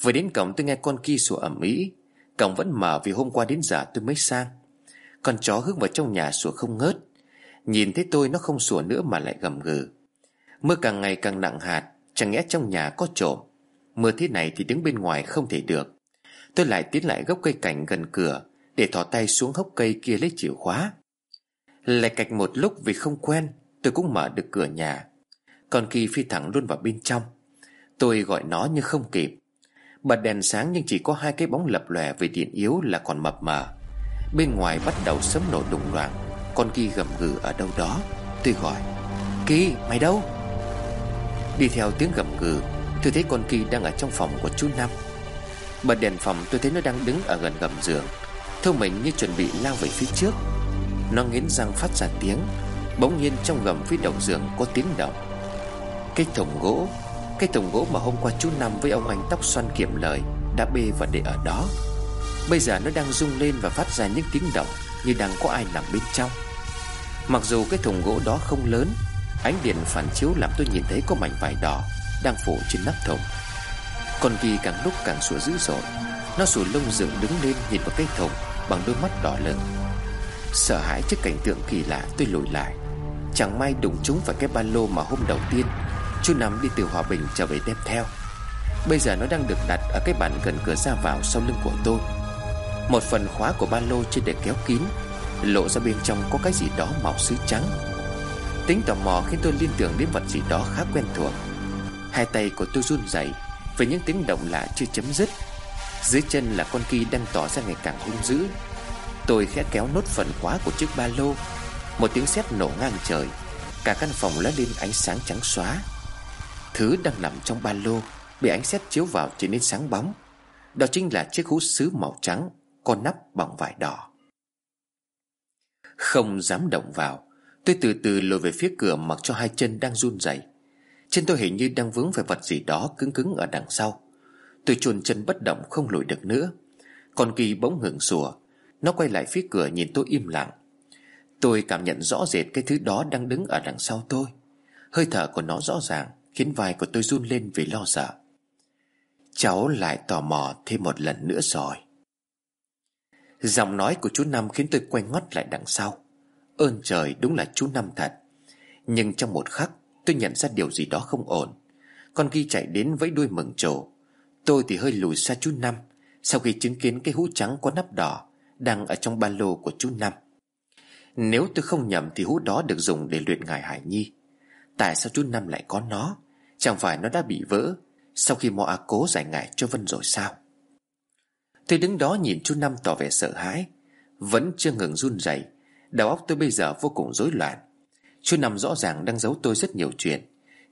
A: Vừa đến cổng tôi nghe con kia sủa ẩm ý Cổng vẫn mở vì hôm qua đến giờ tôi mới sang. Con chó hướng vào trong nhà sủa không ngớt. Nhìn thấy tôi nó không sủa nữa mà lại gầm gừ. Mưa càng ngày càng nặng hạt, Chẳng lẽ trong nhà có trộm. Mưa thế này thì đứng bên ngoài không thể được. Tôi lại tiến lại gốc cây cảnh gần cửa, để thò tay xuống hốc cây kia lấy chìa khóa. Lại cạch một lúc vì không quen, Tôi cũng mở được cửa nhà. Con Kỳ phi thẳng luôn vào bên trong. Tôi gọi nó nhưng không kịp. Bật đèn sáng nhưng chỉ có hai cái bóng lập lòe Vì điện yếu là còn mập mờ Bên ngoài bắt đầu sấm nổ đùng loạn Con Kỳ gầm gừ ở đâu đó. Tôi gọi Kỳ mày đâu? Đi theo tiếng gầm gừ, Tôi thấy con Kỳ đang ở trong phòng của chú Năm. Bật đèn phòng, tôi thấy nó đang đứng ở gần gầm giường. Thương mình như chuẩn bị lao về phía trước. Nó nghiến răng phát ra tiếng. Bỗng nhiên trong gầm phía đầu giường có tiếng động. Cái thùng gỗ cái thùng gỗ mà hôm qua chú Năm với ông anh tóc xoăn kiệm lời, Đã bê và để ở đó. Bây giờ nó đang rung lên và phát ra những tiếng động Như đang có ai nằm bên trong. Mặc dù cái thùng gỗ đó không lớn, Ánh điện phản chiếu làm tôi nhìn thấy có mảnh vải đỏ Đang phủ trên nắp thùng. Con kỳ càng lúc càng sủa dữ dội, Nó sủa lông dựng đứng lên nhìn vào cái thùng Bằng đôi mắt đỏ lớn Sợ hãi trước cảnh tượng kỳ lạ, tôi lùi lại. Chẳng may đụng trúng vào cái ba lô mà hôm đầu tiên Chú Năm đi từ Hòa Bình trở về đem theo. Bây giờ nó đang được đặt ở cái bàn gần cửa ra vào sau lưng của tôi. Một phần khóa của ba lô trên để kéo kín, Lộ ra bên trong có cái gì đó màu sứ trắng. Tính tò mò khiến tôi liên tưởng đến vật gì đó khá quen thuộc. Hai tay của tôi run rẩy, Với những tiếng động lạ chưa chấm dứt. Dưới chân là con kỳ đang tỏ ra ngày càng hung dữ. Tôi khẽ kéo nốt phần khóa của chiếc ba lô. Một tiếng sét nổ ngang trời. Cả căn phòng lóe lên ánh sáng trắng xóa. Thứ đang nằm trong ba lô, Bị ánh sét chiếu vào trở nên sáng bóng. Đó chính là chiếc hũ sứ màu trắng Con nắp bằng vải đỏ. Không dám động vào, Tôi từ từ lùi về phía cửa mặc cho hai chân đang run rẩy. Chân tôi hình như đang vướng phải vật gì đó cứng cứng ở đằng sau. Tôi chuồn chân bất động không lùi được nữa. Con kỳ bỗng hưởng sủa. Nó quay lại phía cửa nhìn tôi im lặng. Tôi cảm nhận rõ rệt cái thứ đó đang đứng ở đằng sau tôi. Hơi thở của nó rõ ràng. Khiến vai của tôi run lên vì lo sợ. Cháu lại tò mò thêm một lần nữa rồi. Giọng nói của chú Năm khiến tôi quay ngoắt lại đằng sau. Ơn trời, đúng là chú Năm thật. Nhưng trong một khắc, tôi nhận ra điều gì đó không ổn. Con ghi chạy đến với đuôi mừng trổ Tôi thì hơi lùi xa chú Năm, Sau khi chứng kiến cái hũ trắng có nắp đỏ Đang ở trong ba lô của chú Năm. Nếu tôi không nhầm thì hũ đó được dùng để luyện ngài Hải Nhi. Tại sao chú Năm lại có nó? Chẳng phải nó đã bị vỡ, Sau khi mò A cố giải ngại cho Vân rồi sao? Tôi đứng đó nhìn chú Năm tỏ vẻ sợ hãi, Vẫn chưa ngừng run rẩy. Đầu óc tôi bây giờ vô cùng rối loạn. Chú Năm rõ ràng đang giấu tôi rất nhiều chuyện,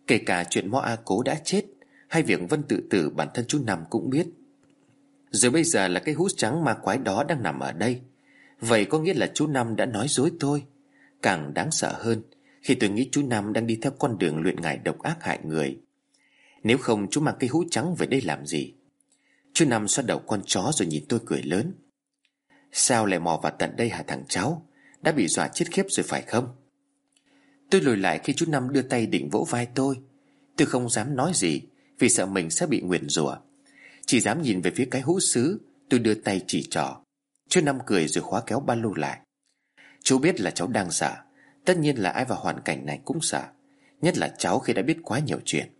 A: Kể cả chuyện Mo A Cố đã chết, Hay việc Vân tự tử bản thân chú Năm cũng biết. Rồi bây giờ là cái hút trắng ma quái đó đang nằm ở đây. Vậy có nghĩa là chú Năm đã nói dối tôi. Càng đáng sợ hơn khi tôi nghĩ chú Năm đang đi theo con đường luyện ngải độc ác hại người. Nếu không, chú mang cái hũ trắng về đây làm gì? Chú Năm xoa đầu con chó rồi nhìn tôi cười lớn. Sao lại mò vào tận đây hả thằng cháu? Đã bị dọa chết khiếp rồi phải không? Tôi lùi lại khi chú Năm đưa tay định vỗ vai tôi. Tôi không dám nói gì, Vì sợ mình sẽ bị nguyền rủa. Chỉ dám nhìn về phía cái hũ sứ Tôi đưa tay chỉ trỏ. Chú Năm cười rồi khóa kéo ba lô lại. Chú biết là cháu đang sợ. Tất nhiên là ai vào hoàn cảnh này cũng sợ, Nhất là cháu khi đã biết quá nhiều chuyện.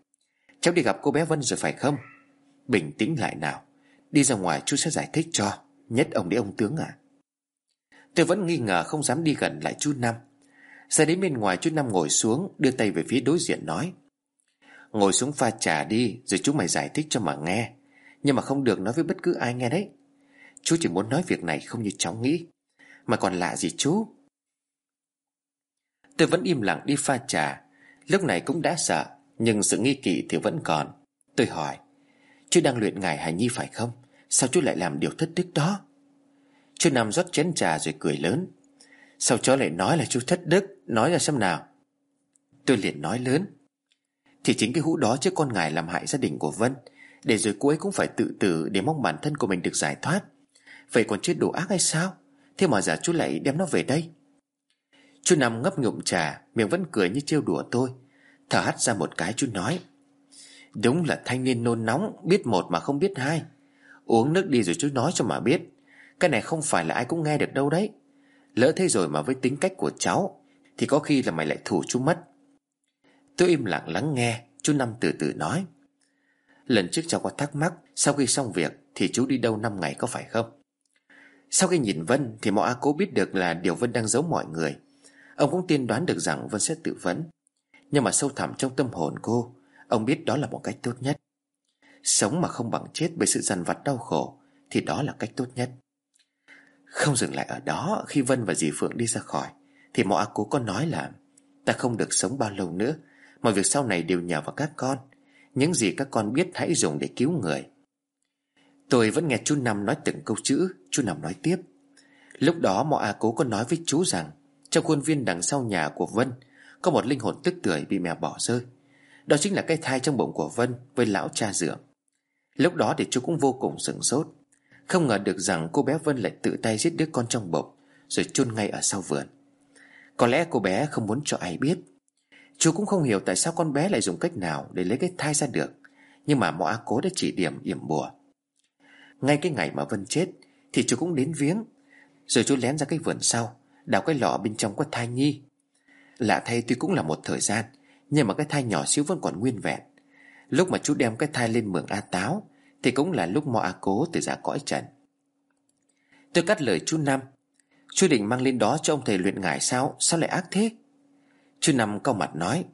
A: Cháu đi gặp cô bé Vân rồi phải không? Bình tĩnh lại nào, Đi ra ngoài chú sẽ giải thích cho, Nhất ông đấy ông tướng à Tôi vẫn nghi ngờ không dám đi gần lại chú Năm. Ra đến bên ngoài chú Năm ngồi xuống, Đưa tay về phía đối diện nói, Ngồi xuống pha trà đi, Rồi chú mày giải thích cho mà nghe. Nhưng mà không được nói với bất cứ ai nghe đấy. Chú chỉ muốn nói việc này không như cháu nghĩ. Mà còn lạ gì chú? Tôi vẫn im lặng đi pha trà. Lúc này cũng đã sợ, Nhưng sự nghi kỵ thì vẫn còn. Tôi hỏi, Chú đang luyện ngài Hải Nhi phải không? Sao chú lại làm điều thất đức đó? Chú nằm rót chén trà rồi cười lớn. Sao cháu lại nói là chú thất đức? Nói ra xem nào. Tôi liền nói lớn, Thì chính cái hũ đó chứ con ngài làm hại gia đình của Vân, Để rồi cô ấy cũng phải tự tử Để mong bản thân của mình được giải thoát. Vậy còn chết đồ ác hay sao? Thế mà giả chú lại đem nó về đây. Chú nằm ngấp ngụm trà, Miệng vẫn cười như trêu đùa tôi. Thở hắt ra một cái chú nói, Đúng là thanh niên nôn nóng, Biết một mà không biết hai. Uống nước đi rồi chú nói cho mà biết. Cái này không phải là ai cũng nghe được đâu đấy. Lỡ thế rồi mà với tính cách của cháu, Thì có khi là mày lại thủ chú mất. Tôi im lặng lắng nghe, Chú Năm từ từ nói, Lần trước cháu có thắc mắc, Sau khi xong việc thì chú đi đâu 5 ngày có phải không? Sau khi nhìn Vân Thì mọi A cố biết được là điều Vân đang giấu mọi người. Ông cũng tiên đoán được rằng Vân sẽ tự vấn Nhưng mà sâu thẳm trong tâm hồn cô, Ông biết đó là một cách tốt nhất. Sống mà không bằng chết bởi sự dằn vặt đau khổ, Thì đó là cách tốt nhất. Không dừng lại ở đó, Khi Vân và dì Phượng đi ra khỏi, Thì mọ cố có nói là, Ta không được sống bao lâu nữa Mọi việc sau này đều nhờ vào các con. Những gì các con biết hãy dùng để cứu người. Tôi vẫn nghe chú Năm nói từng câu chữ, Chú Năm nói tiếp. Lúc đó mọ A cố có nói với chú rằng trong khuôn viên đằng sau nhà của Vân, Có một linh hồn tức tưởi bị mẹ bỏ rơi. Đó chính là cái thai trong bụng của Vân Với lão cha dượng Lúc đó thì chú cũng vô cùng sửng sốt. Không ngờ được rằng cô bé Vân lại tự tay giết đứa con trong bụng, Rồi chôn ngay ở sau vườn. Có lẽ cô bé không muốn cho ai biết. Chú cũng không hiểu tại sao con bé lại dùng cách nào Để lấy cái thai ra được, Nhưng mà mọ á cố đã chỉ điểm yểm bùa. Ngay cái ngày mà Vân chết, Thì chú cũng đến viếng, Rồi chú lén ra cái vườn sau. Đào cái lọ bên trong có thai nhi Lạ thay tuy cũng là một thời gian, Nhưng mà cái thai nhỏ xíu vẫn còn nguyên vẹn. Lúc mà chú đem cái thai lên mường A Táo, Thì cũng là lúc mọ A Cố từ ra cõi trần. Tôi cắt lời chú Năm, Chú định mang lên đó cho ông thầy luyện ngải sao? Sao lại ác thế? Chú Năm cau mặt nói,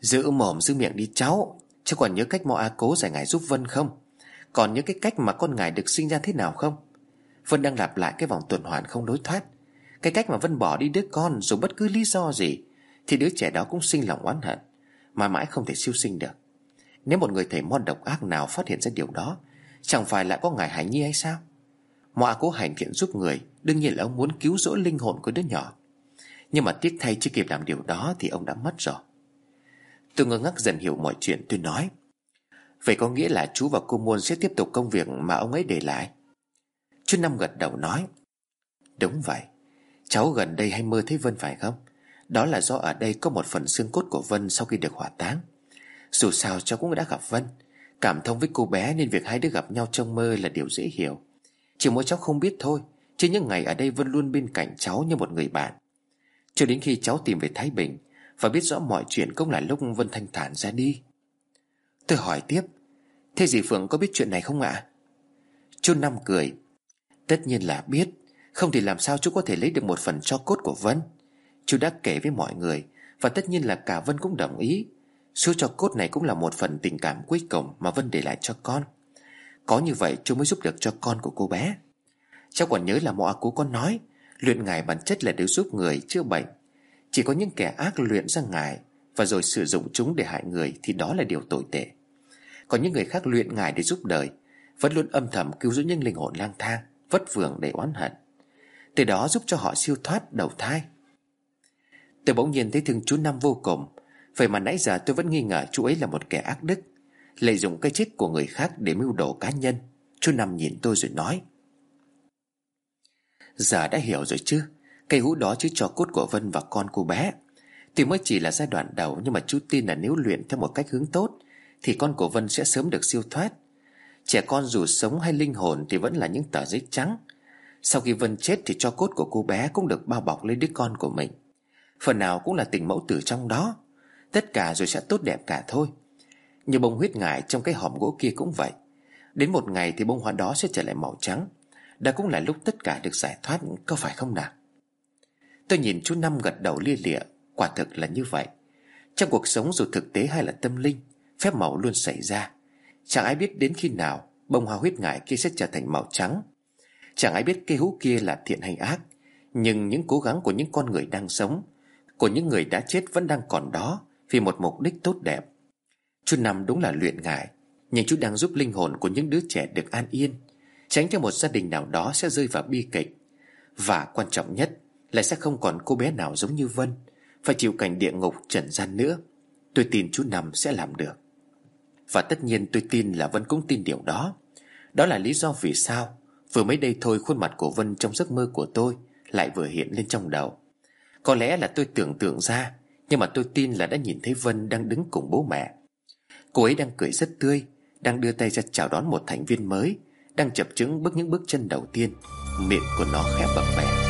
A: Giữ mồm giữ miệng đi cháu, Chứ còn nhớ cách mọ A Cố giải ngải giúp Vân không? Còn nhớ cái cách mà con ngài được sinh ra thế nào không? Vân đang lặp lại cái vòng tuần hoàn không lối thoát. Cái cách mà Vân bỏ đi đứa con Dù bất cứ lý do gì, Thì đứa trẻ đó cũng sinh lòng oán hận, Mà mãi không thể siêu sinh được. Nếu một người thầy mon độc ác nào phát hiện ra điều đó, Chẳng phải lại có ngài Hải Nhi hay sao? Mọi cố hành thiện giúp người, Đương nhiên là ông muốn cứu rỗi linh hồn của đứa nhỏ. Nhưng mà tiếc thay chưa kịp làm điều đó Thì ông đã mất rồi. Tôi ngơ ngác dần hiểu mọi chuyện, tôi nói, Vậy có nghĩa là chú và cô Muôn sẽ tiếp tục công việc mà ông ấy để lại? Chú Năm gật đầu nói, Đúng vậy. Cháu gần đây hay mơ thấy Vân phải không? Đó là do ở đây có một phần xương cốt của Vân sau khi được hỏa táng. Dù sao cháu cũng đã gặp Vân. Cảm thông với cô bé nên việc hai đứa gặp nhau trong mơ là điều dễ hiểu. Chỉ mỗi cháu không biết thôi, Chứ những ngày ở đây Vân luôn bên cạnh cháu như một người bạn. Cho đến khi cháu tìm về Thái Bình, Và biết rõ mọi chuyện cũng là lúc Vân thanh thản ra đi. Tôi hỏi tiếp, Thế dì Phượng có biết chuyện này không ạ? Chú Năm cười, Tất nhiên là biết. Không thì làm sao chú có thể lấy được một phần cho cốt của Vân. Chú đã kể với mọi người, Và tất nhiên là cả Vân cũng đồng ý. Số cho cốt này cũng là một phần tình cảm cuối cùng Mà Vân để lại cho con. Có như vậy chú mới giúp được cho con của cô bé. Cháu còn nhớ là mộ cô có nói, Luyện ngài bản chất là để giúp người chữa bệnh. Chỉ có những kẻ ác luyện ra ngài, Và rồi sử dụng chúng để hại người Thì đó là điều tồi tệ. Còn những người khác luyện ngài để giúp đời, Vẫn luôn âm thầm cứu giúp những linh hồn lang thang, Vất vưởng để oán hận. Từ đó giúp cho họ siêu thoát đầu thai. Tôi bỗng nhiên thấy thương chú Năm vô cùng, Vậy mà nãy giờ tôi vẫn nghi ngờ chú ấy là một kẻ ác đức, Lợi dụng cái chết của người khác để mưu đồ cá nhân. Chú Năm nhìn tôi rồi nói, Giờ đã hiểu rồi chứ, Cây hũ đó chứ cho cốt của Vân và con cô bé. Tuy mới chỉ là giai đoạn đầu Nhưng mà chú tin là nếu luyện theo một cách hướng tốt, Thì con của Vân sẽ sớm được siêu thoát. Trẻ con dù sống hay linh hồn Thì vẫn là những tờ giấy trắng. Sau khi Vân chết thì cho cốt của cô bé Cũng được bao bọc lấy đứa con của mình. Phần nào cũng là tình mẫu tử trong đó. Tất cả rồi sẽ tốt đẹp cả thôi. Như bông huyết ngải trong cái hòm gỗ kia cũng vậy. Đến một ngày thì bông hoa đó sẽ trở lại màu trắng. Đã cũng là lúc tất cả được giải thoát, Có phải không nào? Tôi nhìn chú Năm gật đầu lia lịa. Quả thực là như vậy. Trong cuộc sống dù thực tế hay là tâm linh, Phép màu luôn xảy ra. Chẳng ai biết đến khi nào Bông hoa huyết ngải kia sẽ trở thành màu trắng. Chẳng ai biết cây hú kia là thiện hay ác. Nhưng những cố gắng của những con người đang sống, Của những người đã chết vẫn đang còn đó vì một mục đích tốt đẹp. Chú Năm đúng là luyện ngại Nhưng chú đang giúp linh hồn của những đứa trẻ được an yên, Tránh cho một gia đình nào đó sẽ rơi vào bi kịch. Và quan trọng nhất là sẽ không còn cô bé nào giống như Vân, Phải chịu cảnh địa ngục trần gian nữa. Tôi tin chú Năm sẽ làm được. Và tất nhiên tôi tin là Vân cũng tin điều đó. Đó là lý do vì sao Vừa mới đây thôi khuôn mặt của Vân trong giấc mơ của tôi Lại vừa hiện lên trong đầu. Có lẽ là tôi tưởng tượng ra, nhưng mà tôi tin là đã nhìn thấy Vân đang đứng cùng bố mẹ. Cô ấy đang cười rất tươi, Đang đưa tay ra chào đón một thành viên mới, Đang chập chững bước những bước chân đầu tiên. Miệng của nó khẽ bập bẹ.